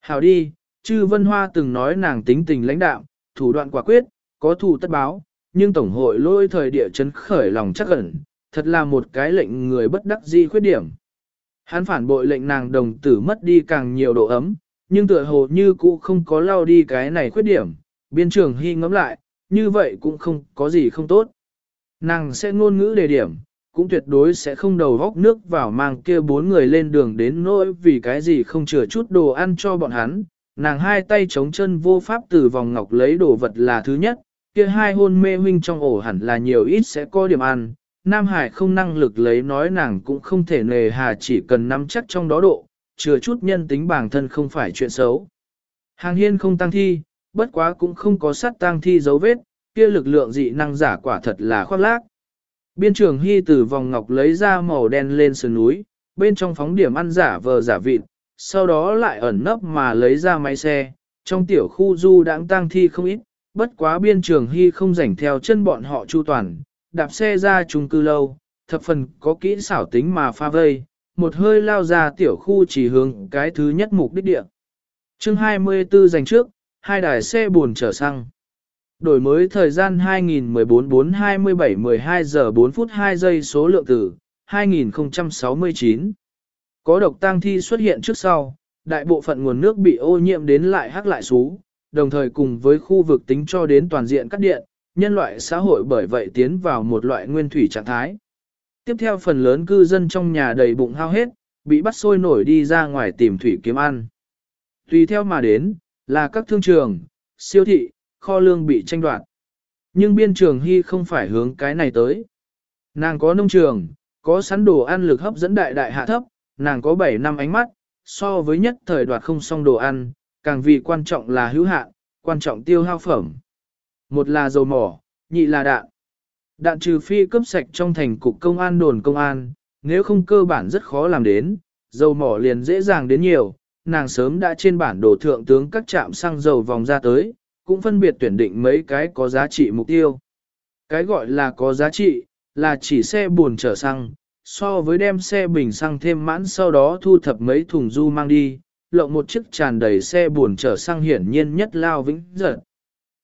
Hào đi, chư Vân Hoa từng nói nàng tính tình lãnh đạo, thủ đoạn quả quyết, có thủ tất báo, nhưng Tổng hội lôi thời địa chấn khởi lòng chắc ẩn, thật là một cái lệnh người bất đắc di khuyết điểm. Hắn phản bội lệnh nàng đồng tử mất đi càng nhiều độ ấm, nhưng tựa hồ như cũ không có lao đi cái này khuyết điểm, biên trường hy ngẫm lại, như vậy cũng không có gì không tốt. Nàng sẽ ngôn ngữ đề điểm, cũng tuyệt đối sẽ không đầu góc nước vào mang kia bốn người lên đường đến nỗi vì cái gì không chừa chút đồ ăn cho bọn hắn. Nàng hai tay chống chân vô pháp từ vòng ngọc lấy đồ vật là thứ nhất, kia hai hôn mê huynh trong ổ hẳn là nhiều ít sẽ có điểm ăn. Nam Hải không năng lực lấy nói nàng cũng không thể nề hà chỉ cần nắm chắc trong đó độ, chừa chút nhân tính bản thân không phải chuyện xấu. Hàng hiên không tăng thi, bất quá cũng không có sát tang thi dấu vết, kia lực lượng dị năng giả quả thật là khoác lác. Biên trường hy từ vòng ngọc lấy ra màu đen lên sườn núi, bên trong phóng điểm ăn giả vờ giả vịt, sau đó lại ẩn nấp mà lấy ra máy xe, trong tiểu khu du đãng tang thi không ít, bất quá biên trường hy không rảnh theo chân bọn họ chu toàn, đạp xe ra chung cư lâu, thập phần có kỹ xảo tính mà pha vây, một hơi lao ra tiểu khu chỉ hướng cái thứ nhất mục đích địa. chương 24 dành trước, hai đài xe buồn chở xăng. Đổi mới thời gian 2014-4-27-12 giờ 4 phút 2 giây số lượng tử, 2069. Có độc tang thi xuất hiện trước sau, đại bộ phận nguồn nước bị ô nhiễm đến lại hắc lại xú, đồng thời cùng với khu vực tính cho đến toàn diện cắt điện, nhân loại xã hội bởi vậy tiến vào một loại nguyên thủy trạng thái. Tiếp theo phần lớn cư dân trong nhà đầy bụng hao hết, bị bắt sôi nổi đi ra ngoài tìm thủy kiếm ăn. Tùy theo mà đến, là các thương trường, siêu thị, kho lương bị tranh đoạt. Nhưng biên trường hy không phải hướng cái này tới. Nàng có nông trường, có sẵn đồ ăn lực hấp dẫn đại đại hạ thấp, nàng có 7 năm ánh mắt, so với nhất thời đoạt không xong đồ ăn, càng vì quan trọng là hữu hạn, quan trọng tiêu hao phẩm. Một là dầu mỏ, nhị là đạn. Đạn trừ phi cấp sạch trong thành cục công an đồn công an, nếu không cơ bản rất khó làm đến, dầu mỏ liền dễ dàng đến nhiều, nàng sớm đã trên bản đồ thượng tướng các trạm xăng dầu vòng ra tới, cũng phân biệt tuyển định mấy cái có giá trị mục tiêu. Cái gọi là có giá trị, là chỉ xe buồn chở xăng, so với đem xe bình xăng thêm mãn sau đó thu thập mấy thùng du mang đi, lộng một chiếc tràn đầy xe buồn chở xăng hiển nhiên nhất lao vĩnh giật.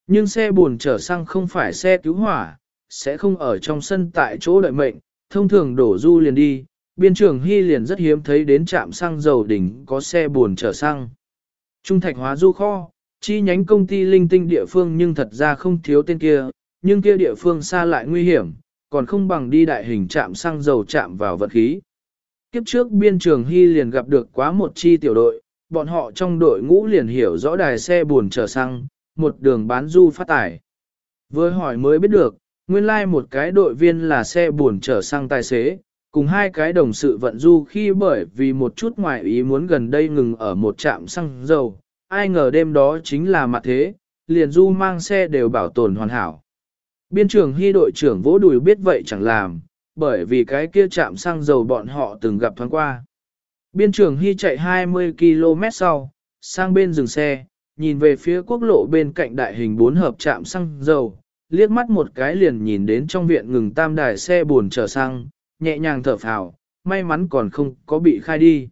Nhưng xe buồn chở xăng không phải xe cứu hỏa, sẽ không ở trong sân tại chỗ đợi mệnh, thông thường đổ du liền đi, biên trường hy liền rất hiếm thấy đến trạm xăng dầu đỉnh có xe buồn chở xăng. Trung thạch hóa du kho, chi nhánh công ty linh tinh địa phương nhưng thật ra không thiếu tên kia, nhưng kia địa phương xa lại nguy hiểm, còn không bằng đi đại hình trạm xăng dầu chạm vào vật khí. Kiếp trước biên trường hy liền gặp được quá một chi tiểu đội, bọn họ trong đội ngũ liền hiểu rõ đài xe buồn chở xăng, một đường bán du phát tải. Với hỏi mới biết được, nguyên lai like một cái đội viên là xe buồn chở xăng tài xế, cùng hai cái đồng sự vận du khi bởi vì một chút ngoại ý muốn gần đây ngừng ở một trạm xăng dầu, ai ngờ đêm đó chính là mặt thế, liền du mang xe đều bảo tồn hoàn hảo. Biên trưởng hy đội trưởng vỗ đùi biết vậy chẳng làm, bởi vì cái kia chạm xăng dầu bọn họ từng gặp thoáng qua. Biên trưởng hy chạy 20 km sau, sang bên dừng xe, nhìn về phía quốc lộ bên cạnh đại hình bốn hợp chạm xăng dầu, liếc mắt một cái liền nhìn đến trong viện ngừng tam đài xe buồn chở xăng, nhẹ nhàng thở phào, may mắn còn không có bị khai đi.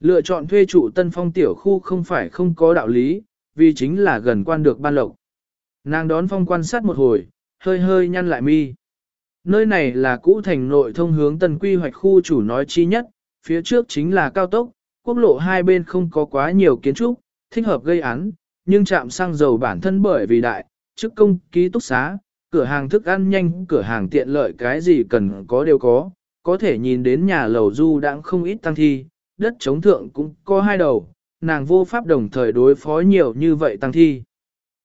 Lựa chọn thuê trụ tân phong tiểu khu không phải không có đạo lý, vì chính là gần quan được ban lộc. Nàng đón phong quan sát một hồi, hơi hơi nhăn lại mi. Nơi này là cũ thành nội thông hướng tân quy hoạch khu chủ nói chi nhất, phía trước chính là cao tốc, quốc lộ hai bên không có quá nhiều kiến trúc, thích hợp gây án, nhưng trạm xăng dầu bản thân bởi vì đại, chức công, ký túc xá, cửa hàng thức ăn nhanh, cửa hàng tiện lợi cái gì cần có đều có, có thể nhìn đến nhà lầu du đang không ít tăng thi, đất chống thượng cũng có hai đầu, nàng vô pháp đồng thời đối phó nhiều như vậy tăng thi.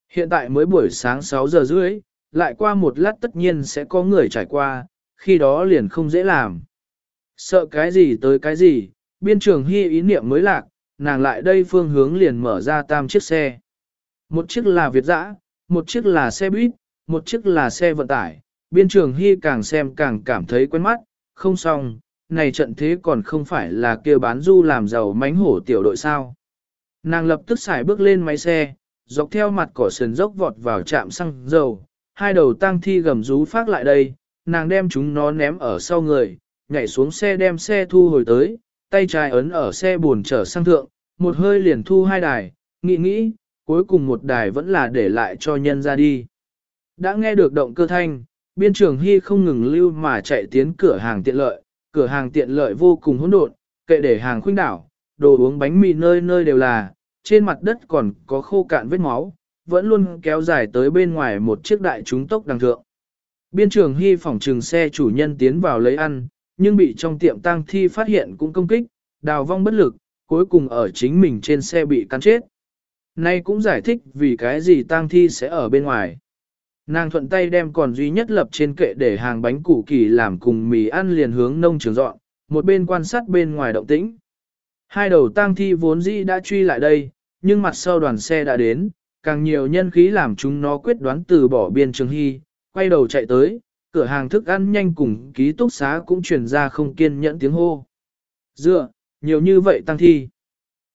Hiện tại mới buổi sáng 6 giờ rưỡi, lại qua một lát tất nhiên sẽ có người trải qua, khi đó liền không dễ làm. Sợ cái gì tới cái gì, biên trường hy ý niệm mới lạc, nàng lại đây phương hướng liền mở ra tam chiếc xe. Một chiếc là Việt dã, một chiếc là xe buýt, một chiếc là xe vận tải. Biên trường hy càng xem càng cảm thấy quen mắt, không xong, này trận thế còn không phải là kia bán du làm giàu mánh hổ tiểu đội sao. Nàng lập tức xài bước lên máy xe, dọc theo mặt cỏ sườn dốc vọt vào trạm xăng dầu, hai đầu tang thi gầm rú phát lại đây, nàng đem chúng nó ném ở sau người, nhảy xuống xe đem xe thu hồi tới, tay trái ấn ở xe buồn chở sang thượng, một hơi liền thu hai đài, nghĩ nghĩ, cuối cùng một đài vẫn là để lại cho nhân ra đi. Đã nghe được động cơ thanh, biên trường hy không ngừng lưu mà chạy tiến cửa hàng tiện lợi, cửa hàng tiện lợi vô cùng hỗn độn, kệ để hàng khuynh đảo, đồ uống bánh mì nơi nơi đều là, trên mặt đất còn có khô cạn vết máu, vẫn luôn kéo dài tới bên ngoài một chiếc đại trúng tốc đằng thượng. Biên trường hy phòng trừng xe chủ nhân tiến vào lấy ăn, nhưng bị trong tiệm tang thi phát hiện cũng công kích, đào vong bất lực, cuối cùng ở chính mình trên xe bị cắn chết. Nay cũng giải thích vì cái gì tang thi sẽ ở bên ngoài. Nàng thuận tay đem còn duy nhất lập trên kệ để hàng bánh củ kỳ làm cùng mì ăn liền hướng nông trường dọn, một bên quan sát bên ngoài động tĩnh. Hai đầu tang thi vốn dĩ đã truy lại đây, nhưng mặt sau đoàn xe đã đến, càng nhiều nhân khí làm chúng nó quyết đoán từ bỏ biên trường hy, quay đầu chạy tới, cửa hàng thức ăn nhanh cùng ký túc xá cũng truyền ra không kiên nhẫn tiếng hô. Dựa, nhiều như vậy tăng thi.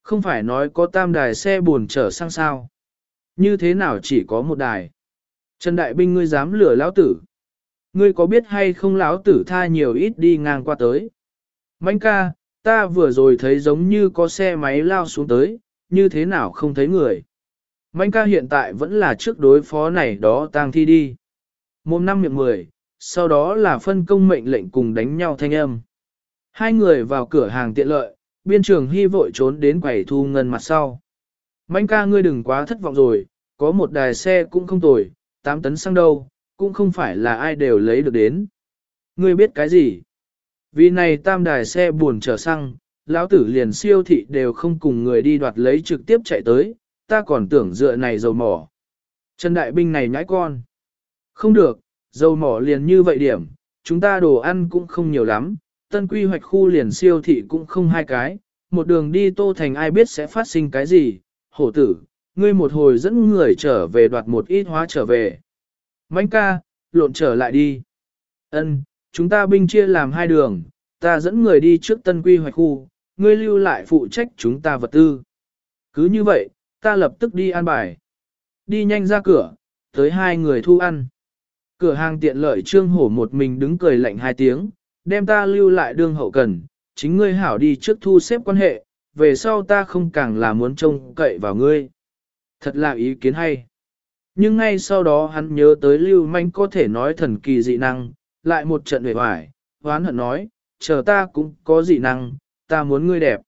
Không phải nói có tam đài xe buồn chở sang sao. Như thế nào chỉ có một đài. Trần Đại Binh ngươi dám lừa lão tử. Ngươi có biết hay không lão tử tha nhiều ít đi ngang qua tới. Mạnh ca, ta vừa rồi thấy giống như có xe máy lao xuống tới, như thế nào không thấy người. Mạnh ca hiện tại vẫn là trước đối phó này đó tang thi đi. Mồm năm miệng mười, sau đó là phân công mệnh lệnh cùng đánh nhau thanh âm. Hai người vào cửa hàng tiện lợi, biên trường hy vội trốn đến quầy thu ngân mặt sau. Mạnh ca ngươi đừng quá thất vọng rồi, có một đài xe cũng không tồi, 8 tấn xăng đâu, cũng không phải là ai đều lấy được đến. Ngươi biết cái gì? Vì này tam đài xe buồn chở xăng, lão tử liền siêu thị đều không cùng người đi đoạt lấy trực tiếp chạy tới, ta còn tưởng dựa này dầu mỏ. Trần Đại Binh này nhãi con. Không được, dầu mỏ liền như vậy điểm, chúng ta đồ ăn cũng không nhiều lắm, tân quy hoạch khu liền siêu thị cũng không hai cái, một đường đi tô thành ai biết sẽ phát sinh cái gì, hổ tử, ngươi một hồi dẫn người trở về đoạt một ít hóa trở về. Mánh ca, lộn trở lại đi. Ân, chúng ta binh chia làm hai đường, ta dẫn người đi trước tân quy hoạch khu, ngươi lưu lại phụ trách chúng ta vật tư. Cứ như vậy, ta lập tức đi an bài. Đi nhanh ra cửa, tới hai người thu ăn. Cửa hàng tiện lợi trương hổ một mình đứng cười lạnh hai tiếng, đem ta lưu lại đương hậu cần, chính ngươi hảo đi trước thu xếp quan hệ, về sau ta không càng là muốn trông cậy vào ngươi. Thật là ý kiến hay. Nhưng ngay sau đó hắn nhớ tới lưu manh có thể nói thần kỳ dị năng, lại một trận về hoài, hoán hận nói, chờ ta cũng có dị năng, ta muốn ngươi đẹp.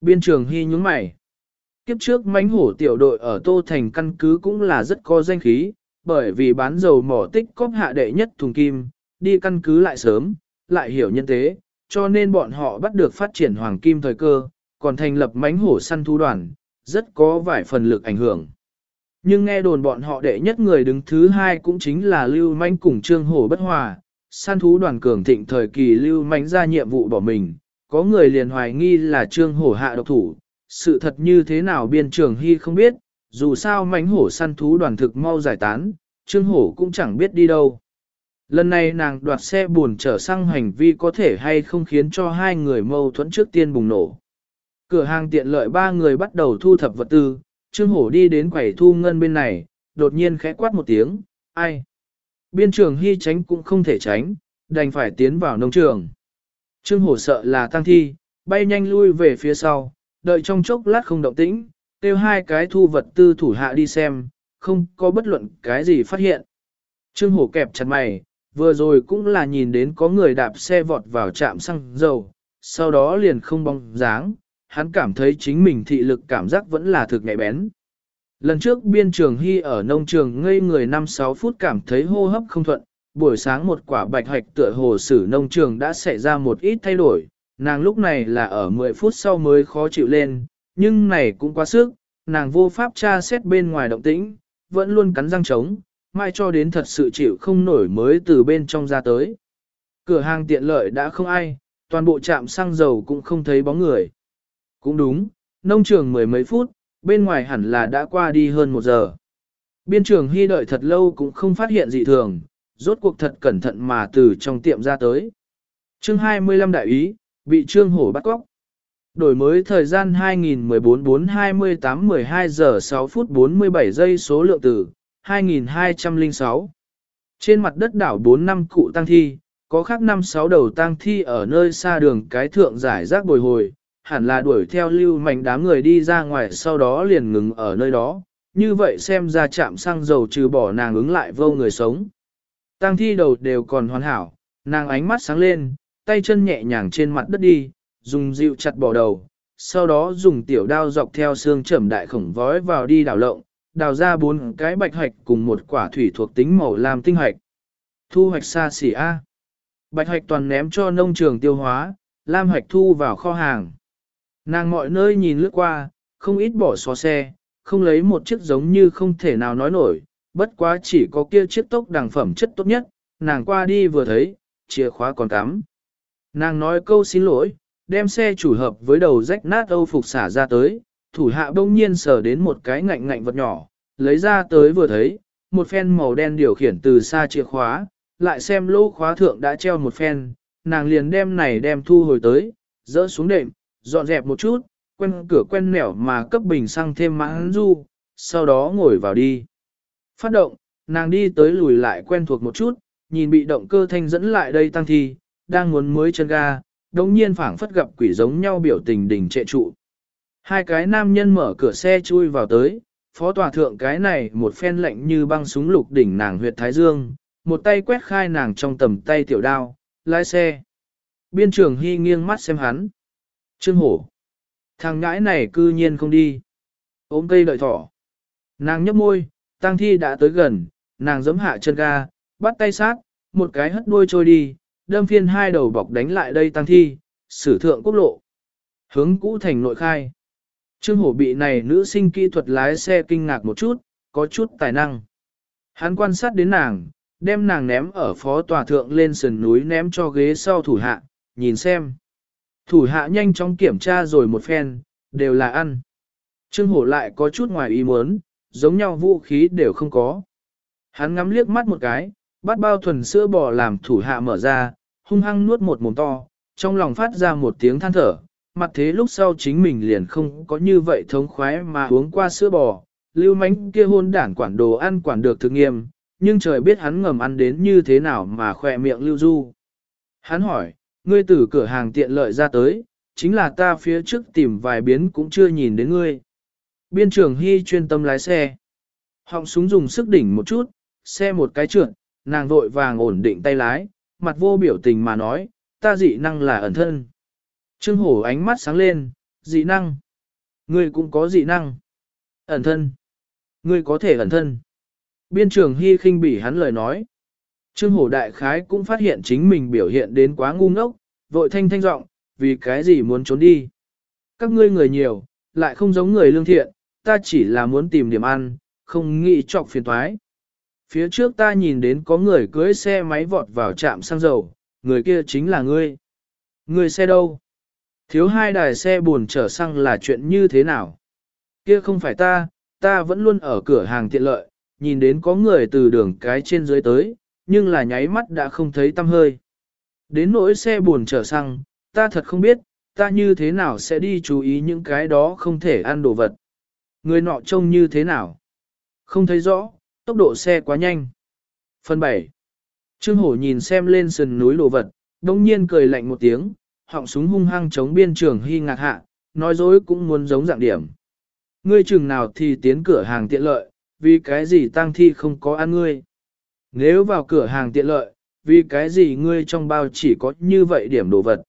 Biên trường hy nhúng mày. Kiếp trước mánh hổ tiểu đội ở Tô Thành căn cứ cũng là rất có danh khí, bởi vì bán dầu mỏ tích cóp hạ đệ nhất thùng kim, đi căn cứ lại sớm, lại hiểu nhân tế, cho nên bọn họ bắt được phát triển hoàng kim thời cơ, còn thành lập mánh hổ săn thú đoàn, rất có vài phần lực ảnh hưởng. Nhưng nghe đồn bọn họ đệ nhất người đứng thứ hai cũng chính là Lưu Manh cùng Trương Hổ bất hòa, săn thú đoàn cường thịnh thời kỳ Lưu Manh ra nhiệm vụ bỏ mình, có người liền hoài nghi là Trương Hổ hạ độc thủ, sự thật như thế nào biên trường hy không biết, dù sao mánh hổ săn thú đoàn thực mau giải tán, Trương Hổ cũng chẳng biết đi đâu. Lần này nàng đoạt xe buồn trở sang hành vi có thể hay không khiến cho hai người mâu thuẫn trước tiên bùng nổ. Cửa hàng tiện lợi ba người bắt đầu thu thập vật tư, Trương Hổ đi đến quầy thu ngân bên này, đột nhiên khẽ quát một tiếng, ai? Biên trường hy tránh cũng không thể tránh, đành phải tiến vào nông trường. Trương Hổ sợ là tăng thi, bay nhanh lui về phía sau, đợi trong chốc lát không động tĩnh, tiêu hai cái thu vật tư thủ hạ đi xem, không có bất luận cái gì phát hiện. Trương Hổ kẹp chặt mày, vừa rồi cũng là nhìn đến có người đạp xe vọt vào trạm xăng dầu, sau đó liền không bóng dáng, hắn cảm thấy chính mình thị lực cảm giác vẫn là thực nhạy bén. Lần trước biên trường hy ở nông trường ngây người 5-6 phút cảm thấy hô hấp không thuận, buổi sáng một quả bạch hoạch tựa hồ sử nông trường đã xảy ra một ít thay đổi, nàng lúc này là ở 10 phút sau mới khó chịu lên, nhưng này cũng quá sức, nàng vô pháp tra xét bên ngoài động tĩnh, vẫn luôn cắn răng trống, mai cho đến thật sự chịu không nổi mới từ bên trong ra tới. Cửa hàng tiện lợi đã không ai, toàn bộ trạm xăng dầu cũng không thấy bóng người. Cũng đúng, nông trường mười mấy phút, bên ngoài hẳn là đã qua đi hơn một giờ. Biên trường hy đợi thật lâu cũng không phát hiện gì thường, rốt cuộc thật cẩn thận mà từ trong tiệm ra tới. Chương 25 đại ý, bị trương hổ bắt cóc. Đổi mới thời gian 2014-428-12 giờ 6 phút 47 giây số lượng tử, 2206. Trên mặt đất đảo 4 năm cụ tăng thi, có khác năm sáu đầu tang thi ở nơi xa đường cái thượng giải rác bồi hồi, hẳn là đuổi theo lưu mảnh đám người đi ra ngoài sau đó liền ngừng ở nơi đó, như vậy xem ra chạm xăng dầu trừ bỏ nàng ứng lại vô người sống. Tang thi đầu đều còn hoàn hảo, nàng ánh mắt sáng lên, tay chân nhẹ nhàng trên mặt đất đi, dùng dịu chặt bỏ đầu, sau đó dùng tiểu đao dọc theo xương chẩm đại khổng vói vào đi đảo lộng, đào ra bốn cái bạch hạch cùng một quả thủy thuộc tính màu làm tinh hạch. Thu hoạch xa xỉ A. Bạch hạch toàn ném cho nông trường tiêu hóa, lam hạch thu vào kho hàng. Nàng mọi nơi nhìn lướt qua, không ít bỏ xóa xe, không lấy một chiếc giống như không thể nào nói nổi, bất quá chỉ có kia chiếc tốc đẳng phẩm chất tốt nhất, nàng qua đi vừa thấy, chìa khóa còn cắm. Nàng nói câu xin lỗi, đem xe chủ hợp với đầu rách nát âu phục xả ra tới, thủ hạ bỗng nhiên sờ đến một cái ngạnh ngạnh vật nhỏ, lấy ra tới vừa thấy, một phen màu đen điều khiển từ xa chìa khóa, lại xem lỗ khóa thượng đã treo một phen, nàng liền đem này đem thu hồi tới, dỡ xuống đệm, dọn dẹp một chút, quen cửa quen nẻo mà cấp bình xăng thêm mãn du, sau đó ngồi vào đi. Phát động, nàng đi tới lùi lại quen thuộc một chút, nhìn bị động cơ thanh dẫn lại đây tăng thi, đang muốn mới chân ga, đồng nhiên phảng phất gặp quỷ giống nhau biểu tình đỉnh trệ trụ. Hai cái nam nhân mở cửa xe chui vào tới, phó tòa thượng cái này một phen lạnh như băng súng lục đỉnh nàng huyệt thái dương, một tay quét khai nàng trong tầm tay tiểu đao, lái xe. Biên trường hy nghiêng mắt xem hắn. Trương hổ. Thằng ngãi này cư nhiên không đi. Ôm cây đợi thỏ. Nàng nhấp môi, tăng thi đã tới gần, nàng giấm hạ chân ga, bắt tay sát, một cái hất đuôi trôi đi, đâm phiên hai đầu bọc đánh lại đây tăng thi, sử thượng quốc lộ. Hướng cũ thành nội khai. Trương hổ bị này nữ sinh kỹ thuật lái xe kinh ngạc một chút, có chút tài năng. Hắn quan sát đến nàng, đem nàng ném ở phó tòa thượng lên sườn núi ném cho ghế sau thủ hạ, nhìn xem. Thủ hạ nhanh chóng kiểm tra rồi một phen, đều là ăn. Trương hổ lại có chút ngoài ý muốn, giống nhau vũ khí đều không có. Hắn ngắm liếc mắt một cái, bắt bao thuần sữa bò làm thủ hạ mở ra, hung hăng nuốt một mồm to, trong lòng phát ra một tiếng than thở, mặt thế lúc sau chính mình liền không có như vậy thống khoái mà uống qua sữa bò, lưu mánh kia hôn đản quản đồ ăn quản được thực nghiêm, nhưng trời biết hắn ngầm ăn đến như thế nào mà khỏe miệng lưu du. Hắn hỏi, ngươi từ cửa hàng tiện lợi ra tới, chính là ta phía trước tìm vài biến cũng chưa nhìn đến ngươi. Biên trưởng Hy chuyên tâm lái xe. Họng súng dùng sức đỉnh một chút, xe một cái trượt, nàng vội vàng ổn định tay lái, mặt vô biểu tình mà nói, ta dị năng là ẩn thân. Trương hổ ánh mắt sáng lên, dị năng. Ngươi cũng có dị năng. Ẩn thân. Ngươi có thể ẩn thân. Biên trưởng Hy khinh bỉ hắn lời nói. Trương hổ đại khái cũng phát hiện chính mình biểu hiện đến quá ngu ngốc, vội thanh thanh giọng, vì cái gì muốn trốn đi. Các ngươi người nhiều, lại không giống người lương thiện, ta chỉ là muốn tìm điểm ăn, không nghĩ trọc phiền toái. Phía trước ta nhìn đến có người cưới xe máy vọt vào trạm xăng dầu, người kia chính là ngươi. Người xe đâu? Thiếu hai đài xe buồn chở xăng là chuyện như thế nào? Kia không phải ta, ta vẫn luôn ở cửa hàng tiện lợi, nhìn đến có người từ đường cái trên dưới tới, nhưng là nháy mắt đã không thấy tâm hơi. Đến nỗi xe buồn chở xăng, ta thật không biết, ta như thế nào sẽ đi chú ý những cái đó không thể ăn đồ vật. Người nọ trông như thế nào? Không thấy rõ, tốc độ xe quá nhanh. Phần 7. Trương Hổ nhìn xem lên sườn núi đồ vật, đông nhiên cười lạnh một tiếng, họng súng hung hăng chống biên trường hy ngạc hạ, nói dối cũng muốn giống dạng điểm. Ngươi chừng nào thì tiến cửa hàng tiện lợi, vì cái gì tăng thi không có ăn ngươi. Nếu vào cửa hàng tiện lợi, vì cái gì ngươi trong bao chỉ có như vậy điểm đồ vật.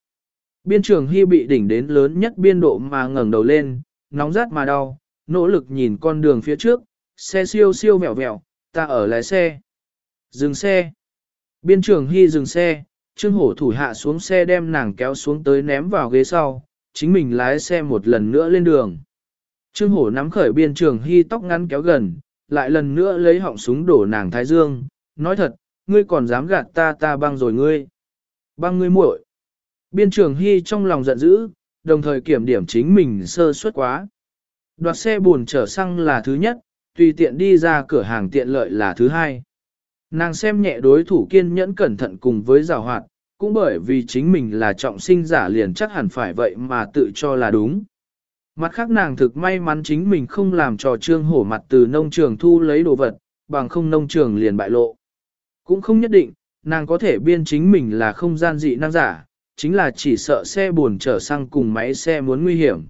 Biên trường hy bị đỉnh đến lớn nhất biên độ mà ngẩng đầu lên, nóng rát mà đau, nỗ lực nhìn con đường phía trước, xe siêu siêu vẹo vẹo, ta ở lái xe. Dừng xe. Biên trường hy dừng xe, trương hổ thủ hạ xuống xe đem nàng kéo xuống tới ném vào ghế sau, chính mình lái xe một lần nữa lên đường. Trương hổ nắm khởi biên trường hy tóc ngắn kéo gần, lại lần nữa lấy họng súng đổ nàng thái dương, nói thật, ngươi còn dám gạt ta ta băng rồi ngươi. Băng ngươi muội. Biên trường Hy trong lòng giận dữ, đồng thời kiểm điểm chính mình sơ suất quá. Đoạt xe buồn chở xăng là thứ nhất, tùy tiện đi ra cửa hàng tiện lợi là thứ hai. Nàng xem nhẹ đối thủ kiên nhẫn cẩn thận cùng với rào hoạt, cũng bởi vì chính mình là trọng sinh giả liền chắc hẳn phải vậy mà tự cho là đúng. Mặt khác nàng thực may mắn chính mình không làm trò trương hổ mặt từ nông trường thu lấy đồ vật, bằng không nông trường liền bại lộ. Cũng không nhất định, nàng có thể biên chính mình là không gian dị năng giả, chính là chỉ sợ xe buồn chở xăng cùng máy xe muốn nguy hiểm.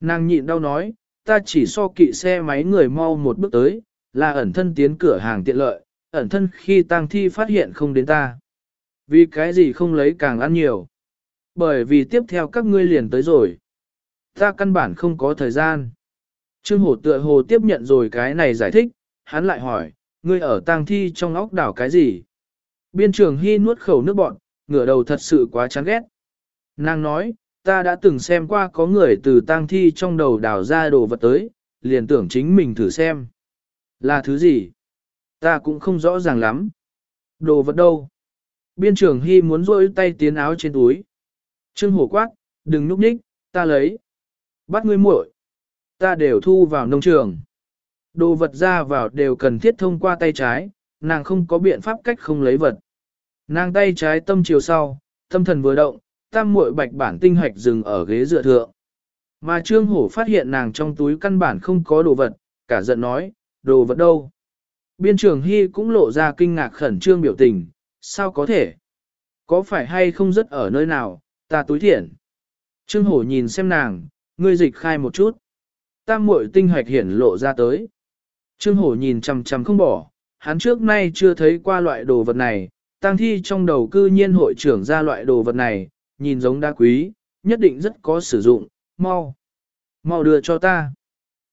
Nàng nhịn đau nói, ta chỉ so kỵ xe máy người mau một bước tới, là ẩn thân tiến cửa hàng tiện lợi, ẩn thân khi tang thi phát hiện không đến ta. Vì cái gì không lấy càng ăn nhiều. Bởi vì tiếp theo các ngươi liền tới rồi. Ta căn bản không có thời gian. Trương Hổ tựa hồ tiếp nhận rồi cái này giải thích, hắn lại hỏi, ngươi ở tang thi trong óc đảo cái gì? Biên trường Hy nuốt khẩu nước bọn, ngửa đầu thật sự quá chán ghét. Nàng nói, ta đã từng xem qua có người từ tang thi trong đầu đào ra đồ vật tới, liền tưởng chính mình thử xem. Là thứ gì? Ta cũng không rõ ràng lắm. Đồ vật đâu? Biên trưởng Hy muốn rôi tay tiến áo trên túi. Trương hổ quát, đừng núp ních, ta lấy. Bắt ngươi muội, Ta đều thu vào nông trường. Đồ vật ra vào đều cần thiết thông qua tay trái, nàng không có biện pháp cách không lấy vật. Nàng tay trái tâm chiều sau, tâm thần vừa động, tam muội bạch bản tinh hạch dừng ở ghế dựa thượng. Mà trương hổ phát hiện nàng trong túi căn bản không có đồ vật, cả giận nói, đồ vật đâu. Biên Trường Hy cũng lộ ra kinh ngạc khẩn trương biểu tình, sao có thể? Có phải hay không rất ở nơi nào, ta túi thiện. Trương hổ nhìn xem nàng, ngươi dịch khai một chút. Tam muội tinh hạch hiển lộ ra tới. Trương hổ nhìn chằm chằm không bỏ, hắn trước nay chưa thấy qua loại đồ vật này, tang thi trong đầu cư nhiên hội trưởng ra loại đồ vật này, nhìn giống đá quý, nhất định rất có sử dụng, mau. Mau đưa cho ta.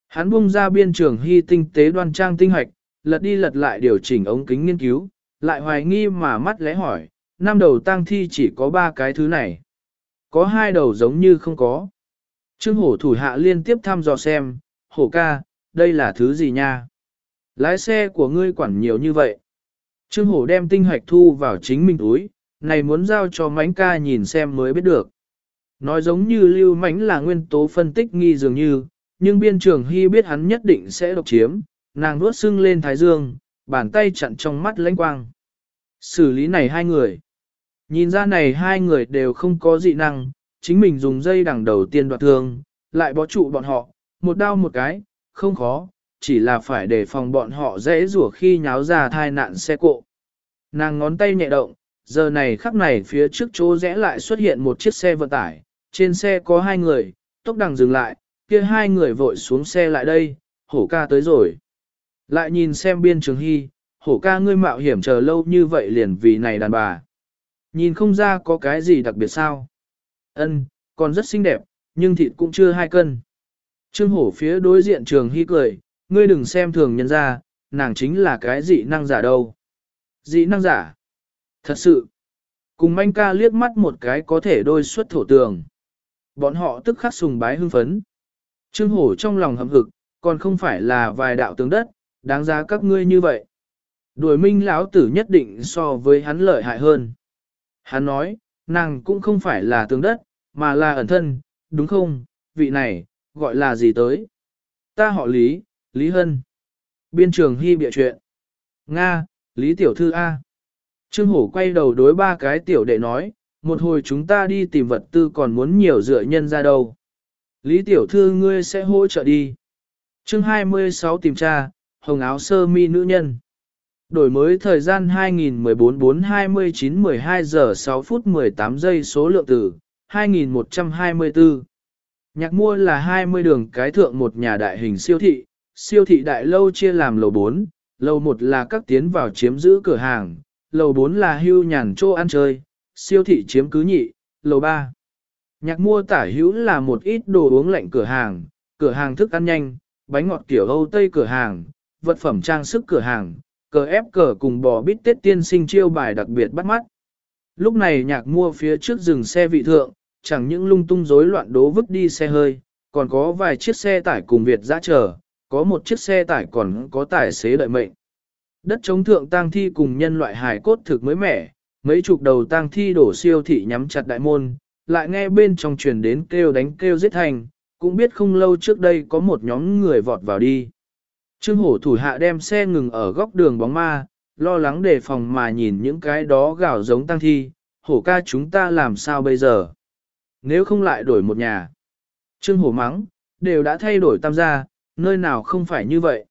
Hắn bung ra biên trường hy tinh tế đoan trang tinh hoạch, lật đi lật lại điều chỉnh ống kính nghiên cứu, lại hoài nghi mà mắt lẽ hỏi, năm đầu tang thi chỉ có ba cái thứ này. Có hai đầu giống như không có. Trương hổ thủ hạ liên tiếp thăm dò xem, hổ ca, đây là thứ gì nha? Lái xe của ngươi quản nhiều như vậy. Trương hổ đem tinh hoạch thu vào chính mình túi, này muốn giao cho mánh ca nhìn xem mới biết được. Nói giống như lưu mánh là nguyên tố phân tích nghi dường như, nhưng biên trường hy biết hắn nhất định sẽ độc chiếm, nàng nuốt sưng lên thái dương, bàn tay chặn trong mắt lãnh quang. Xử lý này hai người. Nhìn ra này hai người đều không có dị năng, chính mình dùng dây đằng đầu tiên đoạt thương, lại bó trụ bọn họ, một đao một cái, không khó, chỉ là phải để phòng bọn họ dễ rủa khi nháo ra thai nạn xe cộ. Nàng ngón tay nhẹ động, giờ này khắc này phía trước chỗ rẽ lại xuất hiện một chiếc xe vận tải, trên xe có hai người, tốc đằng dừng lại, kia hai người vội xuống xe lại đây, hổ ca tới rồi. Lại nhìn xem biên trường hy, hổ ca ngươi mạo hiểm chờ lâu như vậy liền vì này đàn bà. Nhìn không ra có cái gì đặc biệt sao. Ân, còn rất xinh đẹp, nhưng thịt cũng chưa hai cân. Trương hổ phía đối diện trường hy cười, ngươi đừng xem thường nhân ra, nàng chính là cái dị năng giả đâu. Dị năng giả. Thật sự. Cùng manh ca liếc mắt một cái có thể đôi xuất thổ tường. Bọn họ tức khắc sùng bái hưng phấn. Trương hổ trong lòng hậm hực, còn không phải là vài đạo tướng đất, đáng giá các ngươi như vậy. Đuổi minh lão tử nhất định so với hắn lợi hại hơn. Hắn nói, nàng cũng không phải là tướng đất, mà là ẩn thân, đúng không, vị này, gọi là gì tới? Ta họ Lý, Lý Hân. Biên trường hy bịa chuyện. Nga, Lý Tiểu Thư A. Trương Hổ quay đầu đối ba cái tiểu đệ nói, một hồi chúng ta đi tìm vật tư còn muốn nhiều dựa nhân ra đâu. Lý Tiểu Thư ngươi sẽ hỗ trợ đi. chương 26 tìm tra, hồng áo sơ mi nữ nhân. Đổi mới thời gian 2014-4-29-12 giờ 6 phút 18 giây số lượng tử, 2124. Nhạc mua là 20 đường cái thượng một nhà đại hình siêu thị, siêu thị đại lâu chia làm lầu 4, lầu 1 là các tiến vào chiếm giữ cửa hàng, lầu 4 là hưu nhàn chỗ ăn chơi, siêu thị chiếm cứ nhị, lầu 3. Nhạc mua tả hữu là một ít đồ uống lạnh cửa hàng, cửa hàng thức ăn nhanh, bánh ngọt kiểu Âu Tây cửa hàng, vật phẩm trang sức cửa hàng, cờ ép cờ cùng bò bít tết tiên sinh chiêu bài đặc biệt bắt mắt. Lúc này nhạc mua phía trước dừng xe vị thượng, chẳng những lung tung rối loạn đố vứt đi xe hơi, còn có vài chiếc xe tải cùng Việt dã chờ, có một chiếc xe tải còn có tài xế đợi mệnh. Đất chống thượng tang thi cùng nhân loại hài cốt thực mới mẻ, mấy chục đầu tang thi đổ siêu thị nhắm chặt đại môn, lại nghe bên trong truyền đến kêu đánh kêu giết thành, cũng biết không lâu trước đây có một nhóm người vọt vào đi. Trương hổ thủ hạ đem xe ngừng ở góc đường bóng ma, lo lắng đề phòng mà nhìn những cái đó gạo giống tăng thi, hổ ca chúng ta làm sao bây giờ? Nếu không lại đổi một nhà. Trương hổ mắng, đều đã thay đổi tam gia, nơi nào không phải như vậy.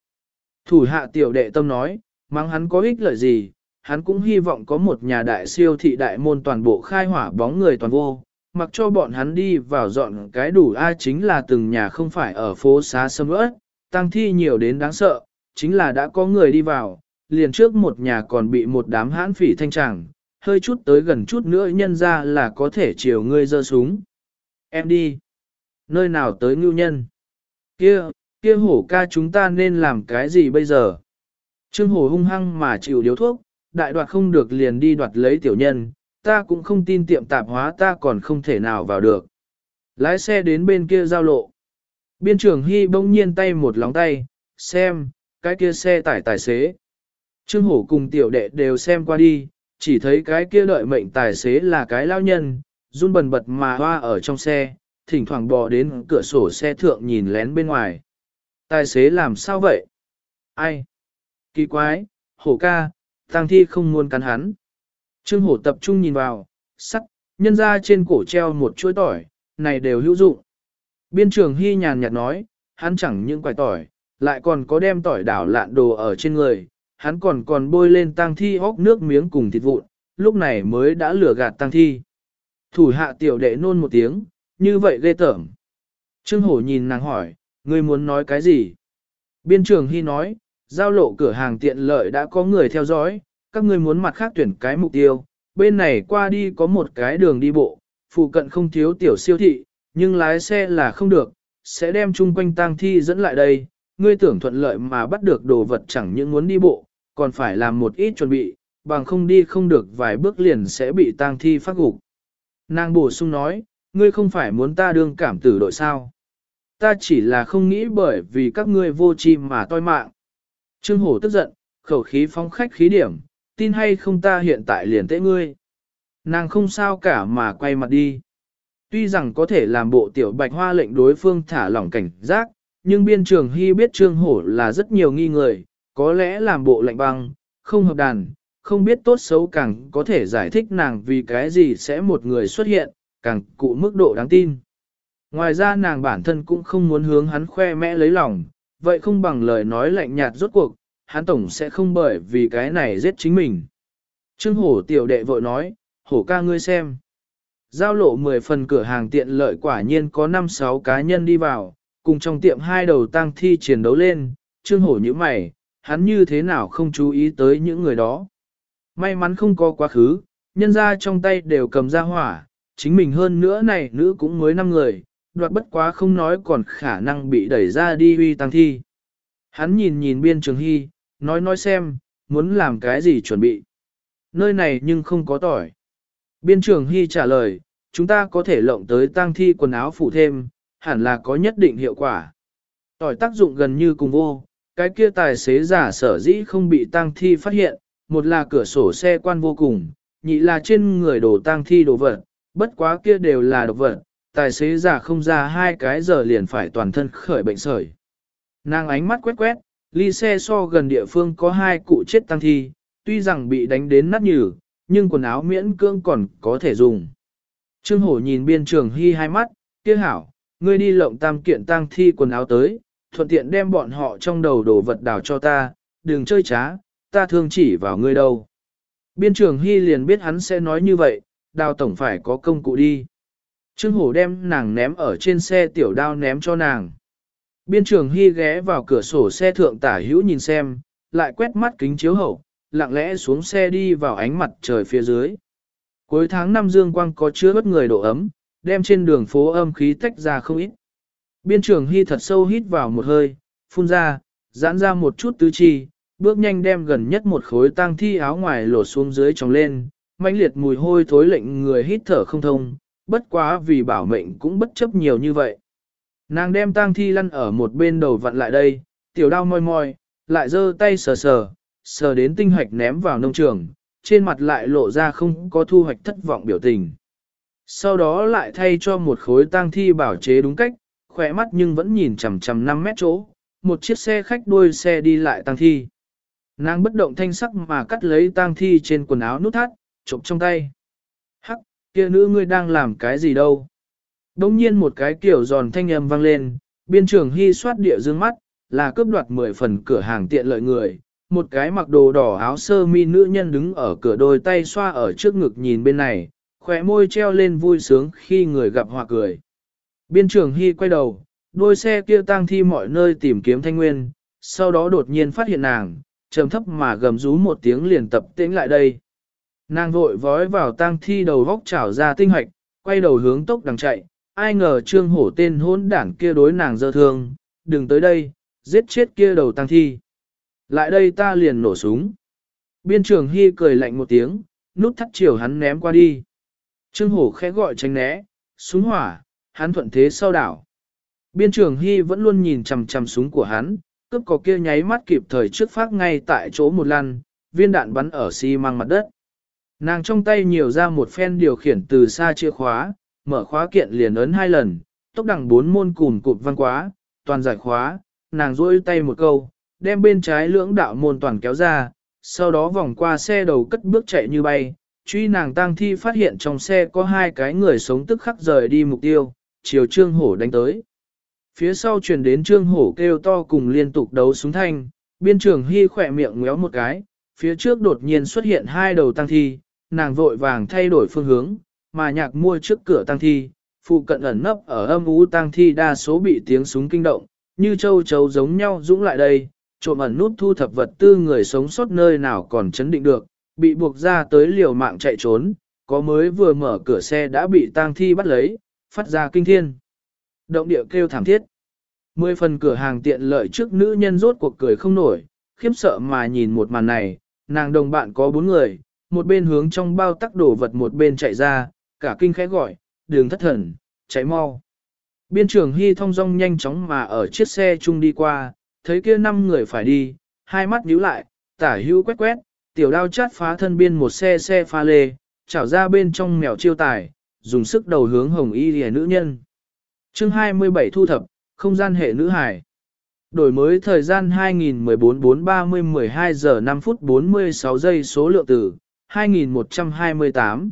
Thủ hạ tiểu đệ tâm nói, mang hắn có ích lợi gì, hắn cũng hy vọng có một nhà đại siêu thị đại môn toàn bộ khai hỏa bóng người toàn vô, mặc cho bọn hắn đi vào dọn cái đủ ai chính là từng nhà không phải ở phố xá sâm ớt, tăng thi nhiều đến đáng sợ, chính là đã có người đi vào, liền trước một nhà còn bị một đám hãn phỉ thanh tràng, hơi chút tới gần chút nữa nhân ra là có thể chiều ngươi giơ súng. Em đi. Nơi nào tới ngưu nhân? Kia, kia hổ ca chúng ta nên làm cái gì bây giờ? Trương hổ hung hăng mà chịu điếu thuốc, đại đoạt không được liền đi đoạt lấy tiểu nhân, ta cũng không tin tiệm tạp hóa ta còn không thể nào vào được. Lái xe đến bên kia giao lộ. Biên trưởng Hy bỗng nhiên tay một lóng tay, xem, cái kia xe tải tài xế. Trương hổ cùng tiểu đệ đều xem qua đi, chỉ thấy cái kia đợi mệnh tài xế là cái lao nhân, run bần bật mà hoa ở trong xe, thỉnh thoảng bò đến cửa sổ xe thượng nhìn lén bên ngoài. Tài xế làm sao vậy? Ai? Kỳ quái, hổ ca, tang thi không muốn cắn hắn. Trương hổ tập trung nhìn vào, sắc, nhân ra trên cổ treo một chuỗi tỏi, này đều hữu dụng. Biên trường hy nhàn nhạt nói, hắn chẳng những quài tỏi, lại còn có đem tỏi đảo lạn đồ ở trên người, hắn còn còn bôi lên tang thi hốc nước miếng cùng thịt vụn, lúc này mới đã lừa gạt tang thi. Thủ hạ tiểu đệ nôn một tiếng, như vậy ghê tởm. Trương hổ nhìn nàng hỏi, ngươi muốn nói cái gì? Biên trường hy nói, giao lộ cửa hàng tiện lợi đã có người theo dõi, các ngươi muốn mặt khác tuyển cái mục tiêu, bên này qua đi có một cái đường đi bộ, phụ cận không thiếu tiểu siêu thị, nhưng lái xe là không được, sẽ đem chung quanh tang thi dẫn lại đây, ngươi tưởng thuận lợi mà bắt được đồ vật chẳng những muốn đi bộ, còn phải làm một ít chuẩn bị, bằng không đi không được vài bước liền sẽ bị tang thi phát gục. Nàng bổ sung nói, ngươi không phải muốn ta đương cảm tử đội sao. Ta chỉ là không nghĩ bởi vì các ngươi vô tri mà toi mạng. Trương Hổ tức giận, khẩu khí phóng khách khí điểm, tin hay không ta hiện tại liền tế ngươi. Nàng không sao cả mà quay mặt đi. Tuy rằng có thể làm bộ tiểu bạch hoa lệnh đối phương thả lỏng cảnh giác, nhưng biên trường hy biết trương hổ là rất nhiều nghi người, có lẽ làm bộ lệnh băng, không hợp đàn, không biết tốt xấu càng có thể giải thích nàng vì cái gì sẽ một người xuất hiện, càng cụ mức độ đáng tin. Ngoài ra nàng bản thân cũng không muốn hướng hắn khoe mẽ lấy lòng, vậy không bằng lời nói lạnh nhạt rốt cuộc, hắn tổng sẽ không bởi vì cái này giết chính mình. Trương hổ tiểu đệ vội nói, hổ ca ngươi xem. Giao lộ 10 phần cửa hàng tiện lợi quả nhiên có 5-6 cá nhân đi vào, cùng trong tiệm hai đầu tang thi chiến đấu lên, trương hổ như mày, hắn như thế nào không chú ý tới những người đó. May mắn không có quá khứ, nhân ra trong tay đều cầm ra hỏa, chính mình hơn nữa này nữ cũng mới 5 người, đoạt bất quá không nói còn khả năng bị đẩy ra đi uy tăng thi. Hắn nhìn nhìn biên trường hy, nói nói xem, muốn làm cái gì chuẩn bị. Nơi này nhưng không có tỏi. Biên trường hy trả lời, chúng ta có thể lộng tới tang thi quần áo phủ thêm, hẳn là có nhất định hiệu quả. Tỏi tác dụng gần như cùng vô, cái kia tài xế giả sở dĩ không bị tang thi phát hiện, một là cửa sổ xe quan vô cùng, nhị là trên người đổ tang thi đồ vật, bất quá kia đều là độc vật, tài xế giả không ra hai cái giờ liền phải toàn thân khởi bệnh sởi. Nàng ánh mắt quét quét, ly xe so gần địa phương có hai cụ chết tăng thi, tuy rằng bị đánh đến nát nhừ, nhưng quần áo miễn cưỡng còn có thể dùng. Trương hổ nhìn biên trường hy hai mắt, kia hảo, ngươi đi lộng tam kiện tăng thi quần áo tới, thuận tiện đem bọn họ trong đầu đồ vật đào cho ta, đừng chơi trá, ta thương chỉ vào ngươi đâu. Biên trường hy liền biết hắn sẽ nói như vậy, đào tổng phải có công cụ đi. Trương hổ đem nàng ném ở trên xe tiểu đao ném cho nàng. Biên trường hy ghé vào cửa sổ xe thượng tả hữu nhìn xem, lại quét mắt kính chiếu hậu, lặng lẽ xuống xe đi vào ánh mặt trời phía dưới. Cuối tháng năm dương quang có chứa bất người độ ấm, đem trên đường phố âm khí tách ra không ít. Biên trường hy thật sâu hít vào một hơi, phun ra, giãn ra một chút tứ chi, bước nhanh đem gần nhất một khối tang thi áo ngoài lột xuống dưới tròng lên, mãnh liệt mùi hôi thối lệnh người hít thở không thông, bất quá vì bảo mệnh cũng bất chấp nhiều như vậy. Nàng đem tang thi lăn ở một bên đầu vặn lại đây, tiểu đao moi moi, lại giơ tay sờ sờ, sờ đến tinh hoạch ném vào nông trường, trên mặt lại lộ ra không có thu hoạch thất vọng biểu tình. Sau đó lại thay cho một khối tang thi bảo chế đúng cách, khỏe mắt nhưng vẫn nhìn chằm chằm 5 mét chỗ, một chiếc xe khách đuôi xe đi lại tang thi. Nàng bất động thanh sắc mà cắt lấy tang thi trên quần áo nút thắt, trộm trong tay. Kia nữ ngươi đang làm cái gì đâu? Đông nhiên một cái kiểu giòn thanh âm vang lên, biên trường hy soát địa dương mắt, là cướp đoạt 10 phần cửa hàng tiện lợi người. Một cái mặc đồ đỏ áo sơ mi nữ nhân đứng ở cửa đôi tay xoa ở trước ngực nhìn bên này, khỏe môi treo lên vui sướng khi người gặp hòa cười. Biên trường hy quay đầu, đôi xe kia tang thi mọi nơi tìm kiếm thanh nguyên, sau đó đột nhiên phát hiện nàng, trầm thấp mà gầm rú một tiếng liền tập tĩnh lại đây. Nàng vội vói vào tang thi đầu vóc chảo ra tinh hoạch, quay đầu hướng tốc đằng chạy, ai ngờ trương hổ tên hỗn đảng kia đối nàng dơ thương, đừng tới đây, giết chết kia đầu tang thi. Lại đây ta liền nổ súng. Biên trường hy cười lạnh một tiếng, nút thắt chiều hắn ném qua đi. Trương hổ khẽ gọi tránh né, súng hỏa, hắn thuận thế sau đảo. Biên trường hy vẫn luôn nhìn chằm chằm súng của hắn, cướp có kia nháy mắt kịp thời trước phát ngay tại chỗ một lăn, viên đạn bắn ở xi măng mặt đất. Nàng trong tay nhiều ra một phen điều khiển từ xa chìa khóa, mở khóa kiện liền ấn hai lần, tốc đẳng bốn môn cùn cụt văn quá, toàn giải khóa, nàng rôi tay một câu, đem bên trái lưỡng đạo môn toàn kéo ra, sau đó vòng qua xe đầu cất bước chạy như bay, truy nàng tang thi phát hiện trong xe có hai cái người sống tức khắc rời đi mục tiêu, chiều trương hổ đánh tới. Phía sau truyền đến trương hổ kêu to cùng liên tục đấu súng thanh, biên trường hy khỏe miệng ngéo một cái, phía trước đột nhiên xuất hiện hai đầu tăng thi, nàng vội vàng thay đổi phương hướng, mà nhạc mua trước cửa tăng thi, phụ cận ẩn nấp ở âm ú tăng thi đa số bị tiếng súng kinh động, như châu chấu giống nhau dũng lại đây, trộm ẩn nút thu thập vật tư người sống sót nơi nào còn chấn định được, bị buộc ra tới liều mạng chạy trốn, có mới vừa mở cửa xe đã bị tang thi bắt lấy, phát ra kinh thiên. Động địa kêu thảm thiết. Mười phần cửa hàng tiện lợi trước nữ nhân rốt cuộc cười không nổi, khiếp sợ mà nhìn một màn này, nàng đồng bạn có bốn người, một bên hướng trong bao tắc đổ vật một bên chạy ra, cả kinh khẽ gọi, đường thất thần, chạy mau. Biên trưởng Hy thông dong nhanh chóng mà ở chiếc xe chung đi qua, thấy kia năm người phải đi, hai mắt nhíu lại, tả hữu quét quét, tiểu đao chát phá thân biên một xe xe pha lê, chảo ra bên trong mèo chiêu tài, dùng sức đầu hướng hồng y lìa nữ nhân. chương 27 thu thập, không gian hệ nữ hải. Đổi mới thời gian 2014-430-12 giờ 5 phút 46 giây số lượng tử, 2128.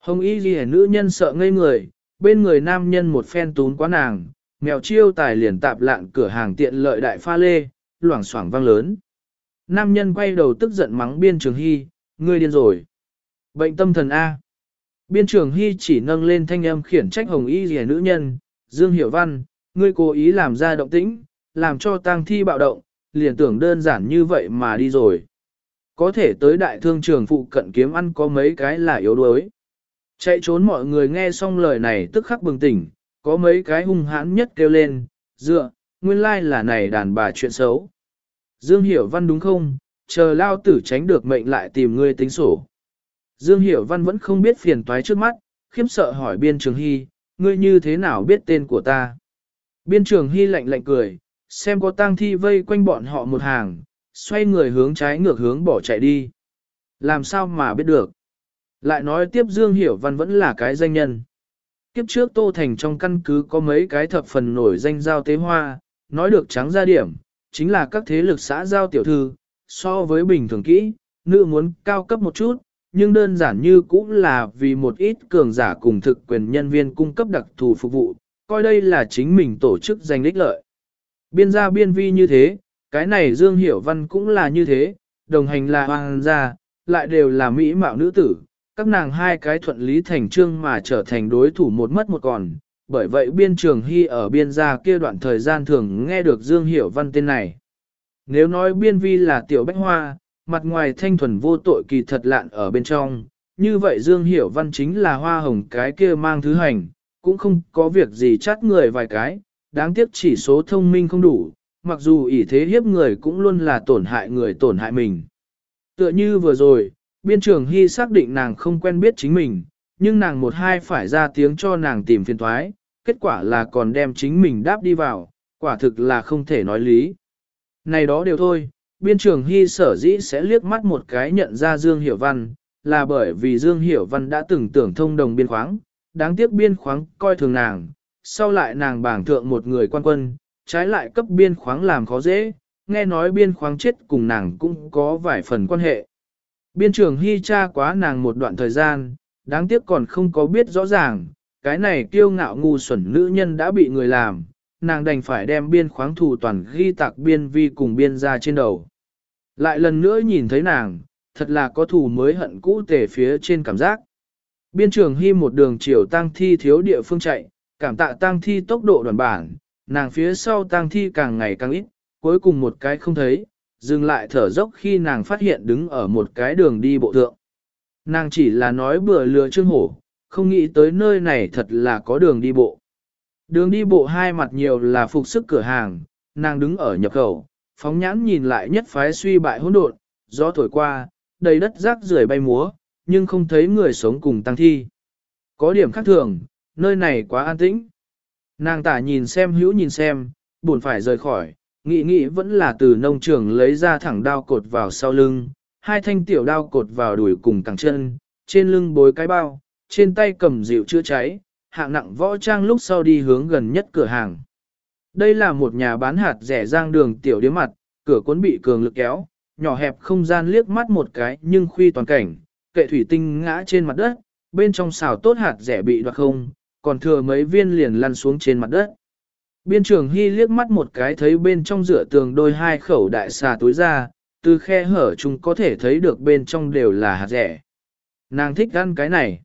Hồng y ghi nữ nhân sợ ngây người, bên người nam nhân một phen tún quá nàng, mèo chiêu tài liền tạp lạn cửa hàng tiện lợi đại pha lê, loảng xoảng vang lớn. Nam nhân quay đầu tức giận mắng biên trường hy, ngươi điên rồi. Bệnh tâm thần A. Biên trường hy chỉ nâng lên thanh âm khiển trách hồng y ghi nữ nhân, Dương Hiểu Văn, ngươi cố ý làm ra động tĩnh, làm cho tang thi bạo động, liền tưởng đơn giản như vậy mà đi rồi. Có thể tới đại thương trường phụ cận kiếm ăn có mấy cái là yếu đuối. Chạy trốn mọi người nghe xong lời này tức khắc bừng tỉnh, có mấy cái hung hãn nhất kêu lên, dựa, nguyên lai là này đàn bà chuyện xấu. Dương Hiểu Văn đúng không, chờ lao tử tránh được mệnh lại tìm ngươi tính sổ. Dương Hiểu Văn vẫn không biết phiền toái trước mắt, khiếp sợ hỏi biên trường hy, ngươi như thế nào biết tên của ta. Biên trường hy lạnh lạnh cười, xem có tang thi vây quanh bọn họ một hàng, xoay người hướng trái ngược hướng bỏ chạy đi. Làm sao mà biết được? Lại nói tiếp Dương Hiểu Văn vẫn là cái danh nhân. Kiếp trước Tô Thành trong căn cứ có mấy cái thập phần nổi danh giao tế hoa, nói được trắng ra điểm, chính là các thế lực xã giao tiểu thư, so với bình thường kỹ, nữ muốn cao cấp một chút, nhưng đơn giản như cũng là vì một ít cường giả cùng thực quyền nhân viên cung cấp đặc thù phục vụ, coi đây là chính mình tổ chức giành lích lợi. Biên gia biên vi như thế, cái này Dương Hiểu Văn cũng là như thế, đồng hành là hoàng gia, lại đều là mỹ mạo nữ tử, các nàng hai cái thuận lý thành trương mà trở thành đối thủ một mất một còn. Bởi vậy biên trường hy ở biên gia kia đoạn thời gian thường nghe được Dương Hiểu Văn tên này. Nếu nói biên vi là tiểu bách hoa, mặt ngoài thanh thuần vô tội kỳ thật lạn ở bên trong, như vậy Dương Hiểu Văn chính là hoa hồng cái kia mang thứ hành, cũng không có việc gì chát người vài cái, đáng tiếc chỉ số thông minh không đủ, mặc dù ỷ thế hiếp người cũng luôn là tổn hại người tổn hại mình. Tựa như vừa rồi, biên trường hy xác định nàng không quen biết chính mình, nhưng nàng một hai phải ra tiếng cho nàng tìm phiền thoái, kết quả là còn đem chính mình đáp đi vào, quả thực là không thể nói lý. Này đó đều thôi, biên trường hy sở dĩ sẽ liếc mắt một cái nhận ra Dương Hiểu Văn, là bởi vì Dương Hiểu Văn đã từng tưởng thông đồng biên khoáng, đáng tiếc biên khoáng coi thường nàng, sau lại nàng bảng thượng một người quan quân, trái lại cấp biên khoáng làm khó dễ, nghe nói biên khoáng chết cùng nàng cũng có vài phần quan hệ. Biên trưởng hy tra quá nàng một đoạn thời gian, đáng tiếc còn không có biết rõ ràng, cái này kiêu ngạo ngu xuẩn nữ nhân đã bị người làm, nàng đành phải đem biên khoáng thủ toàn ghi tạc biên vi cùng biên ra trên đầu. Lại lần nữa nhìn thấy nàng, thật là có thù mới hận cũ tề phía trên cảm giác. Biên trường hy một đường chiều tăng thi thiếu địa phương chạy, cảm tạ tăng thi tốc độ đoàn bản, nàng phía sau tang thi càng ngày càng ít, cuối cùng một cái không thấy, dừng lại thở dốc khi nàng phát hiện đứng ở một cái đường đi bộ thượng. Nàng chỉ là nói bừa lừa trương hổ, không nghĩ tới nơi này thật là có đường đi bộ. Đường đi bộ hai mặt nhiều là phục sức cửa hàng, nàng đứng ở nhập khẩu, phóng nhãn nhìn lại nhất phái suy bại hỗn độn, gió thổi qua, đầy đất rác rưởi bay múa, nhưng không thấy người sống cùng tăng thi. Có điểm khác thường, nơi này quá an tĩnh. Nàng tả nhìn xem hữu nhìn xem, buồn phải rời khỏi, nghĩ nghĩ vẫn là từ nông trường lấy ra thẳng đao cột vào sau lưng, hai thanh tiểu đao cột vào đuổi cùng cẳng chân, trên lưng bối cái bao, trên tay cầm rượu chữa cháy, hạng nặng võ trang lúc sau đi hướng gần nhất cửa hàng. Đây là một nhà bán hạt rẻ giang đường tiểu điếm mặt, cửa cuốn bị cường lực kéo, nhỏ hẹp không gian liếc mắt một cái nhưng khuy toàn cảnh, kệ thủy tinh ngã trên mặt đất, bên trong xào tốt hạt rẻ bị đoạt không, còn thừa mấy viên liền lăn xuống trên mặt đất. Biên trường Hy liếc mắt một cái thấy bên trong rửa tường đôi hai khẩu đại xà túi ra, từ khe hở chúng có thể thấy được bên trong đều là hạt rẻ. Nàng thích ăn cái này.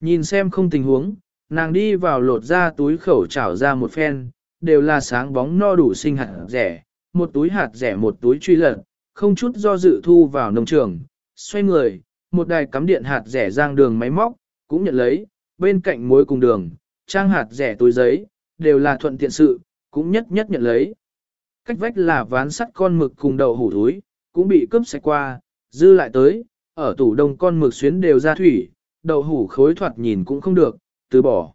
Nhìn xem không tình huống, nàng đi vào lột ra túi khẩu chảo ra một phen, đều là sáng bóng no đủ sinh hạt rẻ, một túi hạt rẻ một túi truy lật, không chút do dự thu vào nông trường, xoay người, một đài cắm điện hạt rẻ giang đường máy móc, cũng nhận lấy, bên cạnh muối cùng đường, trang hạt rẻ túi giấy, đều là thuận tiện sự, cũng nhất nhất nhận lấy. Cách vách là ván sắt con mực cùng đậu hủ túi, cũng bị cướp sạch qua, dư lại tới, ở tủ đông con mực xuyến đều ra thủy, đậu hủ khối thoạt nhìn cũng không được, từ bỏ.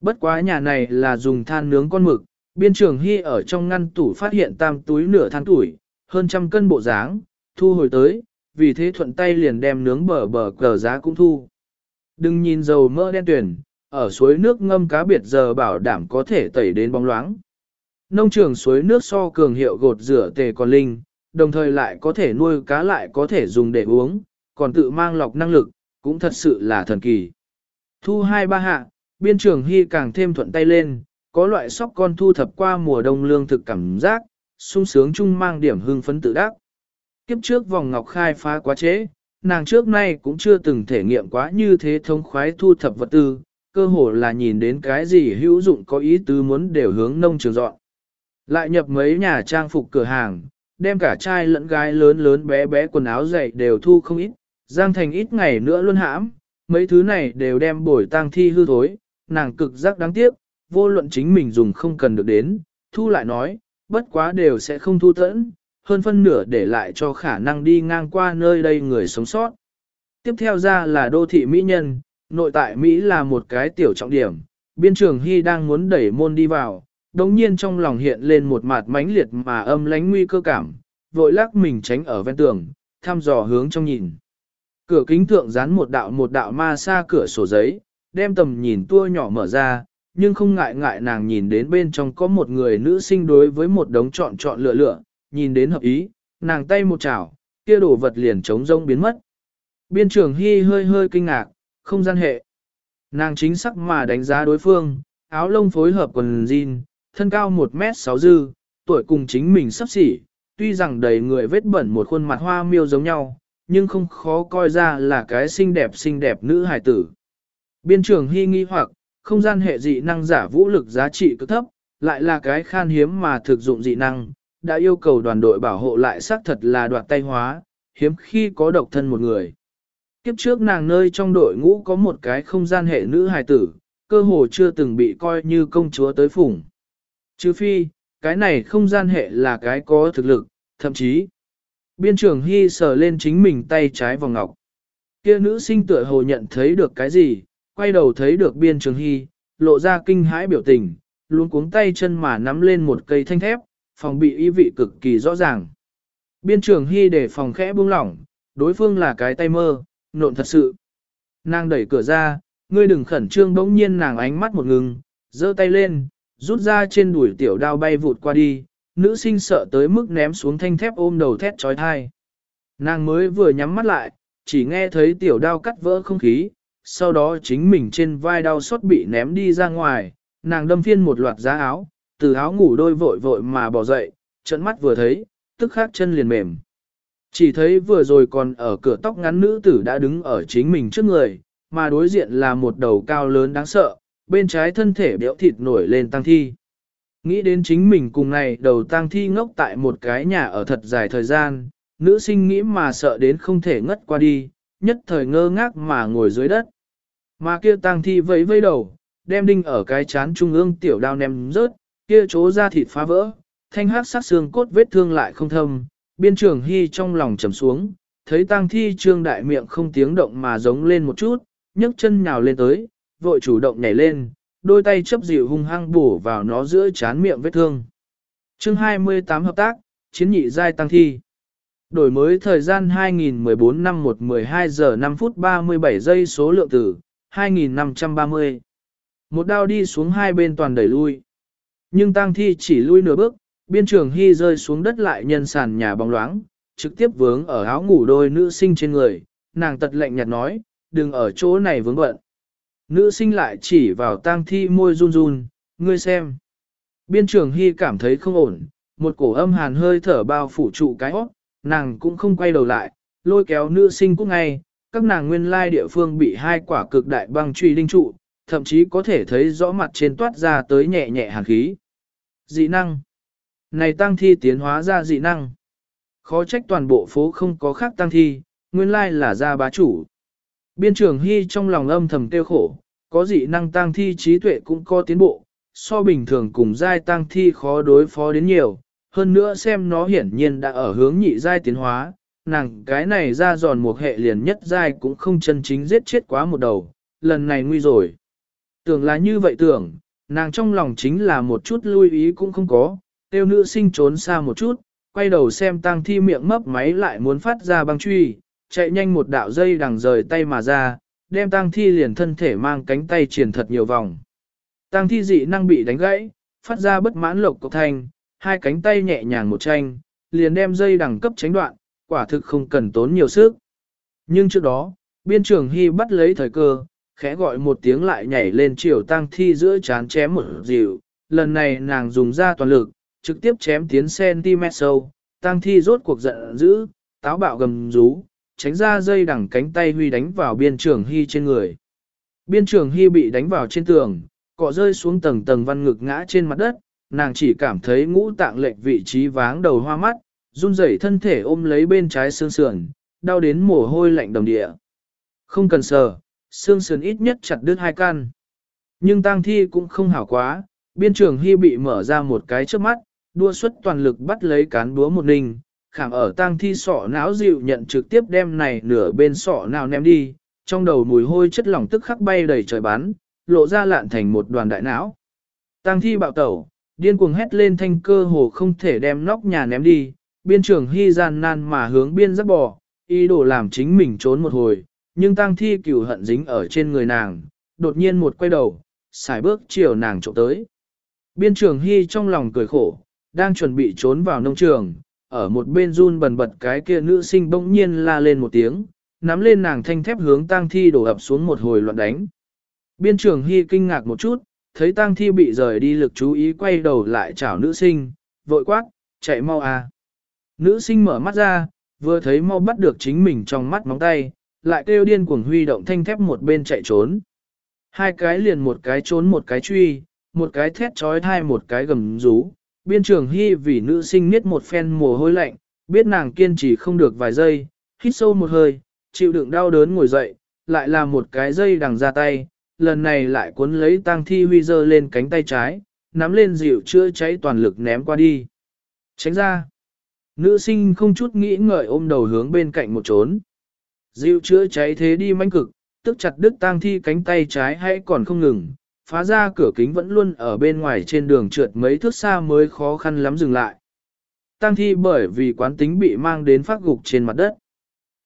Bất quá nhà này là dùng than nướng con mực, biên trường hy ở trong ngăn tủ phát hiện tam túi nửa than tuổi, hơn trăm cân bộ dáng, thu hồi tới, vì thế thuận tay liền đem nướng bờ bờ cờ giá cũng thu. Đừng nhìn dầu mỡ đen tuyển, ở suối nước ngâm cá biệt giờ bảo đảm có thể tẩy đến bóng loáng. Nông trường suối nước so cường hiệu gột rửa tề còn linh, đồng thời lại có thể nuôi cá lại có thể dùng để uống, còn tự mang lọc năng lực, cũng thật sự là thần kỳ. Thu hai ba hạ, biên trường hy càng thêm thuận tay lên, có loại sóc con thu thập qua mùa đông lương thực cảm giác, sung sướng chung mang điểm hưng phấn tự đắc. Kiếp trước vòng ngọc khai phá quá chế, nàng trước nay cũng chưa từng thể nghiệm quá như thế thống khoái thu thập vật tư, cơ hồ là nhìn đến cái gì hữu dụng có ý tứ muốn đều hướng nông trường dọn. Lại nhập mấy nhà trang phục cửa hàng, đem cả trai lẫn gái lớn lớn bé bé quần áo dày đều thu không ít, giang thành ít ngày nữa luôn hãm, mấy thứ này đều đem bồi tang thi hư thối, nàng cực giác đáng tiếc, vô luận chính mình dùng không cần được đến, thu lại nói, bất quá đều sẽ không thu tẫn, hơn phân nửa để lại cho khả năng đi ngang qua nơi đây người sống sót. Tiếp theo ra là đô thị Mỹ nhân, nội tại Mỹ là một cái tiểu trọng điểm, biên trường Hy đang muốn đẩy môn đi vào, đồng nhiên trong lòng hiện lên một mặt mãnh liệt mà âm lánh nguy cơ cảm, vội lắc mình tránh ở ven tường, thăm dò hướng trong nhìn. Cửa kính thượng dán một đạo một đạo ma xa cửa sổ giấy, đem tầm nhìn tua nhỏ mở ra, nhưng không ngại ngại nàng nhìn đến bên trong có một người nữ sinh đối với một đống trọn trọn lựa lựa, nhìn đến hợp ý, nàng tay một chảo, kia đổ vật liền trống rông biến mất. Biên trưởng Hy hơi hơi kinh ngạc, không gian hệ. Nàng chính xác mà đánh giá đối phương, áo lông phối hợp quần jean, thân cao 1m6 dư, tuổi cùng chính mình sắp xỉ, tuy rằng đầy người vết bẩn một khuôn mặt hoa miêu giống nhau, nhưng không khó coi ra là cái xinh đẹp xinh đẹp nữ hài tử. Biên trưởng hy nghi hoặc, không gian hệ dị năng giả vũ lực giá trị cực thấp, lại là cái khan hiếm mà thực dụng dị năng, đã yêu cầu đoàn đội bảo hộ lại xác thật là đoạt tay hóa, hiếm khi có độc thân một người. Kiếp trước nàng nơi trong đội ngũ có một cái không gian hệ nữ hài tử, cơ hồ chưa từng bị coi như công chúa tới phủng. Chứ phi, cái này không gian hệ là cái có thực lực, thậm chí. Biên trưởng Hy sờ lên chính mình tay trái vào ngọc. Kia nữ sinh tựa hồ nhận thấy được cái gì, quay đầu thấy được biên trường Hy, lộ ra kinh hãi biểu tình, luôn cuống tay chân mà nắm lên một cây thanh thép, phòng bị ý vị cực kỳ rõ ràng. Biên trường hy để phòng khẽ buông lỏng, đối phương là cái tay mơ, nộn thật sự. Nàng đẩy cửa ra, ngươi đừng khẩn trương bỗng nhiên nàng ánh mắt một ngừng, giơ tay lên, rút ra trên đùi tiểu đao bay vụt qua đi, nữ sinh sợ tới mức ném xuống thanh thép ôm đầu thét trói thai. Nàng mới vừa nhắm mắt lại, chỉ nghe thấy tiểu đao cắt vỡ không khí, sau đó chính mình trên vai đau xót bị ném đi ra ngoài, nàng đâm phiên một loạt giá áo, từ áo ngủ đôi vội vội mà bỏ dậy, trận mắt vừa thấy, tức khắc chân liền mềm. Chỉ thấy vừa rồi còn ở cửa tóc ngắn nữ tử đã đứng ở chính mình trước người, mà đối diện là một đầu cao lớn đáng sợ, bên trái thân thể béo thịt nổi lên tăng thi. Nghĩ đến chính mình cùng này đầu tăng thi ngốc tại một cái nhà ở thật dài thời gian, nữ sinh nghĩ mà sợ đến không thể ngất qua đi, nhất thời ngơ ngác mà ngồi dưới đất. Mà kia tăng thi vẫy vẫy đầu, đem đinh ở cái chán trung ương tiểu đao ném rớt, kia chỗ ra thịt phá vỡ, thanh hát sát xương cốt vết thương lại không thâm, biên trường hy trong lòng trầm xuống, thấy tang thi trương đại miệng không tiếng động mà giống lên một chút, nhấc chân nhào lên tới, vội chủ động nhảy lên, đôi tay chấp dịu hung hăng bổ vào nó giữa chán miệng vết thương. chương 28 hợp tác, chiến nhị giai tăng thi. Đổi mới thời gian 2014 năm 1 12 giờ 5 phút 37 giây số lượng tử, 2530. Một đao đi xuống hai bên toàn đẩy lui. Nhưng tang thi chỉ lui nửa bước, biên trường hy rơi xuống đất lại nhân sàn nhà bóng loáng, trực tiếp vướng ở áo ngủ đôi nữ sinh trên người, nàng tật lệnh nhạt nói, đừng ở chỗ này vướng bận. Nữ sinh lại chỉ vào tang thi môi run run, ngươi xem. Biên trường hy cảm thấy không ổn, một cổ âm hàn hơi thở bao phủ trụ cái óc, nàng cũng không quay đầu lại, lôi kéo nữ sinh cũng ngay, các nàng nguyên lai địa phương bị hai quả cực đại băng truy linh trụ, thậm chí có thể thấy rõ mặt trên toát ra tới nhẹ nhẹ hàn khí. Dị năng. Này tăng thi tiến hóa ra dị năng. Khó trách toàn bộ phố không có khác tăng thi, nguyên lai là gia bá chủ. Biên trưởng Hy trong lòng âm thầm tiêu khổ, có dị năng tăng thi trí tuệ cũng có tiến bộ, so bình thường cùng giai tăng thi khó đối phó đến nhiều, hơn nữa xem nó hiển nhiên đã ở hướng nhị giai tiến hóa, nàng cái này ra giòn một hệ liền nhất giai cũng không chân chính giết chết quá một đầu, lần này nguy rồi. Tưởng là như vậy tưởng, nàng trong lòng chính là một chút lưu ý cũng không có, tiêu nữ sinh trốn xa một chút, quay đầu xem tăng thi miệng mấp máy lại muốn phát ra băng truy, chạy nhanh một đạo dây đằng rời tay mà ra, đem tăng thi liền thân thể mang cánh tay triển thật nhiều vòng. Tăng thi dị năng bị đánh gãy, phát ra bất mãn lộc cộc thanh, hai cánh tay nhẹ nhàng một tranh, liền đem dây đằng cấp tránh đoạn, quả thực không cần tốn nhiều sức. Nhưng trước đó, biên trường hy bắt lấy thời cơ, khẽ gọi một tiếng lại nhảy lên chiều tăng thi giữa chán chém một dịu, lần này nàng dùng ra toàn lực, trực tiếp chém tiến cm sâu, tăng thi rốt cuộc giận dữ, táo bạo gầm rú, tránh ra dây đằng cánh tay huy đánh vào biên trường hy trên người. Biên trường hy bị đánh vào trên tường, cọ rơi xuống tầng tầng văn ngực ngã trên mặt đất, nàng chỉ cảm thấy ngũ tạng lệch vị trí váng đầu hoa mắt, run rẩy thân thể ôm lấy bên trái xương sườn, đau đến mồ hôi lạnh đồng địa. Không cần sờ, xương sườn ít nhất chặt đứt hai căn. Nhưng tang thi cũng không hảo quá, biên trường hy bị mở ra một cái trước mắt, đua xuất toàn lực bắt lấy cán búa một ninh, khảm ở tang thi sọ não dịu nhận trực tiếp đem này nửa bên sọ nào ném đi, trong đầu mùi hôi chất lỏng tức khắc bay đầy trời bắn, lộ ra lạn thành một đoàn đại não. Tang thi bạo tẩu, điên cuồng hét lên thanh cơ hồ không thể đem nóc nhà ném đi, biên trường hy gian nan mà hướng biên giáp bò, ý đồ làm chính mình trốn một hồi, nhưng tang thi cửu hận dính ở trên người nàng, đột nhiên một quay đầu, xài bước chiều nàng trộm tới. Biên trường hy trong lòng cười khổ, đang chuẩn bị trốn vào nông trường, ở một bên run bần bật cái kia nữ sinh bỗng nhiên la lên một tiếng, nắm lên nàng thanh thép hướng tang thi đổ ập xuống một hồi loạn đánh. Biên trường hy kinh ngạc một chút, thấy tang thi bị rời đi lực chú ý quay đầu lại chảo nữ sinh, vội quát, chạy mau à. Nữ sinh mở mắt ra, vừa thấy mau bắt được chính mình trong mắt móng tay, lại kêu điên cuồng huy động thanh thép một bên chạy trốn. Hai cái liền một cái trốn một cái truy, một cái thét trói thai một cái gầm rú, biên trường hy vì nữ sinh niết một phen mồ hôi lạnh, biết nàng kiên trì không được vài giây, hít sâu một hơi, chịu đựng đau đớn ngồi dậy, lại là một cái dây đằng ra tay, lần này lại cuốn lấy tang thi huy dơ lên cánh tay trái, nắm lên dịu chữa cháy toàn lực ném qua đi. Tránh ra. Nữ sinh không chút nghĩ ngợi ôm đầu hướng bên cạnh một trốn. Dịu chữa cháy thế đi manh cực, tức chặt đứt tang thi cánh tay trái hay còn không ngừng, phá ra cửa kính vẫn luôn ở bên ngoài trên đường trượt mấy thước xa mới khó khăn lắm dừng lại. tang thi bởi vì quán tính bị mang đến phát gục trên mặt đất.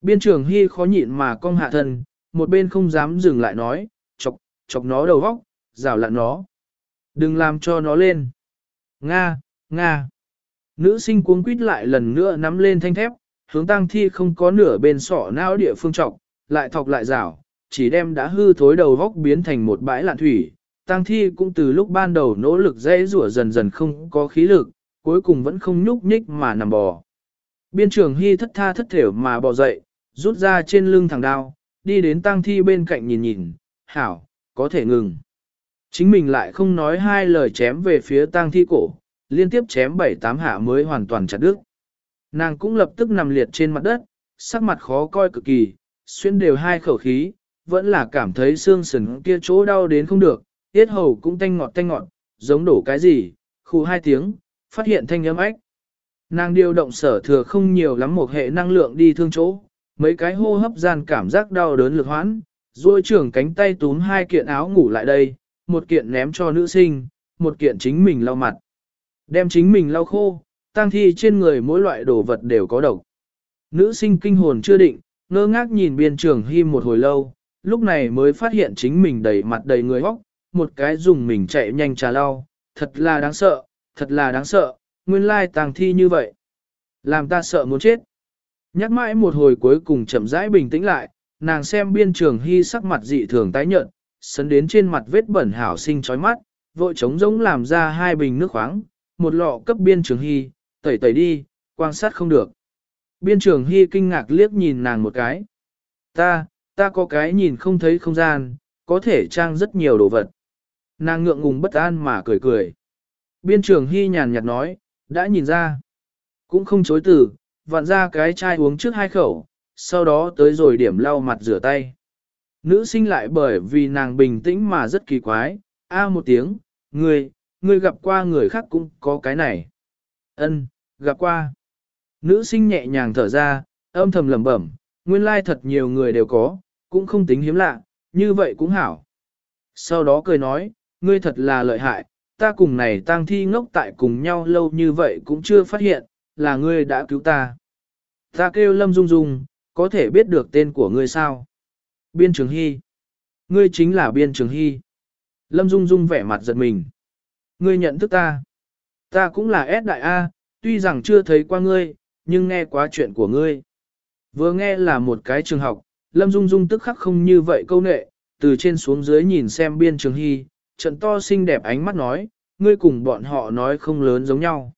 Biên trường Hy khó nhịn mà cong hạ thân, một bên không dám dừng lại nói, chọc, chọc nó đầu vóc, rào lặn nó. Đừng làm cho nó lên. Nga, Nga. Nữ sinh cuống quýt lại lần nữa nắm lên thanh thép, hướng tang thi không có nửa bên sọ não địa phương trọc, lại thọc lại rào, chỉ đem đã hư thối đầu vóc biến thành một bãi lạn thủy. Tang thi cũng từ lúc ban đầu nỗ lực dễ rủa dần dần không có khí lực, cuối cùng vẫn không nhúc nhích mà nằm bò. Biên trường Hy thất tha thất thểu mà bò dậy, rút ra trên lưng thằng đao, đi đến tang thi bên cạnh nhìn nhìn, hảo, có thể ngừng. Chính mình lại không nói hai lời chém về phía tang thi cổ, liên tiếp chém bảy tám hạ mới hoàn toàn chặt đứt. Nàng cũng lập tức nằm liệt trên mặt đất, sắc mặt khó coi cực kỳ, xuyên đều hai khẩu khí, vẫn là cảm thấy xương sườn kia chỗ đau đến không được, tiết hầu cũng tanh ngọt tanh ngọt, giống đổ cái gì, khu hai tiếng, phát hiện thanh âm ách. Nàng điều động sở thừa không nhiều lắm một hệ năng lượng đi thương chỗ, mấy cái hô hấp gian cảm giác đau đớn lực hoãn, rồi trưởng cánh tay túm hai kiện áo ngủ lại đây, một kiện ném cho nữ sinh, một kiện chính mình lau mặt. Đem chính mình lau khô, tang thi trên người mỗi loại đồ vật đều có độc. Nữ sinh kinh hồn chưa định, ngơ ngác nhìn biên trường hy một hồi lâu, lúc này mới phát hiện chính mình đầy mặt đầy người hóc, một cái dùng mình chạy nhanh trà lau, thật là đáng sợ, thật là đáng sợ, nguyên lai tang thi như vậy. Làm ta sợ muốn chết. Nhắc mãi một hồi cuối cùng chậm rãi bình tĩnh lại, nàng xem biên trường hy sắc mặt dị thường tái nhợt, sấn đến trên mặt vết bẩn hảo sinh chói mắt, vội trống giống làm ra hai bình nước khoáng, một lọ cấp biên trường hy, tẩy tẩy đi, quan sát không được. Biên trường hy kinh ngạc liếc nhìn nàng một cái. Ta, ta có cái nhìn không thấy không gian, có thể trang rất nhiều đồ vật. Nàng ngượng ngùng bất an mà cười cười. Biên trường hy nhàn nhạt nói, đã nhìn ra. Cũng không chối từ, vặn ra cái chai uống trước hai khẩu, sau đó tới rồi điểm lau mặt rửa tay. Nữ sinh lại bởi vì nàng bình tĩnh mà rất kỳ quái, a một tiếng, người, người gặp qua người khác cũng có cái này. Ân, gặp qua. Nữ sinh nhẹ nhàng thở ra, âm thầm lẩm bẩm, nguyên lai thật nhiều người đều có, cũng không tính hiếm lạ, như vậy cũng hảo. Sau đó cười nói, ngươi thật là lợi hại, ta cùng này tang thi ngốc tại cùng nhau lâu như vậy cũng chưa phát hiện, là ngươi đã cứu ta. Ta kêu Lâm Dung Dung, có thể biết được tên của ngươi sao? Biên Trường Hy. Ngươi chính là Biên Trường Hy. Lâm Dung Dung vẻ mặt giật mình. Ngươi nhận thức ta. Ta cũng là S đại A, tuy rằng chưa thấy qua ngươi, nhưng nghe quá chuyện của ngươi. Vừa nghe là một cái trường học, Lâm Dung Dung tức khắc không như vậy câu nệ, từ trên xuống dưới nhìn xem Biên Trường Hy, trận to xinh đẹp ánh mắt nói, ngươi cùng bọn họ nói không lớn giống nhau.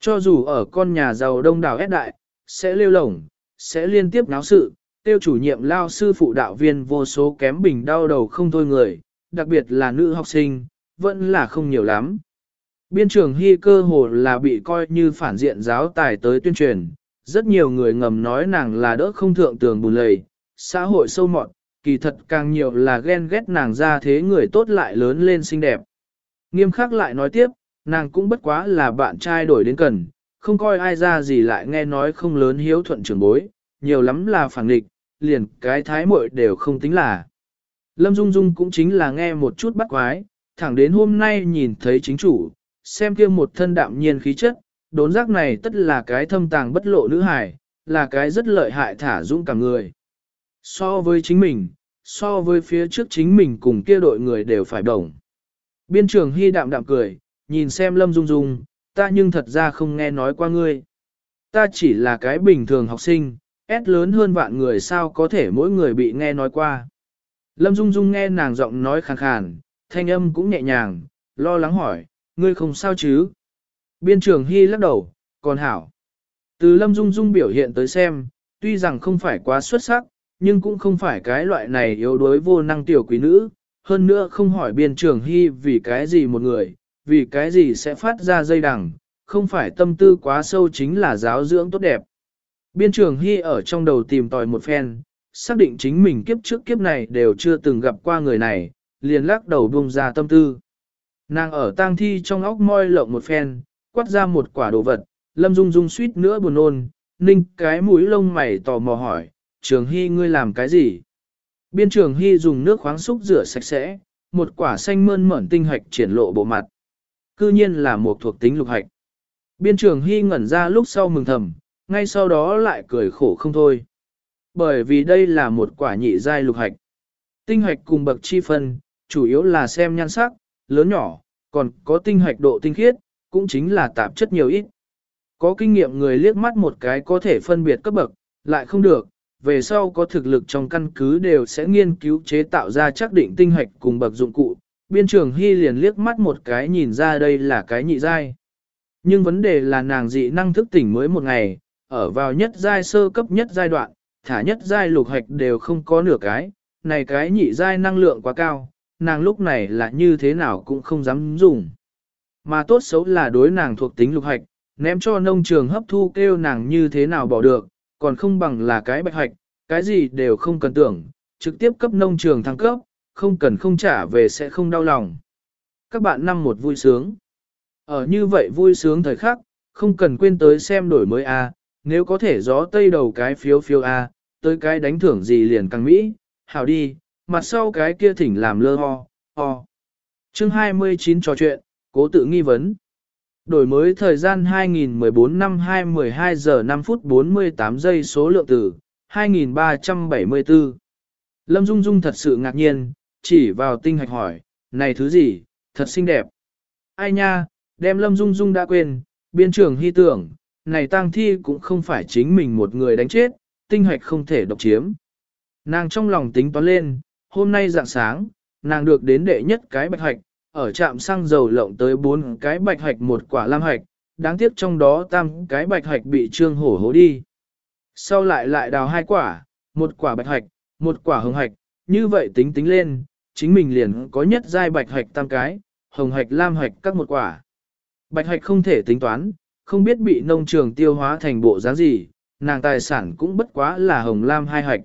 Cho dù ở con nhà giàu đông đảo ép đại, sẽ lêu lổng, sẽ liên tiếp náo sự, tiêu chủ nhiệm lao sư phụ đạo viên vô số kém bình đau đầu không thôi người, đặc biệt là nữ học sinh, vẫn là không nhiều lắm. Biên trường hy cơ hồ là bị coi như phản diện giáo tài tới tuyên truyền, rất nhiều người ngầm nói nàng là đỡ không thượng tường bùn lầy, xã hội sâu mọt, kỳ thật càng nhiều là ghen ghét nàng ra thế người tốt lại lớn lên xinh đẹp. Nghiêm khắc lại nói tiếp, nàng cũng bất quá là bạn trai đổi đến cần, không coi ai ra gì lại nghe nói không lớn hiếu thuận trưởng bối, nhiều lắm là phản nghịch, liền cái thái muội đều không tính là. Lâm Dung Dung cũng chính là nghe một chút bắt quái, thẳng đến hôm nay nhìn thấy chính chủ, xem kia một thân đạm nhiên khí chất, đốn giác này tất là cái thâm tàng bất lộ nữ hài, là cái rất lợi hại thả dũng cả người. So với chính mình, so với phía trước chính mình cùng kia đội người đều phải đồng. Biên trường hy đạm đạm cười, nhìn xem Lâm Dung Dung, ta nhưng thật ra không nghe nói qua ngươi. Ta chỉ là cái bình thường học sinh, ép lớn hơn vạn người sao có thể mỗi người bị nghe nói qua. Lâm Dung Dung nghe nàng giọng nói khàn khàn, thanh âm cũng nhẹ nhàng, lo lắng hỏi, ngươi không sao chứ? Biên trường Hy lắc đầu, còn hảo. Từ Lâm Dung Dung biểu hiện tới xem, tuy rằng không phải quá xuất sắc, nhưng cũng không phải cái loại này yếu đuối vô năng tiểu quý nữ, hơn nữa không hỏi biên trường Hy vì cái gì một người, vì cái gì sẽ phát ra dây đằng, không phải tâm tư quá sâu chính là giáo dưỡng tốt đẹp. Biên trường Hy ở trong đầu tìm tòi một phen, xác định chính mình kiếp trước kiếp này đều chưa từng gặp qua người này, liền lắc đầu buông ra tâm tư. Nàng ở tang thi trong óc môi lộng một phen, quát ra một quả đồ vật, lâm dung dung suýt nữa buồn nôn, ninh cái mũi lông mày tò mò hỏi, trường Hy ngươi làm cái gì? Biên trường Hy dùng nước khoáng xúc rửa sạch sẽ, một quả xanh mơn mởn tinh hạch triển lộ bộ mặt. Cư nhiên là một thuộc tính lục hạch. Biên trường Hy ngẩn ra lúc sau mừng thầm, ngay sau đó lại cười khổ không thôi. Bởi vì đây là một quả nhị giai lục hạch. Tinh hạch cùng bậc chi phân, chủ yếu là xem nhan sắc, lớn nhỏ, còn có tinh hạch độ tinh khiết, cũng chính là tạp chất nhiều ít. Có kinh nghiệm người liếc mắt một cái có thể phân biệt cấp bậc, lại không được, về sau có thực lực trong căn cứ đều sẽ nghiên cứu chế tạo ra chắc định tinh hạch cùng bậc dụng cụ. Biên trường Hy liền liếc mắt một cái nhìn ra đây là cái nhị giai. Nhưng vấn đề là nàng dị năng thức tỉnh mới một ngày, ở vào nhất giai sơ cấp nhất giai đoạn, thả nhất giai lục hạch đều không có nửa cái, này cái nhị giai năng lượng quá cao, nàng lúc này là như thế nào cũng không dám dùng. Mà tốt xấu là đối nàng thuộc tính lục hạch, ném cho nông trường hấp thu kêu nàng như thế nào bỏ được, còn không bằng là cái bạch hạch, cái gì đều không cần tưởng, trực tiếp cấp nông trường thăng cấp, không cần không trả về sẽ không đau lòng. Các bạn năm một vui sướng. Ở như vậy vui sướng thời khắc, không cần quên tới xem đổi mới A, nếu có thể gió tây đầu cái phiếu phiếu A, tới cái đánh thưởng gì liền càng Mỹ, hảo đi, mặt sau cái kia thỉnh làm lơ ho, ho. Chương 29 trò chuyện, cố tự nghi vấn. Đổi mới thời gian 2014 năm 212 giờ 5 phút 48 giây số lượng từ 2374. Lâm Dung Dung thật sự ngạc nhiên, chỉ vào tinh hạch hỏi, này thứ gì, thật xinh đẹp. Ai nha, đem Lâm Dung Dung đã quên, biên trưởng hy tưởng, này tang thi cũng không phải chính mình một người đánh chết, tinh hạch không thể độc chiếm. Nàng trong lòng tính toán lên, hôm nay dạng sáng, nàng được đến đệ nhất cái bạch hạch, ở trạm xăng dầu lộng tới bốn cái bạch hạch một quả lam hạch, đáng tiếc trong đó tam cái bạch hạch bị trương hổ hố đi. Sau lại lại đào hai quả, một quả bạch hạch, một quả hồng hạch, như vậy tính tính lên, chính mình liền có nhất giai bạch hạch tam cái, hồng hạch lam hạch các một quả. Bạch hạch không thể tính toán, không biết bị nông trường tiêu hóa thành bộ dáng gì, nàng tài sản cũng bất quá là hồng lam hai hạch.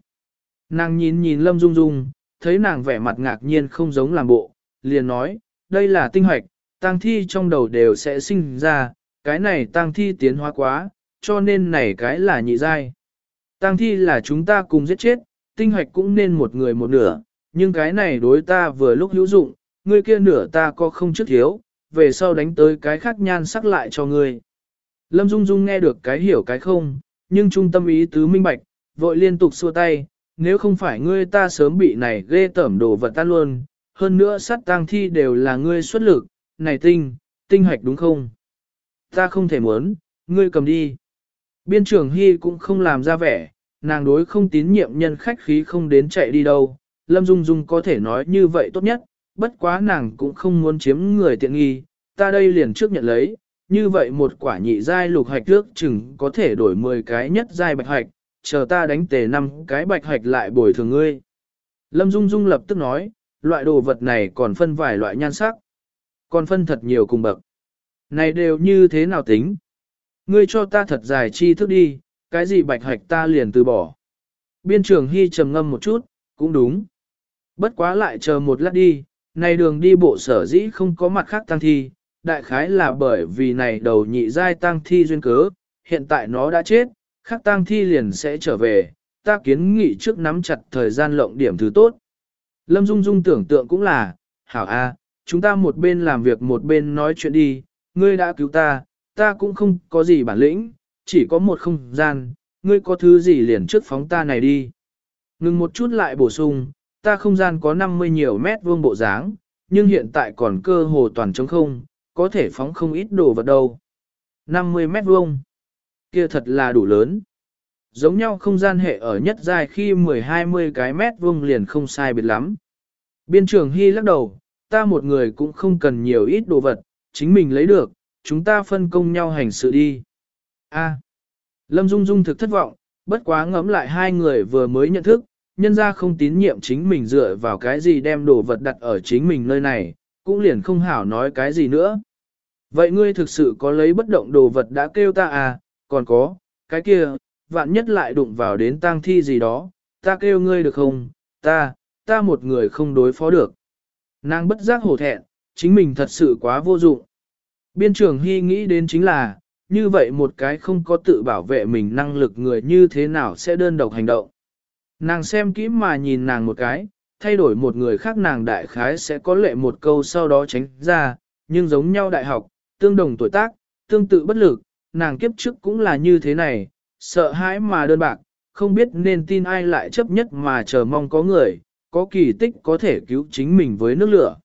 Nàng nhìn nhìn Lâm Dung Dung, thấy nàng vẻ mặt ngạc nhiên không giống làm bộ, liền nói, đây là tinh hoạch, tang thi trong đầu đều sẽ sinh ra, cái này tang thi tiến hóa quá, cho nên này cái là nhị giai. Tang thi là chúng ta cùng giết chết, tinh hoạch cũng nên một người một nửa, nhưng cái này đối ta vừa lúc hữu dụng, người kia nửa ta có không trước thiếu, về sau đánh tới cái khác nhan sắc lại cho ngươi. Lâm Dung Dung nghe được cái hiểu cái không, nhưng trung tâm ý tứ minh bạch, vội liên tục xua tay, nếu không phải ngươi ta sớm bị này ghê tẩm đồ vật tan luôn, hơn nữa sát tang thi đều là ngươi xuất lực, này tinh, tinh hoạch đúng không? Ta không thể muốn, ngươi cầm đi. Biên trưởng Hy cũng không làm ra vẻ, nàng đối không tín nhiệm nhân khách khí không đến chạy đi đâu, Lâm Dung Dung có thể nói như vậy tốt nhất, bất quá nàng cũng không muốn chiếm người tiện nghi, ta đây liền trước nhận lấy, như vậy một quả nhị giai lục hạch trước chừng có thể đổi 10 cái nhất giai bạch hạch, chờ ta đánh tề năm cái bạch hạch lại bồi thường ngươi. Lâm Dung Dung lập tức nói, loại đồ vật này còn phân vài loại nhan sắc, còn phân thật nhiều cùng bậc. Này đều như thế nào tính? Ngươi cho ta thật dài chi thức đi, cái gì bạch hạch ta liền từ bỏ. Biên trưởng Hy trầm ngâm một chút, cũng đúng. Bất quá lại chờ một lát đi, này đường đi bộ sở dĩ không có mặt khác tăng thi, đại khái là bởi vì này đầu nhị giai tăng thi duyên cớ, hiện tại nó đã chết, khác tang thi liền sẽ trở về, ta kiến nghị trước nắm chặt thời gian lộng điểm thứ tốt. Lâm Dung Dung tưởng tượng cũng là, hảo a, chúng ta một bên làm việc một bên nói chuyện đi, ngươi đã cứu ta, ta cũng không có gì bản lĩnh, chỉ có một không gian, ngươi có thứ gì liền trước phóng ta này đi. Ngừng một chút lại bổ sung, ta không gian có 50 nhiều mét vuông bộ dáng, nhưng hiện tại còn cơ hồ toàn trống không, có thể phóng không ít đồ vật đâu. 50 mét vuông, kia thật là đủ lớn. Giống nhau không gian hệ ở nhất dài khi 10-20 cái mét vuông liền không sai biệt lắm. Biên trường Hy lắc đầu, ta một người cũng không cần nhiều ít đồ vật, chính mình lấy được, chúng ta phân công nhau hành sự đi. A. Lâm Dung Dung thực thất vọng, bất quá ngẫm lại hai người vừa mới nhận thức, nhân ra không tín nhiệm chính mình dựa vào cái gì đem đồ vật đặt ở chính mình nơi này, cũng liền không hảo nói cái gì nữa. Vậy ngươi thực sự có lấy bất động đồ vật đã kêu ta à, còn có, cái kia, vạn nhất lại đụng vào đến tang thi gì đó, ta kêu ngươi được không, ta, ta một người không đối phó được. Nàng bất giác hổ thẹn, chính mình thật sự quá vô dụng. Biên trưởng Hy nghĩ đến chính là, như vậy một cái không có tự bảo vệ mình năng lực người như thế nào sẽ đơn độc hành động. Nàng xem kỹ mà nhìn nàng một cái, thay đổi một người khác nàng đại khái sẽ có lệ một câu sau đó tránh ra, nhưng giống nhau đại học, tương đồng tuổi tác, tương tự bất lực, nàng kiếp trước cũng là như thế này, sợ hãi mà đơn bạc, không biết nên tin ai lại chấp nhất mà chờ mong có người, có kỳ tích có thể cứu chính mình với nước lửa.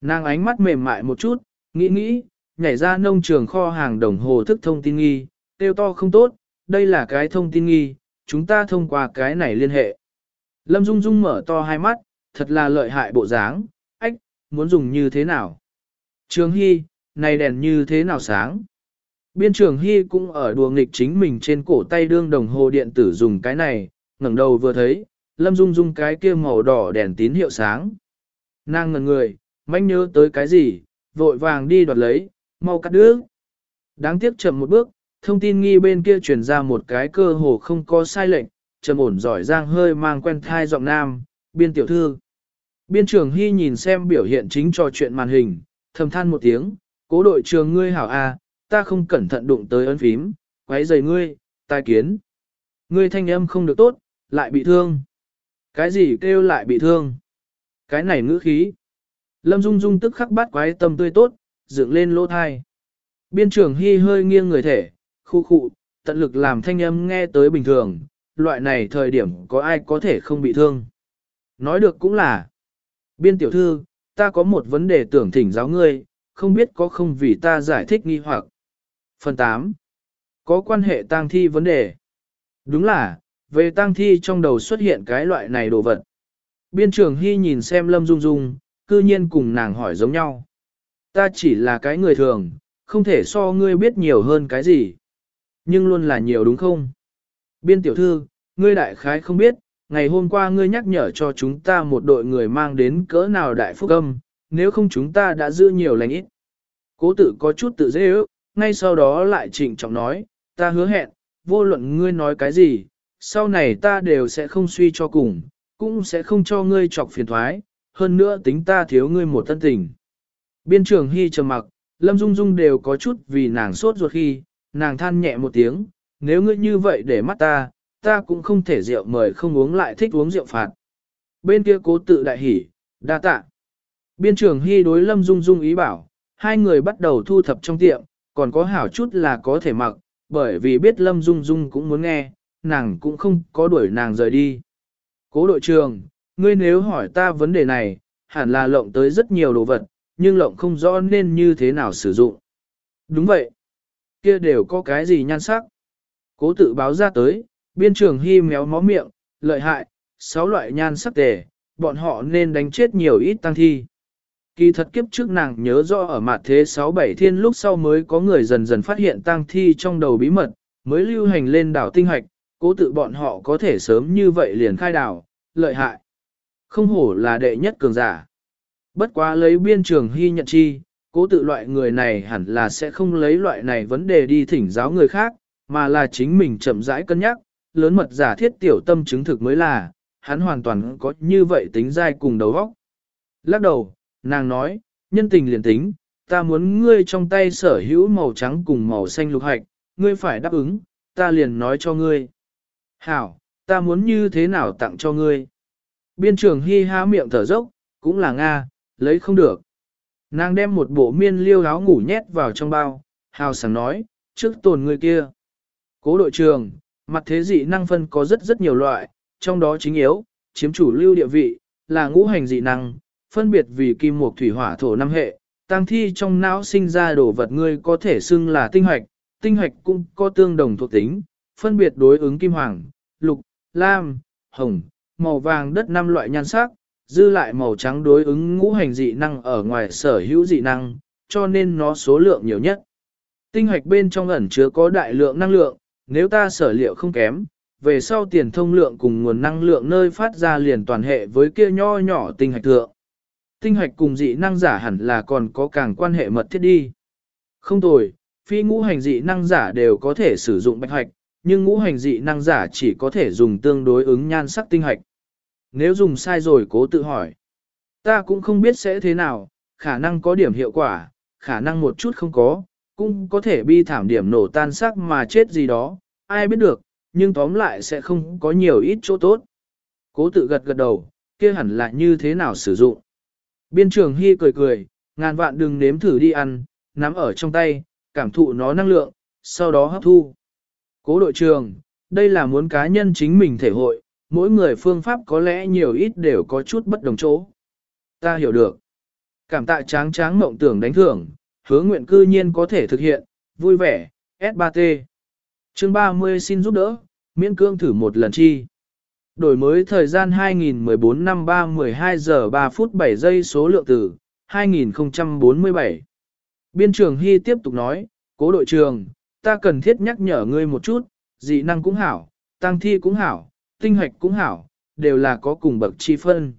Nàng ánh mắt mềm mại một chút, nghĩ nghĩ, nhảy ra nông trường kho hàng đồng hồ thức thông tin nghi, tiêu to không tốt, đây là cái thông tin nghi, chúng ta thông qua cái này liên hệ. Lâm Dung Dung mở to hai mắt, thật là lợi hại bộ dáng, ách, muốn dùng như thế nào? Trường Hy, này đèn như thế nào sáng? Biên trường Hy cũng ở đùa nghịch chính mình trên cổ tay đương đồng hồ điện tử dùng cái này, ngẩng đầu vừa thấy, Lâm Dung Dung cái kia màu đỏ đèn tín hiệu sáng. Nàng ngần người, manh nhớ tới cái gì, vội vàng đi đoạt lấy, mau cắt đứa. Đáng tiếc chậm một bước, thông tin nghi bên kia truyền ra một cái cơ hồ không có sai lệnh, trầm ổn giỏi giang hơi mang quen thai giọng nam, biên tiểu thư. Biên trường Hy nhìn xem biểu hiện chính trò chuyện màn hình, thầm than một tiếng, cố đội trường ngươi hảo a, ta không cẩn thận đụng tới ấn phím, quấy rầy ngươi, tai kiến. Ngươi thanh âm không được tốt, lại bị thương. Cái gì kêu lại bị thương? Cái này ngữ khí. Lâm Dung Dung tức khắc bắt quái tâm tươi tốt, dựng lên lỗ thai. Biên trưởng Hy hơi nghiêng người thể, khu khụ, tận lực làm thanh âm nghe tới bình thường, loại này thời điểm có ai có thể không bị thương. Nói được cũng là, biên tiểu thư, ta có một vấn đề tưởng thỉnh giáo ngươi, không biết có không vì ta giải thích nghi hoặc. Phần 8. Có quan hệ tang thi vấn đề. Đúng là, về tang thi trong đầu xuất hiện cái loại này đồ vật. Biên trưởng Hy nhìn xem Lâm Dung Dung, cư nhiên cùng nàng hỏi giống nhau. Ta chỉ là cái người thường, không thể so ngươi biết nhiều hơn cái gì. Nhưng luôn là nhiều đúng không? Biên tiểu thư, ngươi đại khái không biết, ngày hôm qua ngươi nhắc nhở cho chúng ta một đội người mang đến cỡ nào đại phúc âm, nếu không chúng ta đã giữ nhiều lành ít. Cố tự có chút tự dễ ước, ngay sau đó lại trịnh trọng nói, ta hứa hẹn, vô luận ngươi nói cái gì, sau này ta đều sẽ không suy cho cùng, cũng sẽ không cho ngươi chọc phiền thoái, hơn nữa tính ta thiếu ngươi một tân tình. Biên trưởng Hy trầm mặc, Lâm Dung Dung đều có chút vì nàng sốt ruột khi, nàng than nhẹ một tiếng, nếu ngươi như vậy để mắt ta, ta cũng không thể rượu mời không uống lại thích uống rượu phạt. Bên kia cố tự đại hỉ, đa tạ. Biên trưởng Hy đối Lâm Dung Dung ý bảo, hai người bắt đầu thu thập trong tiệm, còn có hảo chút là có thể mặc, bởi vì biết Lâm Dung Dung cũng muốn nghe, nàng cũng không có đuổi nàng rời đi. Cố đội trường, ngươi nếu hỏi ta vấn đề này, hẳn là lộng tới rất nhiều đồ vật, nhưng lộng không rõ nên như thế nào sử dụng. Đúng vậy. Kia đều có cái gì nhan sắc. Cố tự báo ra tới, biên trường hy méo mó miệng, lợi hại, sáu loại nhan sắc tề, bọn họ nên đánh chết nhiều ít tăng thi. Kỳ thật kiếp trước nàng nhớ rõ ở mặt thế 6-7 thiên lúc sau mới có người dần dần phát hiện tang thi trong đầu bí mật, mới lưu hành lên đảo tinh hoạch, cố tự bọn họ có thể sớm như vậy liền khai đảo, lợi hại. Không hổ là đệ nhất cường giả. Bất quá lấy biên trường hy nhận chi, cố tự loại người này hẳn là sẽ không lấy loại này vấn đề đi thỉnh giáo người khác, mà là chính mình chậm rãi cân nhắc, lớn mật giả thiết tiểu tâm chứng thực mới là, hắn hoàn toàn có như vậy tính dai cùng đầu óc. Lắc đầu, nàng nói, nhân tình liền tính, ta muốn ngươi trong tay sở hữu màu trắng cùng màu xanh lục hạch, ngươi phải đáp ứng, ta liền nói cho ngươi. Hảo, ta muốn như thế nào tặng cho ngươi? Biên trưởng hy há miệng thở dốc, cũng là Nga, lấy không được. Nàng đem một bộ miên liêu áo ngủ nhét vào trong bao, hào sảng nói, trước tồn người kia. Cố đội trường, mặt thế dị năng phân có rất rất nhiều loại, trong đó chính yếu, chiếm chủ lưu địa vị, là ngũ hành dị năng, phân biệt vì kim mộc thủy hỏa thổ năm hệ, tăng thi trong não sinh ra đồ vật ngươi có thể xưng là tinh hoạch, tinh hoạch cũng có tương đồng thuộc tính, phân biệt đối ứng kim hoàng, lục, lam, hồng, màu vàng đất năm loại nhan sắc, dư lại màu trắng đối ứng ngũ hành dị năng ở ngoài sở hữu dị năng, cho nên nó số lượng nhiều nhất. Tinh hoạch bên trong ẩn chứa có đại lượng năng lượng, nếu ta sở liệu không kém, về sau tiền thông lượng cùng nguồn năng lượng nơi phát ra liền toàn hệ với kia nho nhỏ tinh hạch thượng. Tinh hạch cùng dị năng giả hẳn là còn có càng quan hệ mật thiết đi. Không tồi, phi ngũ hành dị năng giả đều có thể sử dụng bạch hạch, nhưng ngũ hành dị năng giả chỉ có thể dùng tương đối ứng nhan sắc tinh hạch. Nếu dùng sai rồi cố tự hỏi. Ta cũng không biết sẽ thế nào, khả năng có điểm hiệu quả, khả năng một chút không có, cũng có thể bi thảm điểm nổ tan sắc mà chết gì đó, ai biết được, nhưng tóm lại sẽ không có nhiều ít chỗ tốt. Cố tự gật gật đầu, kia hẳn là như thế nào sử dụng. Biên trường Hy cười cười, ngàn vạn đừng nếm thử đi ăn, nắm ở trong tay, cảm thụ nó năng lượng, sau đó hấp thu. Cố đội trường, đây là muốn cá nhân chính mình thể hội, mỗi người phương pháp có lẽ nhiều ít đều có chút bất đồng chỗ. Ta hiểu được. Cảm tạ tráng tráng mộng tưởng đánh thưởng, hứa nguyện cư nhiên có thể thực hiện, vui vẻ, S3T. Chương 30 xin giúp đỡ, miễn cương thử một lần chi. Đổi mới thời gian 2014 năm 3 12 giờ 3 phút 7 giây số lượng tử, 2047. Biên trường Hy tiếp tục nói, cố đội trường, ta cần thiết nhắc nhở ngươi một chút, dị năng cũng hảo, tăng thi cũng hảo, tinh hoạch cũng hảo, đều là có cùng bậc chi phân.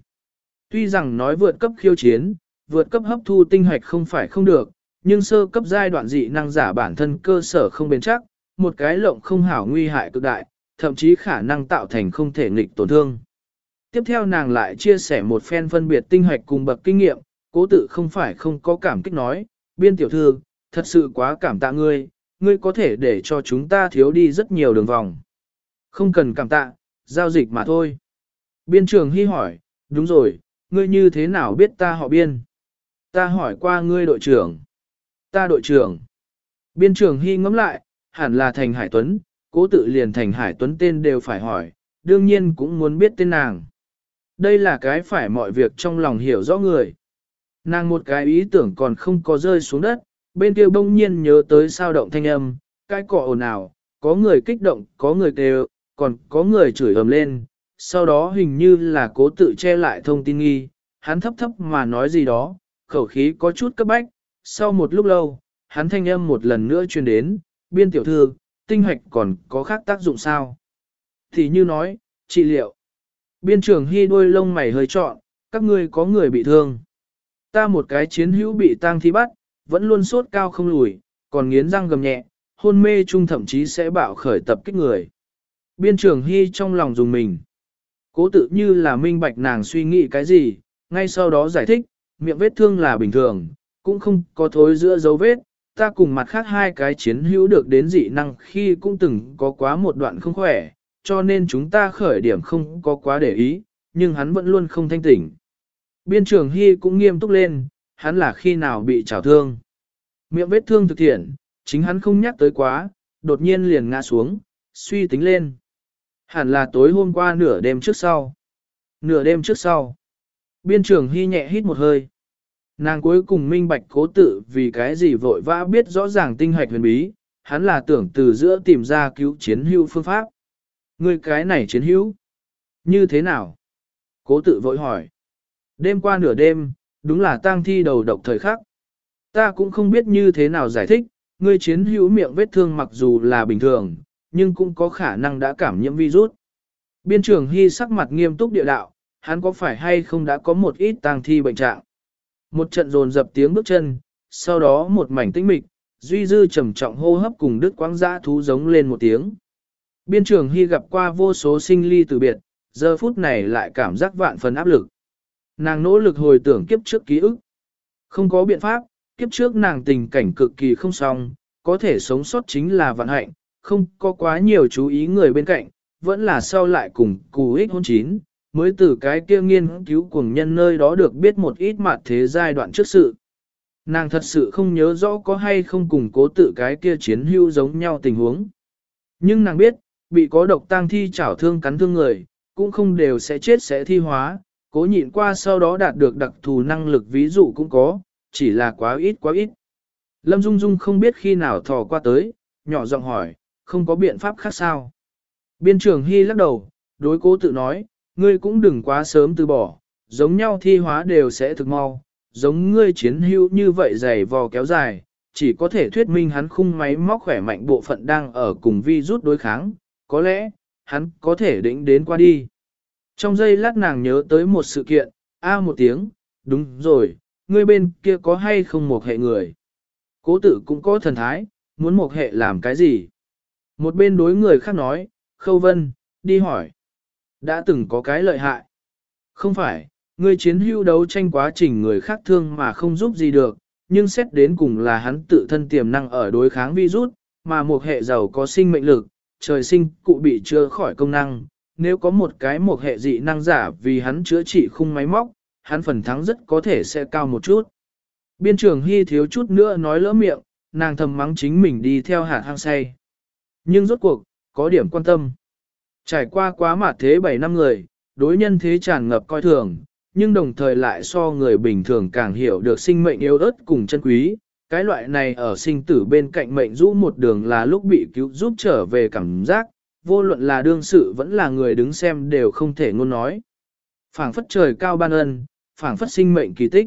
Tuy rằng nói vượt cấp khiêu chiến, vượt cấp hấp thu tinh hoạch không phải không được, nhưng sơ cấp giai đoạn dị năng giả bản thân cơ sở không bền chắc, một cái lộng không hảo nguy hại cực đại, thậm chí khả năng tạo thành không thể nghịch tổn thương. Tiếp theo nàng lại chia sẻ một phen phân biệt tinh hoạch cùng bậc kinh nghiệm, cố tự không phải không có cảm kích nói, biên tiểu thư, thật sự quá cảm tạ ngươi, ngươi có thể để cho chúng ta thiếu đi rất nhiều đường vòng. Không cần cảm tạ, giao dịch mà thôi. Biên trường hy hỏi, đúng rồi, ngươi như thế nào biết ta họ biên? Ta hỏi qua ngươi đội trưởng. Ta đội trưởng. Biên trường hy ngẫm lại, hẳn là Thành Hải Tuấn, cố tự liền Thành Hải Tuấn tên đều phải hỏi, đương nhiên cũng muốn biết tên nàng. Đây là cái phải mọi việc trong lòng hiểu rõ người. Nàng một cái ý tưởng còn không có rơi xuống đất, bên kia bỗng nhiên nhớ tới sao động thanh âm, cái cọ ồn ào, có người kích động, có người kêu, còn có người chửi ầm lên, sau đó hình như là cố tự che lại thông tin nghi, hắn thấp thấp mà nói gì đó, khẩu khí có chút cấp bách, sau một lúc lâu, hắn thanh âm một lần nữa truyền đến, biên tiểu thư, tinh hoạch còn có khác tác dụng sao? Thì như nói, trị liệu. Biên trưởng hy đôi lông mày hơi trọn, các ngươi có người bị thương. Ta một cái chiến hữu bị tang thi bắt, vẫn luôn sốt cao không lùi, còn nghiến răng gầm nhẹ, hôn mê chung thậm chí sẽ bạo khởi tập kích người. Biên trưởng hy trong lòng dùng mình. Cố tự như là minh bạch nàng suy nghĩ cái gì, ngay sau đó giải thích, miệng vết thương là bình thường, cũng không có thối giữa dấu vết, ta cùng mặt khác hai cái chiến hữu được đến dị năng khi cũng từng có quá một đoạn không khỏe, cho nên chúng ta khởi điểm không có quá để ý, nhưng hắn vẫn luôn không thanh tỉnh. Biên trưởng Hy cũng nghiêm túc lên, hắn là khi nào bị trào thương. Miệng vết thương thực thiện, chính hắn không nhắc tới quá, đột nhiên liền ngã xuống, suy tính lên. Hẳn là tối hôm qua nửa đêm trước sau. Nửa đêm trước sau. Biên trưởng Hy nhẹ hít một hơi. Nàng cuối cùng minh bạch cố tự vì cái gì vội vã biết rõ ràng tinh hoạch huyền bí, hắn là tưởng từ giữa tìm ra cứu chiến hữu phương pháp. Người cái này chiến hữu. Như thế nào? Cố tự vội hỏi. Đêm qua nửa đêm, đúng là tang thi đầu độc thời khắc. Ta cũng không biết như thế nào giải thích, người chiến hữu miệng vết thương mặc dù là bình thường, nhưng cũng có khả năng đã cảm nhiễm virus. Biên trưởng Hy sắc mặt nghiêm túc địa đạo, hắn có phải hay không đã có một ít tang thi bệnh trạng. Một trận dồn dập tiếng bước chân, sau đó một mảnh tĩnh mịch, duy dư trầm trọng hô hấp cùng đứt quãng dã thú giống lên một tiếng. Biên trưởng Hy gặp qua vô số sinh ly từ biệt, giờ phút này lại cảm giác vạn phần áp lực. Nàng nỗ lực hồi tưởng kiếp trước ký ức. Không có biện pháp, kiếp trước nàng tình cảnh cực kỳ không xong, có thể sống sót chính là vạn hạnh, không có quá nhiều chú ý người bên cạnh, vẫn là sau lại cùng cù ích hôn chín, mới từ cái kia nghiên cứu cùng nhân nơi đó được biết một ít mặt thế giai đoạn trước sự. Nàng thật sự không nhớ rõ có hay không cùng cố tự cái kia chiến hưu giống nhau tình huống. Nhưng nàng biết, bị có độc tang thi chảo thương cắn thương người, cũng không đều sẽ chết sẽ thi hóa, cố nhịn qua sau đó đạt được đặc thù năng lực ví dụ cũng có, chỉ là quá ít quá ít. Lâm Dung Dung không biết khi nào thò qua tới, nhỏ giọng hỏi, không có biện pháp khác sao. Biên trưởng Hy lắc đầu, đối cố tự nói, ngươi cũng đừng quá sớm từ bỏ, giống nhau thi hóa đều sẽ thực mau, giống ngươi chiến hữu như vậy dày vò kéo dài, chỉ có thể thuyết minh hắn khung máy móc khỏe mạnh bộ phận đang ở cùng vi rút đối kháng, có lẽ, hắn có thể đỉnh đến qua đi. Trong giây lát nàng nhớ tới một sự kiện, a à một tiếng, đúng rồi, ngươi bên kia có hay không một hệ người. Cố tử cũng có thần thái, muốn một hệ làm cái gì. Một bên đối người khác nói, khâu vân, đi hỏi. Đã từng có cái lợi hại. Không phải, người chiến hưu đấu tranh quá trình người khác thương mà không giúp gì được, nhưng xét đến cùng là hắn tự thân tiềm năng ở đối kháng virus, mà một hệ giàu có sinh mệnh lực, trời sinh cụ bị chưa khỏi công năng. Nếu có một cái một hệ dị năng giả vì hắn chữa trị khung máy móc, hắn phần thắng rất có thể sẽ cao một chút. Biên trưởng Hy thiếu chút nữa nói lỡ miệng, nàng thầm mắng chính mình đi theo hạt hang say. Nhưng rốt cuộc, có điểm quan tâm. Trải qua quá mạt thế 7 năm người, đối nhân thế tràn ngập coi thường, nhưng đồng thời lại so người bình thường càng hiểu được sinh mệnh yêu ớt cùng chân quý. Cái loại này ở sinh tử bên cạnh mệnh rũ một đường là lúc bị cứu giúp trở về cảm giác, vô luận là đương sự vẫn là người đứng xem đều không thể ngôn nói. phảng phất trời cao ban ân, phảng phất sinh mệnh kỳ tích.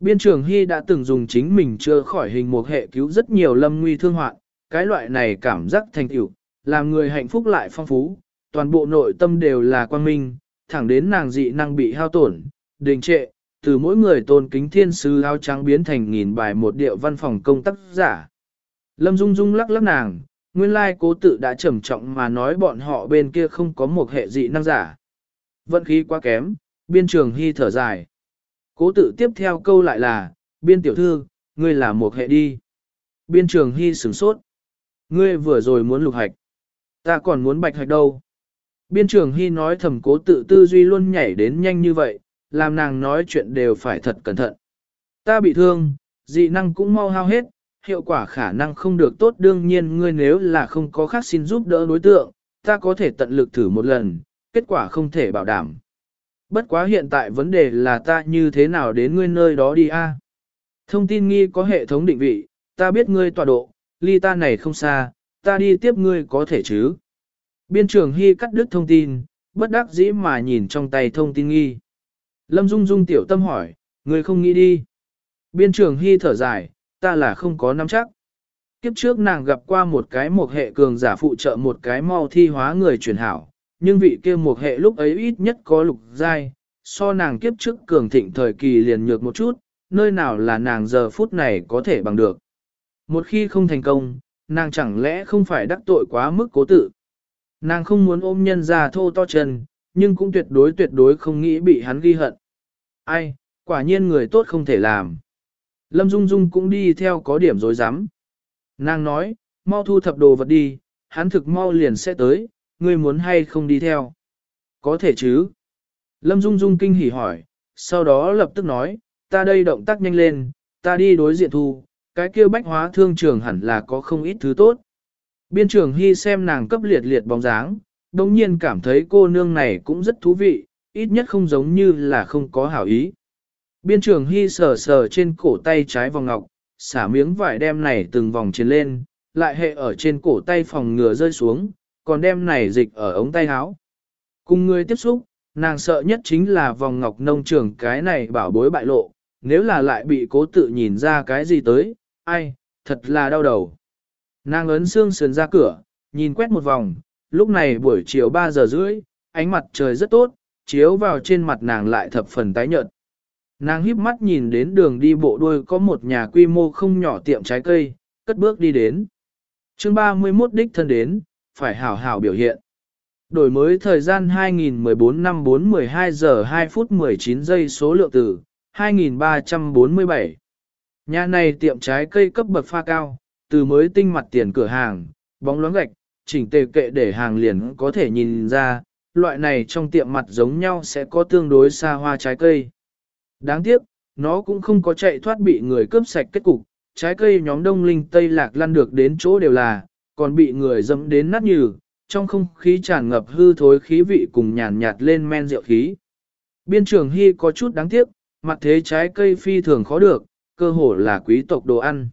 Biên trường Hy đã từng dùng chính mình chưa khỏi hình một hệ cứu rất nhiều lâm nguy thương hoạn, cái loại này cảm giác thành tựu, làm người hạnh phúc lại phong phú, toàn bộ nội tâm đều là quan minh, thẳng đến nàng dị năng bị hao tổn, đình trệ, từ mỗi người tôn kính thiên sứ áo trắng biến thành nghìn bài một điệu văn phòng công tác giả. Lâm Dung Dung lắc lắc nàng, nguyên lai cố tự đã trầm trọng mà nói bọn họ bên kia không có một hệ dị năng giả. Vận khí quá kém, biên trường hy thở dài. Cố tự tiếp theo câu lại là, biên tiểu thư, ngươi là một hệ đi. Biên trường hy sửng sốt. Ngươi vừa rồi muốn lục hạch. Ta còn muốn bạch hạch đâu. Biên trường hy nói thầm cố tự tư duy luôn nhảy đến nhanh như vậy, làm nàng nói chuyện đều phải thật cẩn thận. Ta bị thương, dị năng cũng mau hao hết, hiệu quả khả năng không được tốt đương nhiên ngươi nếu là không có khác xin giúp đỡ đối tượng, ta có thể tận lực thử một lần, kết quả không thể bảo đảm. Bất quá hiện tại vấn đề là ta như thế nào đến ngươi nơi đó đi a? À? Thông tin nghi có hệ thống định vị, ta biết ngươi tọa độ, ly ta này không xa, ta đi tiếp ngươi có thể chứ. Biên trưởng Hy cắt đứt thông tin, bất đắc dĩ mà nhìn trong tay thông tin nghi. Lâm Dung Dung tiểu tâm hỏi, người không nghĩ đi. Biên trưởng Hy thở dài, ta là không có nắm chắc. Kiếp trước nàng gặp qua một cái một hệ cường giả phụ trợ một cái mau thi hóa người truyền hảo, nhưng vị kia một hệ lúc ấy ít nhất có lục giai, so nàng kiếp trước cường thịnh thời kỳ liền nhược một chút, nơi nào là nàng giờ phút này có thể bằng được. Một khi không thành công, nàng chẳng lẽ không phải đắc tội quá mức cố tự. Nàng không muốn ôm nhân ra thô to chân, nhưng cũng tuyệt đối tuyệt đối không nghĩ bị hắn ghi hận. Ai, quả nhiên người tốt không thể làm. Lâm Dung Dung cũng đi theo có điểm dối rắm Nàng nói, mau thu thập đồ vật đi, hắn thực mau liền sẽ tới, ngươi muốn hay không đi theo? Có thể chứ? Lâm Dung Dung kinh hỉ hỏi, sau đó lập tức nói, ta đây động tác nhanh lên, ta đi đối diện thu, cái kia bách hóa thương trường hẳn là có không ít thứ tốt. Biên trường Hy xem nàng cấp liệt liệt bóng dáng, đồng nhiên cảm thấy cô nương này cũng rất thú vị, ít nhất không giống như là không có hảo ý. Biên trường Hy sờ sờ trên cổ tay trái vòng ngọc, xả miếng vải đem này từng vòng trên lên, lại hệ ở trên cổ tay phòng ngừa rơi xuống, còn đem này dịch ở ống tay áo. Cùng người tiếp xúc, nàng sợ nhất chính là vòng ngọc nông trường cái này bảo bối bại lộ, nếu là lại bị cố tự nhìn ra cái gì tới, ai, thật là đau đầu. Nàng ấn xương sườn ra cửa, nhìn quét một vòng, lúc này buổi chiều 3 giờ rưỡi, ánh mặt trời rất tốt, chiếu vào trên mặt nàng lại thập phần tái nhợt. Nàng híp mắt nhìn đến đường đi bộ đuôi có một nhà quy mô không nhỏ tiệm trái cây, cất bước đi đến. chương 31 đích thân đến, phải hảo hảo biểu hiện. Đổi mới thời gian 2014 năm 4 12 giờ 2 phút 19 giây số lượng từ 2347. Nhà này tiệm trái cây cấp bậc pha cao, từ mới tinh mặt tiền cửa hàng, bóng loáng gạch, chỉnh tề kệ để hàng liền có thể nhìn ra, loại này trong tiệm mặt giống nhau sẽ có tương đối xa hoa trái cây. Đáng tiếc, nó cũng không có chạy thoát bị người cướp sạch kết cục, trái cây nhóm đông linh tây lạc lăn được đến chỗ đều là, còn bị người dẫm đến nát nhừ, trong không khí tràn ngập hư thối khí vị cùng nhàn nhạt lên men rượu khí. Biên trưởng Hy có chút đáng tiếc, mặt thế trái cây phi thường khó được, cơ hồ là quý tộc đồ ăn.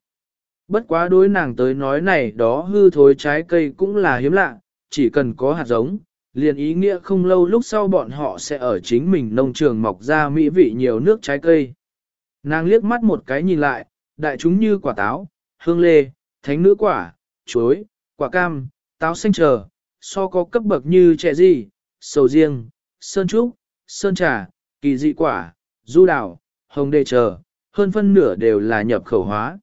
Bất quá đối nàng tới nói này đó hư thối trái cây cũng là hiếm lạ, chỉ cần có hạt giống, liền ý nghĩa không lâu lúc sau bọn họ sẽ ở chính mình nông trường mọc ra mỹ vị nhiều nước trái cây. Nàng liếc mắt một cái nhìn lại, đại chúng như quả táo, hương lê, thánh nữ quả, chuối, quả cam, táo xanh chờ, so có cấp bậc như trẻ gì, sầu riêng, sơn trúc, sơn trà, kỳ dị quả, du đào, hồng đề chờ, hơn phân nửa đều là nhập khẩu hóa.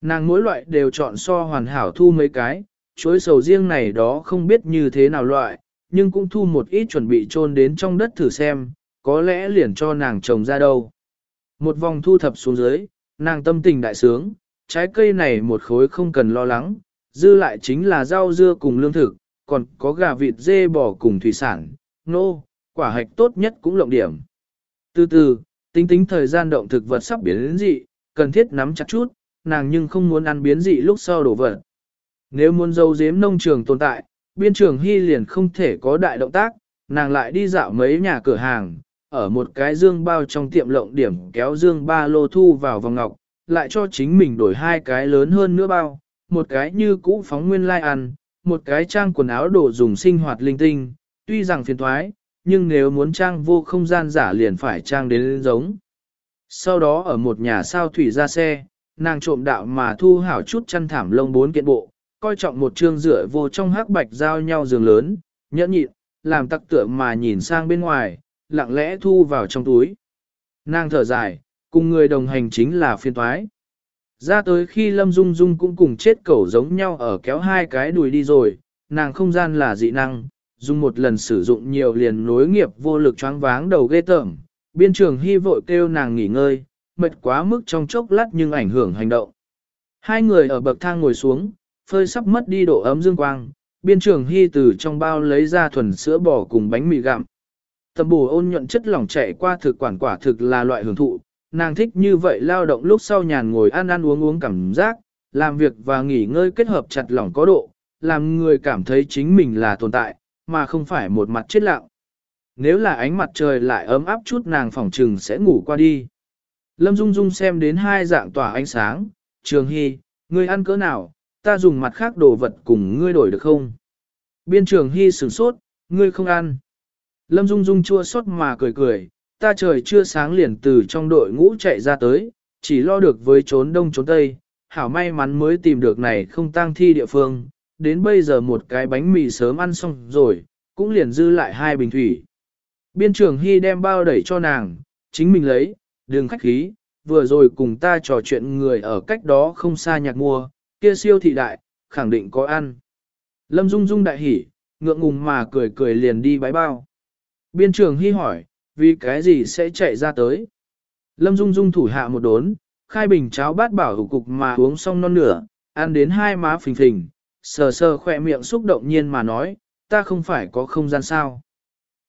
Nàng mỗi loại đều chọn so hoàn hảo thu mấy cái, chuối sầu riêng này đó không biết như thế nào loại, nhưng cũng thu một ít chuẩn bị chôn đến trong đất thử xem, có lẽ liền cho nàng trồng ra đâu. Một vòng thu thập xuống dưới, nàng tâm tình đại sướng, trái cây này một khối không cần lo lắng, dư lại chính là rau dưa cùng lương thực, còn có gà vịt dê bò cùng thủy sản, nô, quả hạch tốt nhất cũng lộng điểm. Từ từ, tính tính thời gian động thực vật sắp biến đến dị, cần thiết nắm chặt chút, nàng nhưng không muốn ăn biến dị lúc sau đổ vật. Nếu muốn dâu giếm nông trường tồn tại, biên trường hy liền không thể có đại động tác, nàng lại đi dạo mấy nhà cửa hàng, ở một cái dương bao trong tiệm lộng điểm kéo dương ba lô thu vào vòng ngọc, lại cho chính mình đổi hai cái lớn hơn nữa bao, một cái như cũ phóng nguyên lai ăn, một cái trang quần áo đồ dùng sinh hoạt linh tinh, tuy rằng phiền thoái, nhưng nếu muốn trang vô không gian giả liền phải trang đến giống. Sau đó ở một nhà sao thủy ra xe, nàng trộm đạo mà thu hảo chút chăn thảm lông bốn kiện bộ, coi trọng một chương rửa vô trong hắc bạch giao nhau giường lớn, nhẫn nhịn, làm tặc tựa mà nhìn sang bên ngoài, lặng lẽ thu vào trong túi. Nàng thở dài, cùng người đồng hành chính là phiên toái. Ra tới khi Lâm Dung Dung cũng cùng chết cẩu giống nhau ở kéo hai cái đùi đi rồi, nàng không gian là dị năng, dùng một lần sử dụng nhiều liền nối nghiệp vô lực choáng váng đầu ghê tởm. Biên trường hy vội kêu nàng nghỉ ngơi, mệt quá mức trong chốc lát nhưng ảnh hưởng hành động. Hai người ở bậc thang ngồi xuống, phơi sắp mất đi độ ấm dương quang, biên trường hy từ trong bao lấy ra thuần sữa bò cùng bánh mì gặm. Tầm bù ôn nhuận chất lỏng chạy qua thực quản quả thực là loại hưởng thụ, nàng thích như vậy lao động lúc sau nhàn ngồi ăn ăn uống uống cảm giác, làm việc và nghỉ ngơi kết hợp chặt lỏng có độ, làm người cảm thấy chính mình là tồn tại, mà không phải một mặt chết lặng. Nếu là ánh mặt trời lại ấm áp chút nàng phỏng trừng sẽ ngủ qua đi. Lâm Dung Dung xem đến hai dạng tỏa ánh sáng, Trường Hy, ngươi ăn cỡ nào, ta dùng mặt khác đồ vật cùng ngươi đổi được không? Biên Trường Hy sửng sốt, ngươi không ăn. Lâm Dung Dung chua xót mà cười cười, ta trời chưa sáng liền từ trong đội ngũ chạy ra tới, chỉ lo được với trốn đông trốn tây, hảo may mắn mới tìm được này không tang thi địa phương, đến bây giờ một cái bánh mì sớm ăn xong rồi, cũng liền dư lại hai bình thủy. Biên trưởng Hy đem bao đẩy cho nàng, chính mình lấy, đường khách khí, vừa rồi cùng ta trò chuyện người ở cách đó không xa nhạc mua, kia siêu thị đại, khẳng định có ăn. Lâm Dung Dung đại hỉ, ngượng ngùng mà cười cười liền đi bái bao. Biên trưởng Hy hỏi, vì cái gì sẽ chạy ra tới? Lâm Dung Dung thủ hạ một đốn, khai bình cháo bát bảo hủ cục mà uống xong non nửa, ăn đến hai má phình phình, sờ sờ khỏe miệng xúc động nhiên mà nói, ta không phải có không gian sao.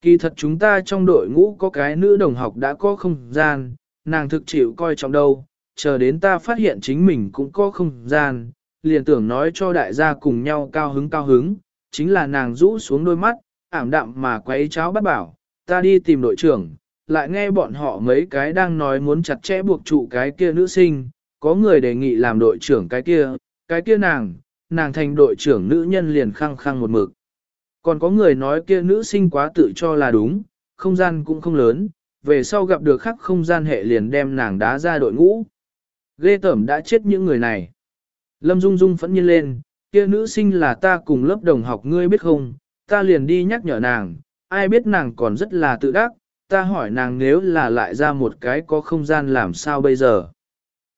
Kỳ thật chúng ta trong đội ngũ có cái nữ đồng học đã có không gian, nàng thực chịu coi trọng đâu, chờ đến ta phát hiện chính mình cũng có không gian, liền tưởng nói cho đại gia cùng nhau cao hứng cao hứng, chính là nàng rũ xuống đôi mắt, ảm đạm mà quấy cháo bắt bảo, ta đi tìm đội trưởng, lại nghe bọn họ mấy cái đang nói muốn chặt chẽ buộc trụ cái kia nữ sinh, có người đề nghị làm đội trưởng cái kia, cái kia nàng, nàng thành đội trưởng nữ nhân liền khăng khăng một mực. Còn có người nói kia nữ sinh quá tự cho là đúng, không gian cũng không lớn, về sau gặp được khắc không gian hệ liền đem nàng đá ra đội ngũ. Ghê tẩm đã chết những người này. Lâm Dung Dung phẫn nhiên lên, kia nữ sinh là ta cùng lớp đồng học ngươi biết không, ta liền đi nhắc nhở nàng, ai biết nàng còn rất là tự đắc, ta hỏi nàng nếu là lại ra một cái có không gian làm sao bây giờ.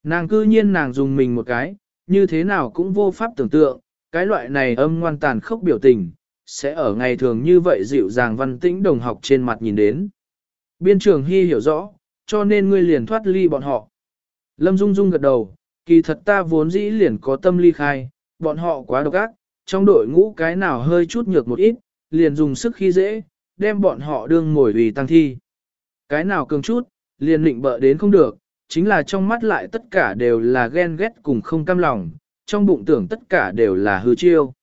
Nàng cư nhiên nàng dùng mình một cái, như thế nào cũng vô pháp tưởng tượng, cái loại này âm ngoan tàn khốc biểu tình, sẽ ở ngày thường như vậy dịu dàng văn tĩnh đồng học trên mặt nhìn đến. Biên trường Hy hiểu rõ, cho nên ngươi liền thoát ly bọn họ. Lâm Dung Dung gật đầu, kỳ thật ta vốn dĩ liền có tâm ly khai, bọn họ quá độc ác, trong đội ngũ cái nào hơi chút nhược một ít, liền dùng sức khi dễ, đem bọn họ đương ngồi vì tăng thi. Cái nào cường chút, liền định bợ đến không được, chính là trong mắt lại tất cả đều là ghen ghét cùng không cam lòng, trong bụng tưởng tất cả đều là hư chiêu.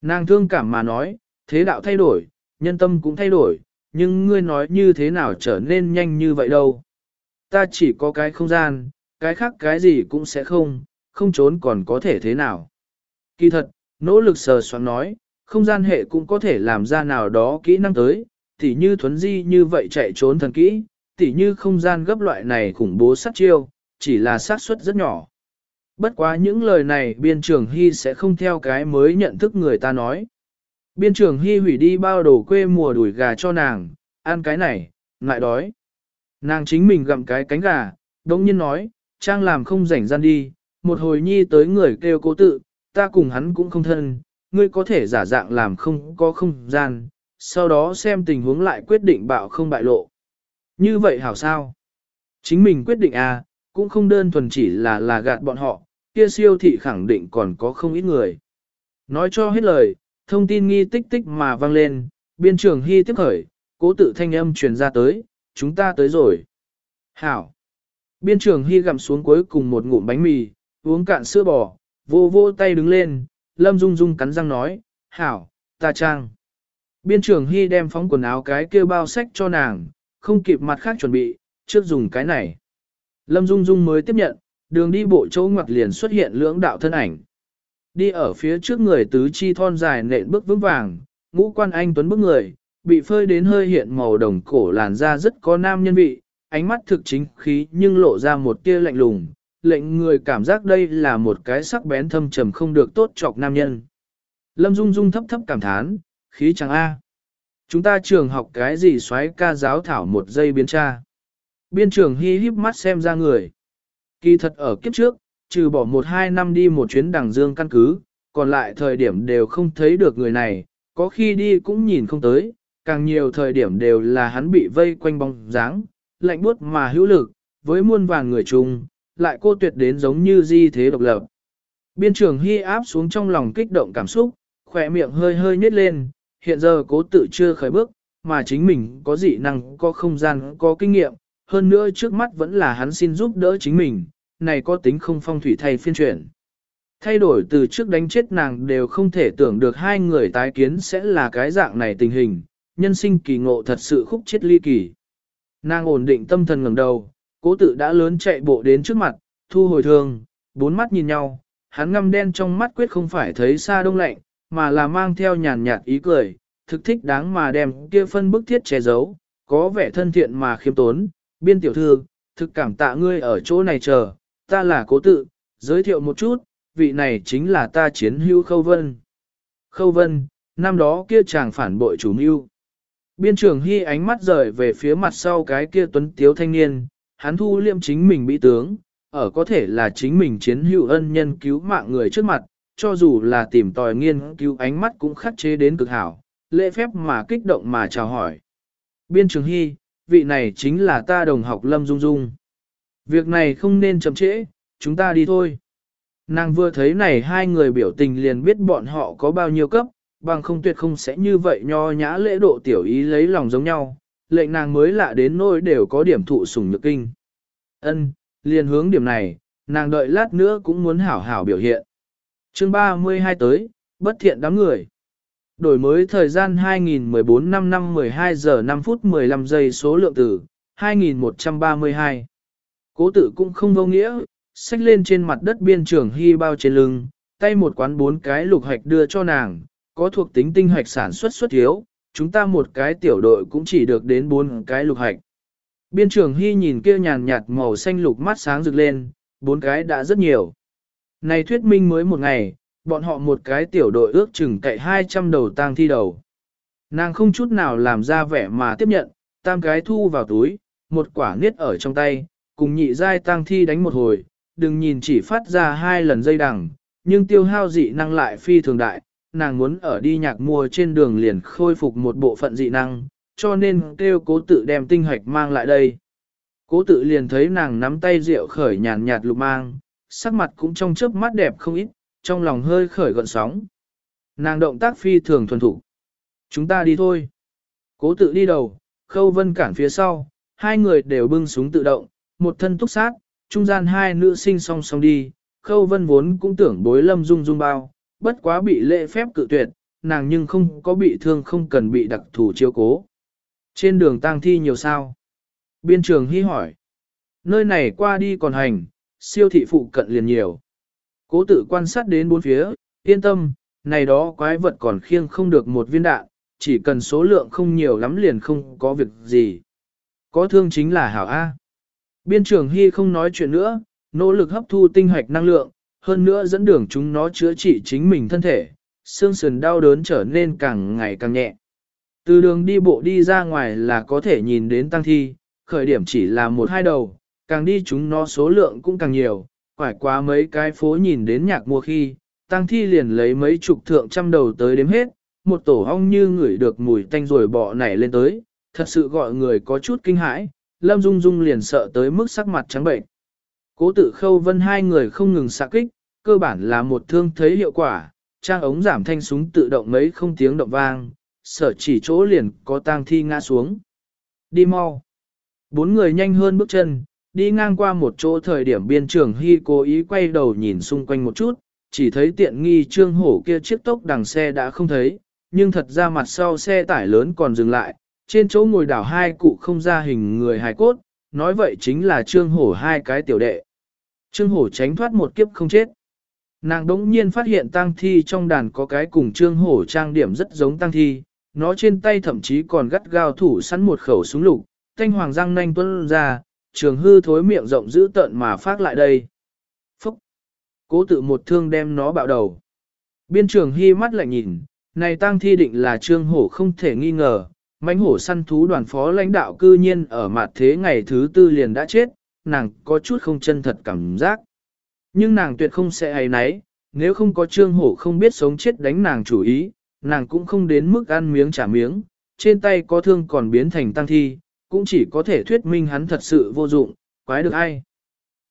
Nàng thương cảm mà nói, thế đạo thay đổi, nhân tâm cũng thay đổi, nhưng ngươi nói như thế nào trở nên nhanh như vậy đâu. Ta chỉ có cái không gian, cái khác cái gì cũng sẽ không, không trốn còn có thể thế nào. Kỳ thật, nỗ lực sờ soạn nói, không gian hệ cũng có thể làm ra nào đó kỹ năng tới, tỉ như thuấn di như vậy chạy trốn thần kỹ, tỉ như không gian gấp loại này khủng bố sát chiêu, chỉ là xác suất rất nhỏ. Bất quá những lời này biên trường hy sẽ không theo cái mới nhận thức người ta nói. Biên trưởng hy hủy đi bao đồ quê mùa đuổi gà cho nàng, ăn cái này, ngại đói. Nàng chính mình gặm cái cánh gà, đống nhiên nói, trang làm không rảnh gian đi, một hồi nhi tới người kêu cố tự, ta cùng hắn cũng không thân, ngươi có thể giả dạng làm không có không gian, sau đó xem tình huống lại quyết định bạo không bại lộ. Như vậy hảo sao? Chính mình quyết định à, cũng không đơn thuần chỉ là là gạt bọn họ, kia siêu thị khẳng định còn có không ít người. Nói cho hết lời, thông tin nghi tích tích mà vang lên, biên trường hy tiếp khởi, cố tự thanh âm truyền ra tới, chúng ta tới rồi. Hảo! Biên trường hy gặm xuống cuối cùng một ngụm bánh mì, uống cạn sữa bò, vô vô tay đứng lên, Lâm Dung Dung cắn răng nói, hảo, ta trang. Biên trưởng Hy đem phóng quần áo cái kia bao sách cho nàng, không kịp mặt khác chuẩn bị, trước dùng cái này. Lâm Dung Dung mới tiếp nhận, đường đi bộ chỗ ngoặt liền xuất hiện lưỡng đạo thân ảnh. Đi ở phía trước người tứ chi thon dài nện bước vững vàng, ngũ quan anh tuấn bước người, bị phơi đến hơi hiện màu đồng cổ làn da rất có nam nhân vị, ánh mắt thực chính khí nhưng lộ ra một tia lạnh lùng, lệnh người cảm giác đây là một cái sắc bén thâm trầm không được tốt chọc nam nhân. Lâm Dung Dung thấp thấp cảm thán, khí chẳng A. Chúng ta trường học cái gì xoáy ca giáo thảo một giây biến tra. Biên trường hi híp mắt xem ra người. Kỳ thật ở kiếp trước, trừ bỏ một hai năm đi một chuyến đằng dương căn cứ, còn lại thời điểm đều không thấy được người này, có khi đi cũng nhìn không tới, càng nhiều thời điểm đều là hắn bị vây quanh bóng dáng, lạnh buốt mà hữu lực, với muôn vàng người chung, lại cô tuyệt đến giống như di thế độc lập. Biên trường hy áp xuống trong lòng kích động cảm xúc, khỏe miệng hơi hơi nhếch lên, hiện giờ cố tự chưa khởi bước, mà chính mình có dị năng, có không gian, có kinh nghiệm, hơn nữa trước mắt vẫn là hắn xin giúp đỡ chính mình, này có tính không phong thủy thay phiên chuyển. Thay đổi từ trước đánh chết nàng đều không thể tưởng được hai người tái kiến sẽ là cái dạng này tình hình, nhân sinh kỳ ngộ thật sự khúc chết ly kỳ. Nàng ổn định tâm thần ngẩng đầu, cố tự đã lớn chạy bộ đến trước mặt, thu hồi thường, bốn mắt nhìn nhau, hắn ngăm đen trong mắt quyết không phải thấy xa đông lạnh, mà là mang theo nhàn nhạt ý cười, thực thích đáng mà đem kia phân bức thiết che giấu, có vẻ thân thiện mà khiêm tốn, biên tiểu thư, thực cảm tạ ngươi ở chỗ này chờ, ta là cố tự, giới thiệu một chút, vị này chính là ta chiến hữu Khâu Vân. Khâu Vân, năm đó kia chàng phản bội chủ mưu. Biên trưởng Hy ánh mắt rời về phía mặt sau cái kia tuấn tiếu thanh niên, hắn thu liêm chính mình bị tướng, ở có thể là chính mình chiến hữu ân nhân cứu mạng người trước mặt, cho dù là tìm tòi nghiên cứu ánh mắt cũng khắc chế đến cực hảo, lễ phép mà kích động mà chào hỏi. Biên trường Hy, vị này chính là ta đồng học Lâm Dung Dung. Việc này không nên chậm trễ, chúng ta đi thôi. Nàng vừa thấy này hai người biểu tình liền biết bọn họ có bao nhiêu cấp, bằng không tuyệt không sẽ như vậy nho nhã lễ độ tiểu ý lấy lòng giống nhau, lệnh nàng mới lạ đến nỗi đều có điểm thụ sủng nhược kinh. Ân, liền hướng điểm này, nàng đợi lát nữa cũng muốn hảo hảo biểu hiện. Chương 32 tới, bất thiện đám người. Đổi mới thời gian 2014 năm năm 12 giờ 5 phút 15 giây số lượng tử, 2132. Cố tử cũng không vô nghĩa, xách lên trên mặt đất biên trường hy bao trên lưng, tay một quán bốn cái lục hạch đưa cho nàng, có thuộc tính tinh hạch sản xuất xuất thiếu, chúng ta một cái tiểu đội cũng chỉ được đến bốn cái lục hạch. Biên trường hy nhìn kia nhàn nhạt màu xanh lục mắt sáng rực lên, bốn cái đã rất nhiều. Này thuyết minh mới một ngày, bọn họ một cái tiểu đội ước chừng cậy 200 đầu tang thi đầu. Nàng không chút nào làm ra vẻ mà tiếp nhận, tam cái thu vào túi, một quả niết ở trong tay, cùng nhị giai tang thi đánh một hồi, đừng nhìn chỉ phát ra hai lần dây đằng, nhưng tiêu hao dị năng lại phi thường đại, nàng muốn ở đi nhạc mua trên đường liền khôi phục một bộ phận dị năng, cho nên kêu cố tự đem tinh hoạch mang lại đây. Cố tự liền thấy nàng nắm tay rượu khởi nhàn nhạt lục mang, sắc mặt cũng trong chớp mắt đẹp không ít, trong lòng hơi khởi gọn sóng. Nàng động tác phi thường thuần thủ. Chúng ta đi thôi. Cố tự đi đầu, khâu vân cản phía sau, hai người đều bưng súng tự động, một thân túc sát, trung gian hai nữ sinh song song đi, khâu vân vốn cũng tưởng bối lâm dung dung bao, bất quá bị lễ phép cự tuyệt, nàng nhưng không có bị thương không cần bị đặc thù chiếu cố. Trên đường tang thi nhiều sao? Biên trường hy hỏi. Nơi này qua đi còn hành, siêu thị phụ cận liền nhiều. Cố tự quan sát đến bốn phía, yên tâm, này đó quái vật còn khiêng không được một viên đạn, chỉ cần số lượng không nhiều lắm liền không có việc gì. Có thương chính là hảo A. Biên trường Hy không nói chuyện nữa, nỗ lực hấp thu tinh hoạch năng lượng, hơn nữa dẫn đường chúng nó chữa trị chính mình thân thể, xương sườn đau đớn trở nên càng ngày càng nhẹ. Từ đường đi bộ đi ra ngoài là có thể nhìn đến tăng thi, khởi điểm chỉ là một hai đầu, càng đi chúng nó số lượng cũng càng nhiều, quải qua mấy cái phố nhìn đến nhạc mua khi, tăng thi liền lấy mấy chục thượng trăm đầu tới đếm hết, một tổ ong như ngửi được mùi tanh rồi bọ nảy lên tới, thật sự gọi người có chút kinh hãi, Lâm Dung Dung liền sợ tới mức sắc mặt trắng bệnh. Cố tự khâu vân hai người không ngừng xạ kích, cơ bản là một thương thấy hiệu quả, trang ống giảm thanh súng tự động mấy không tiếng động vang, sợ chỉ chỗ liền có tang thi ngã xuống. Đi mau. Bốn người nhanh hơn bước chân, đi ngang qua một chỗ thời điểm biên trường hy cố ý quay đầu nhìn xung quanh một chút, chỉ thấy tiện nghi trương hổ kia chiếc tốc đằng xe đã không thấy, nhưng thật ra mặt sau xe tải lớn còn dừng lại, trên chỗ ngồi đảo hai cụ không ra hình người hài cốt, nói vậy chính là trương hổ hai cái tiểu đệ. Trương hổ tránh thoát một kiếp không chết. Nàng đống nhiên phát hiện tang thi trong đàn có cái cùng trương hổ trang điểm rất giống tang thi, nó trên tay thậm chí còn gắt gao thủ sẵn một khẩu súng lục, thanh hoàng răng nanh tuân ra, trường hư thối miệng rộng dữ tợn mà phát lại đây. Phúc! Cố tự một thương đem nó bạo đầu. Biên trường hy mắt lại nhìn, này tang thi định là trương hổ không thể nghi ngờ, mãnh hổ săn thú đoàn phó lãnh đạo cư nhiên ở mặt thế ngày thứ tư liền đã chết, nàng có chút không chân thật cảm giác. Nhưng nàng tuyệt không sẽ hay nấy, nếu không có trương hổ không biết sống chết đánh nàng chủ ý, nàng cũng không đến mức ăn miếng trả miếng, trên tay có thương còn biến thành tăng thi, cũng chỉ có thể thuyết minh hắn thật sự vô dụng, quái được ai.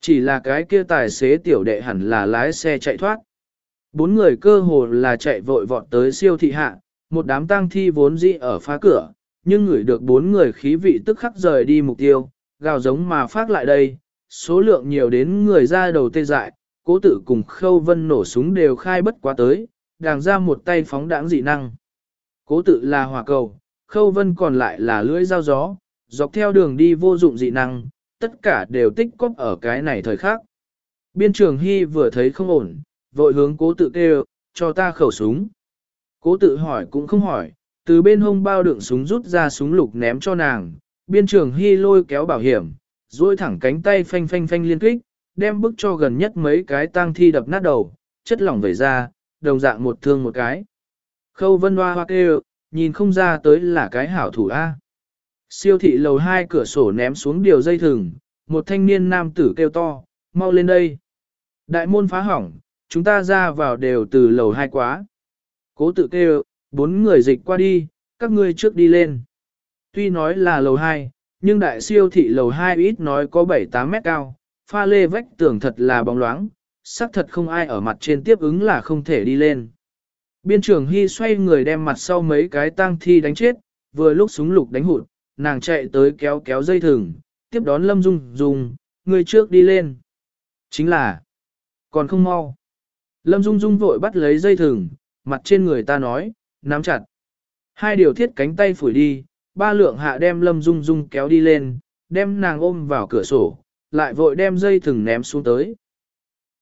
Chỉ là cái kia tài xế tiểu đệ hẳn là lái xe chạy thoát. Bốn người cơ hồ là chạy vội vọt tới siêu thị hạ, một đám tang thi vốn dĩ ở phá cửa, nhưng ngửi được bốn người khí vị tức khắc rời đi mục tiêu, gào giống mà phát lại đây, số lượng nhiều đến người ra đầu tê dại, cố tự cùng khâu vân nổ súng đều khai bất quá tới, đàng ra một tay phóng đãng dị năng. Cố tự là hỏa cầu, khâu vân còn lại là lưỡi dao gió, dọc theo đường đi vô dụng dị năng, tất cả đều tích cóp ở cái này thời khắc. Biên trường Hy vừa thấy không ổn, vội hướng cố tự kêu, cho ta khẩu súng. Cố tự hỏi cũng không hỏi, từ bên hông bao đựng súng rút ra súng lục ném cho nàng, biên trường Hy lôi kéo bảo hiểm, duỗi thẳng cánh tay phanh phanh phanh liên kích, đem bức cho gần nhất mấy cái tang thi đập nát đầu, chất lỏng vẩy ra, đồng dạng một thương một cái. Khâu vân hoa hoa kêu, nhìn không ra tới là cái hảo thủ A. Siêu thị lầu hai cửa sổ ném xuống điều dây thừng, một thanh niên nam tử kêu to, mau lên đây. Đại môn phá hỏng, chúng ta ra vào đều từ lầu hai quá. Cố tự kêu, bốn người dịch qua đi, các ngươi trước đi lên. Tuy nói là lầu hai, nhưng đại siêu thị lầu hai ít nói có 7-8 mét cao, pha lê vách tường thật là bóng loáng, xác thật không ai ở mặt trên tiếp ứng là không thể đi lên. Biên trưởng Hy xoay người đem mặt sau mấy cái tang thi đánh chết, vừa lúc súng lục đánh hụt, nàng chạy tới kéo kéo dây thừng, tiếp đón Lâm Dung Dung, người trước đi lên. Chính là, còn không mau. Lâm Dung Dung vội bắt lấy dây thừng, mặt trên người ta nói, nắm chặt. Hai điều thiết cánh tay phủi đi, ba lượng hạ đem Lâm Dung Dung kéo đi lên, đem nàng ôm vào cửa sổ, lại vội đem dây thừng ném xuống tới.